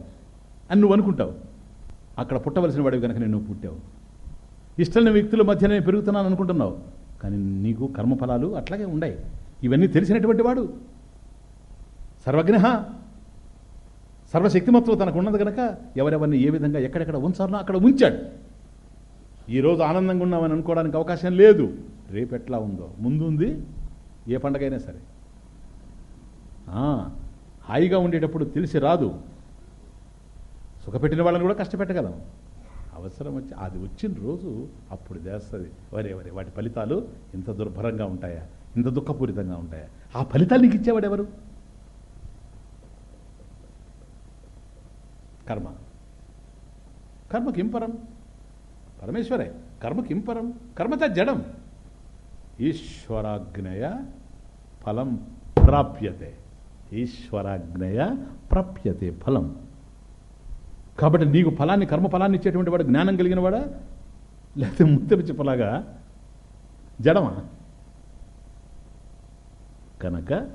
అని నువ్వు అనుకుంటావు. అక్కడ పుట్టవలసిన వాడివి కనుక నేను నువ్వు పుట్టావు. ఇష్టం లేని వ్యక్తుల మధ్య నేను పెరుగుతున్నాను అనుకుంటున్నావు. కానీ నీకు కర్మఫలాలు అట్లాగే ఉన్నాయి ఇవన్నీ తెలిసినటువంటి వాడు. సర్వజ్ఞ. సర్వశక్తిమత్వం తనకు ఉన్నది కనుక ఎవరెవరిని ఏ విధంగా ఎక్కడెక్కడ ఉంచాలనో అక్కడ ఉంచాడు. ఈరోజు ఆనందంగా ఉన్నామని అనుకోవడానికి అవకాశం లేదు. రేపు ఎట్లా ఉందో? ముందు ఉంది ఏ పండగైనా సరే. హాయిగా ఉండేటప్పుడు తెలిసి రాదు. సుఖపెట్టిన వాళ్ళని కూడా కష్టపెట్టగలం. అవసరం వచ్చి అది వచ్చిన రోజు అప్పుడు చేస్తుంది వరే వరే వాటి ఫలితాలు ఇంత దుర్భరంగా ఉంటాయా? ఇంత దుఃఖపూరితంగా ఉంటాయా? ఆ ఫలితాలు నీకు ఇచ్చేవాడు ఎవరు? కర్మ. కర్మ కిం పరం? పరమేశ్వరే కర్మ కిం పరం? కర్మత జడం. ఈశ్వరాజ్ఞయ ఫలం ప్రాప్యతే. ఈశ్వరాజ్ఞయ ప్రాప్యతే ఫలం. కాబట్టి నీకు ఫలాన్ని కర్మ ఫలాన్ని ఇచ్చేటువంటి వాడు జ్ఞానం కలిగిన వాడా? లేకపోతే ముత్తెపిచ్చి ఫలాగా జడమా? కనుక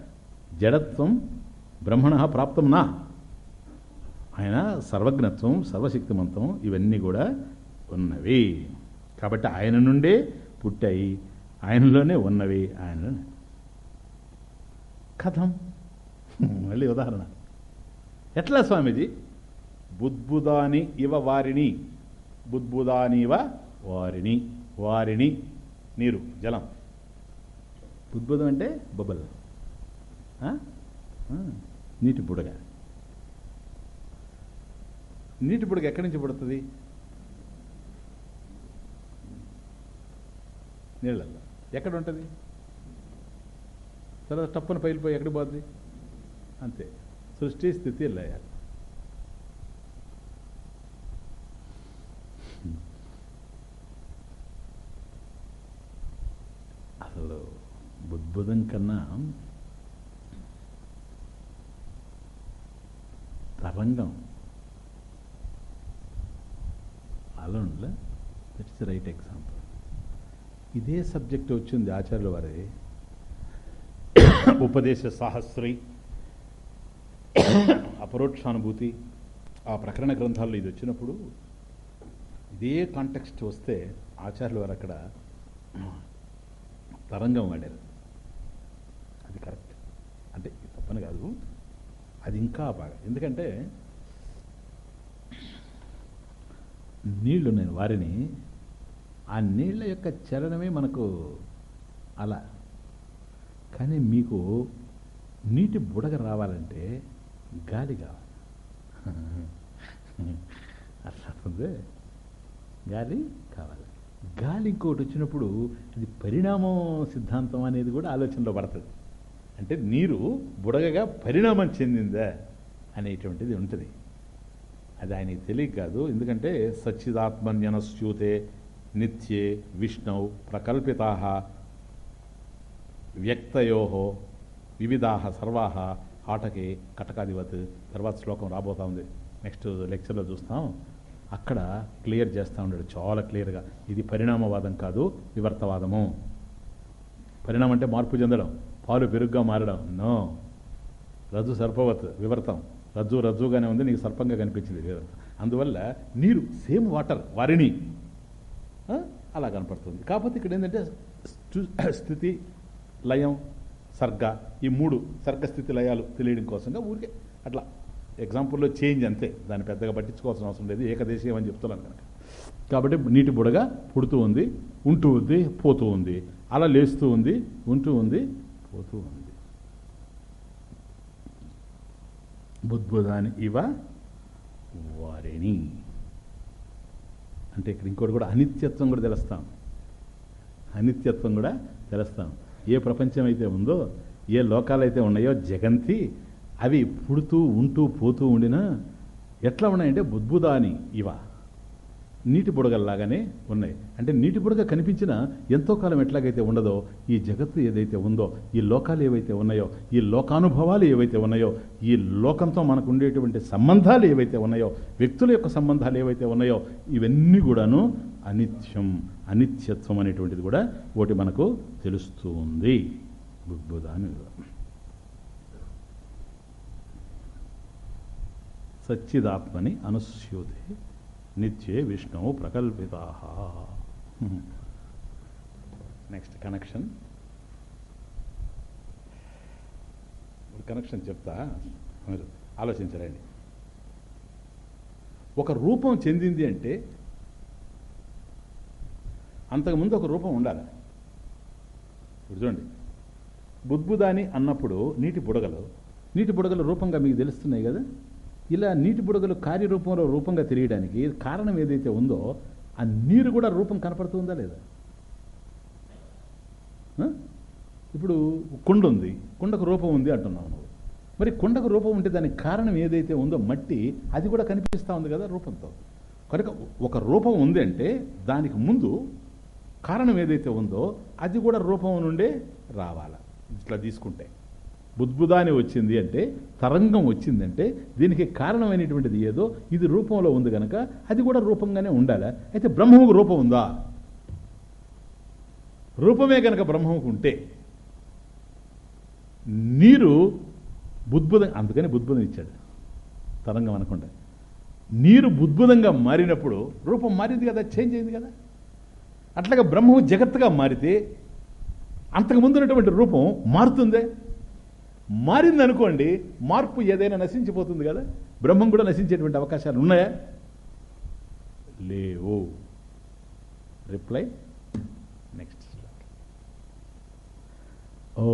జడత్వం బ్రహ్మణ ప్రాప్తం నా. ఆయన సర్వజ్ఞత్వం సర్వశక్తిమంతం ఇవన్నీ కూడా ఉన్నవి. కాబట్టి ఆయన నుండే పుట్టాయి. ఆయనలోనే ఉన్నవి. ఆయన కథం. మళ్ళీ ఉదాహరణ. ఎట్లా స్వామీజీ? బుద్బుదాని ఇవ వారిని బుద్బుదానివ వారిని వారిని నీరు జలం. బుద్బుదం అంటే బొబ్బల్ నీటి బుడగ. నీటి బుడగ ఎక్కడి నుంచి పుడుతుంది? నీళ్ళల్లో. ఎక్కడ ఉంటుంది? తర్వాత టప్పున పైలిపోయి ఎక్కడికి పోద్ది? అంతే. సృష్టి స్థితి లయ. అసలు బుద్బుదం కన్నా తరంగం అలనుల దట్ ఇస్ రైట్ ఎగ్జాంపుల్ ఇదే సబ్జెక్ట్ వచ్చింది ఆచార్యుల వారి. ఉపదేశ సాహస్రి అపరోక్షానుభూతి ఆ ప్రకరణ గ్రంథాల్లో ఇది వచ్చినప్పుడు ఇదే కాంటెక్స్ట్ వస్తే ఆచార్యుల వారు అక్కడ తరంగం వాడారు. అది కరెక్ట్ అంటే తప్పని కాదు. అది ఇంకా బాగా. ఎందుకంటే నీళ్ళు నేను వారిని ఆ నీళ్ళ యొక్క చలనమే మనకు అలా. కానీ మీకు నీటి బుడగ రావాలంటే గాలి కావాలి. అట్లా గాలి కావాలి. గాలి ఇంకోటి వచ్చినప్పుడు అది పరిణామం సిద్ధాంతం అనేది కూడా ఆలోచనలో పడుతుంది. అంటే నీరు బుడగగా పరిణామం చెందిందా అనేటువంటిది ఉంటుంది. అది ఆయనకి తెలియక కాదు. ఎందుకంటే సచ్చిదాత్మన్యనస్యూతే నిత్యే విష్ణవు ప్రకల్పితా వ్యక్తయో వివిధా సర్వా ఆటకే కటకాదివత్. తర్వాత శ్లోకం రాబోతా ఉంది. నెక్స్ట్ లెక్చర్లో చూస్తాం. అక్కడ క్లియర్ చేస్తూ ఉన్నాడు. చాలా క్లియర్గా. ఇది పరిణామవాదం కాదు వివర్తవాదము. పరిణామం అంటే మార్పు చెందడం పాలు పెరుగ్గా మారడం. నో. రజు సర్పవత్ వివర్తం. రజ్జు రజ్జుగానే ఉంది నీకు సర్పంగా కనిపించింది వివర్తం అందువల్ల నీరు సేమ్ వాటర్ వారిని. అలా కనపడుతుంది. కాకపోతే ఇక్కడ ఏంటంటే స్థు- స్థితి లయం సర్గ ఈ మూడు సర్గ స్థితి లయాలు తెలియడం కోసంగా ఊరికే అట్లా ఎగ్జాంపుల్లో చేంజ్ అంతే. దాన్ని పెద్దగా పట్టించుకోవాల్సిన అవసరం లేదు. ఏకదేశీయం అని చెప్తున్నాను కనుక. కాబట్టి నీటి బుడగ పుడుతూ ఉంది ఉంటూ ఉంది పోతూ ఉంది. అలా లేస్తూ ఉంది ఉంటూ ఉంది పోతూ ఉంది. బుద్బుదాని ఇవ వారిని. అంటే ఇక్కడ ఇంకోటి కూడా అనిత్యత్వం కూడా తెలుస్తాం. అనిత్యత్వం కూడా తెలుస్తాం. ఏ ప్రపంచం అయితే ఉందో ఏ లోకాలైతే ఉన్నాయో జగంతి అవి పుడుతూ ఉంటూ పోతూ ఉండినా ఎట్లా ఉన్నాయంటే బుద్బుదాని ఇవ. నీటి బుడగల్లాగానే ఉన్నాయి. అంటే నీటి బుడగ కనిపించిన ఎంతో కాలం ఎట్లాగైతే ఉండదో ఈ జగత్తు ఏదైతే ఉందో ఈ లోకాలు ఏవైతే ఉన్నాయో ఈ లోకానుభవాలు ఏవైతే ఉన్నాయో ఈ లోకంతో మనకు ఉండేటువంటి సంబంధాలు ఏవైతే ఉన్నాయో వ్యక్తుల యొక్క సంబంధాలు ఏవైతే ఉన్నాయో ఇవన్నీ కూడాను అనిత్యం అనిత్యత్వం అనేటువంటిది కూడా ఒకటి మనకు తెలుస్తూ ఉంది. బుద్బుదాని సచ్చిదాత్మని అనుస్యూతే. నిత్యే విష్ణువు ప్రకల్పితా. నెక్స్ట్ కనెక్షన్ కనెక్షన్ చెప్తా. మీరు ఆలోచించరండి. ఒక రూపం చెందింది అంటే అంతకుముందు ఒక రూపం ఉండాలి. ఇప్పుడు చూడండి. బుద్బుదాని అన్నప్పుడు నీటి బుడగలు నీటి బుడగలు రూపంగా మీకు తెలుస్తున్నాయి కదా? ఇలా నీటి బుడగలు కార్యరూపంలో రూపంగా తెలియడానికి కారణం ఏదైతే ఉందో ఆ నీరు కూడా రూపం కనపడుతుందా లేదా? ఇప్పుడు కుండ ఉంది కుండకు రూపం ఉంది అంటున్నావు నువ్వు. మరి కుండకు రూపం ఉంటే దానికి కారణం ఏదైతే ఉందో మట్టి అది కూడా కనిపిస్తూ ఉంది కదా రూపంతో. కనుక ఒక రూపం ఉంది అంటే దానికి ముందు కారణం ఏదైతే ఉందో అది కూడా రూపం నుండే రావాల? ఇట్లా తీసుకుంటే. బుద్బుదాని వచ్చింది అంటే తరంగం వచ్చిందంటే దీనికి కారణమైనటువంటిది ఏదో ఇది రూపంలో ఉంది కనుక అది కూడా రూపంగానే ఉండాలి? అయితే బ్రహ్మముకు రూపం ఉందా? రూపమే కనుక బ్రహ్మముకు ఉంటే నీరు బుద్భుతం అందుకని బుద్భుతం ఇచ్చాడు తరంగం అనకుండా. నీరు బుద్భుతంగా మారినప్పుడు రూపం మారింది కదా చేంజ్ అయింది కదా? అట్లాగా బ్రహ్మము జగత్తుగా మారితే అంతకు ముందు ఉన్నటువంటి రూపం మారుతుందే? మారింది అనుకోండి మార్పు ఏదైనా నశించిపోతుంది కదా? బ్రహ్మం కూడా నశించేటువంటి అవకాశాలు ఉన్నాయా? లేవు. రిప్లై? నెక్స్ట్ ఓ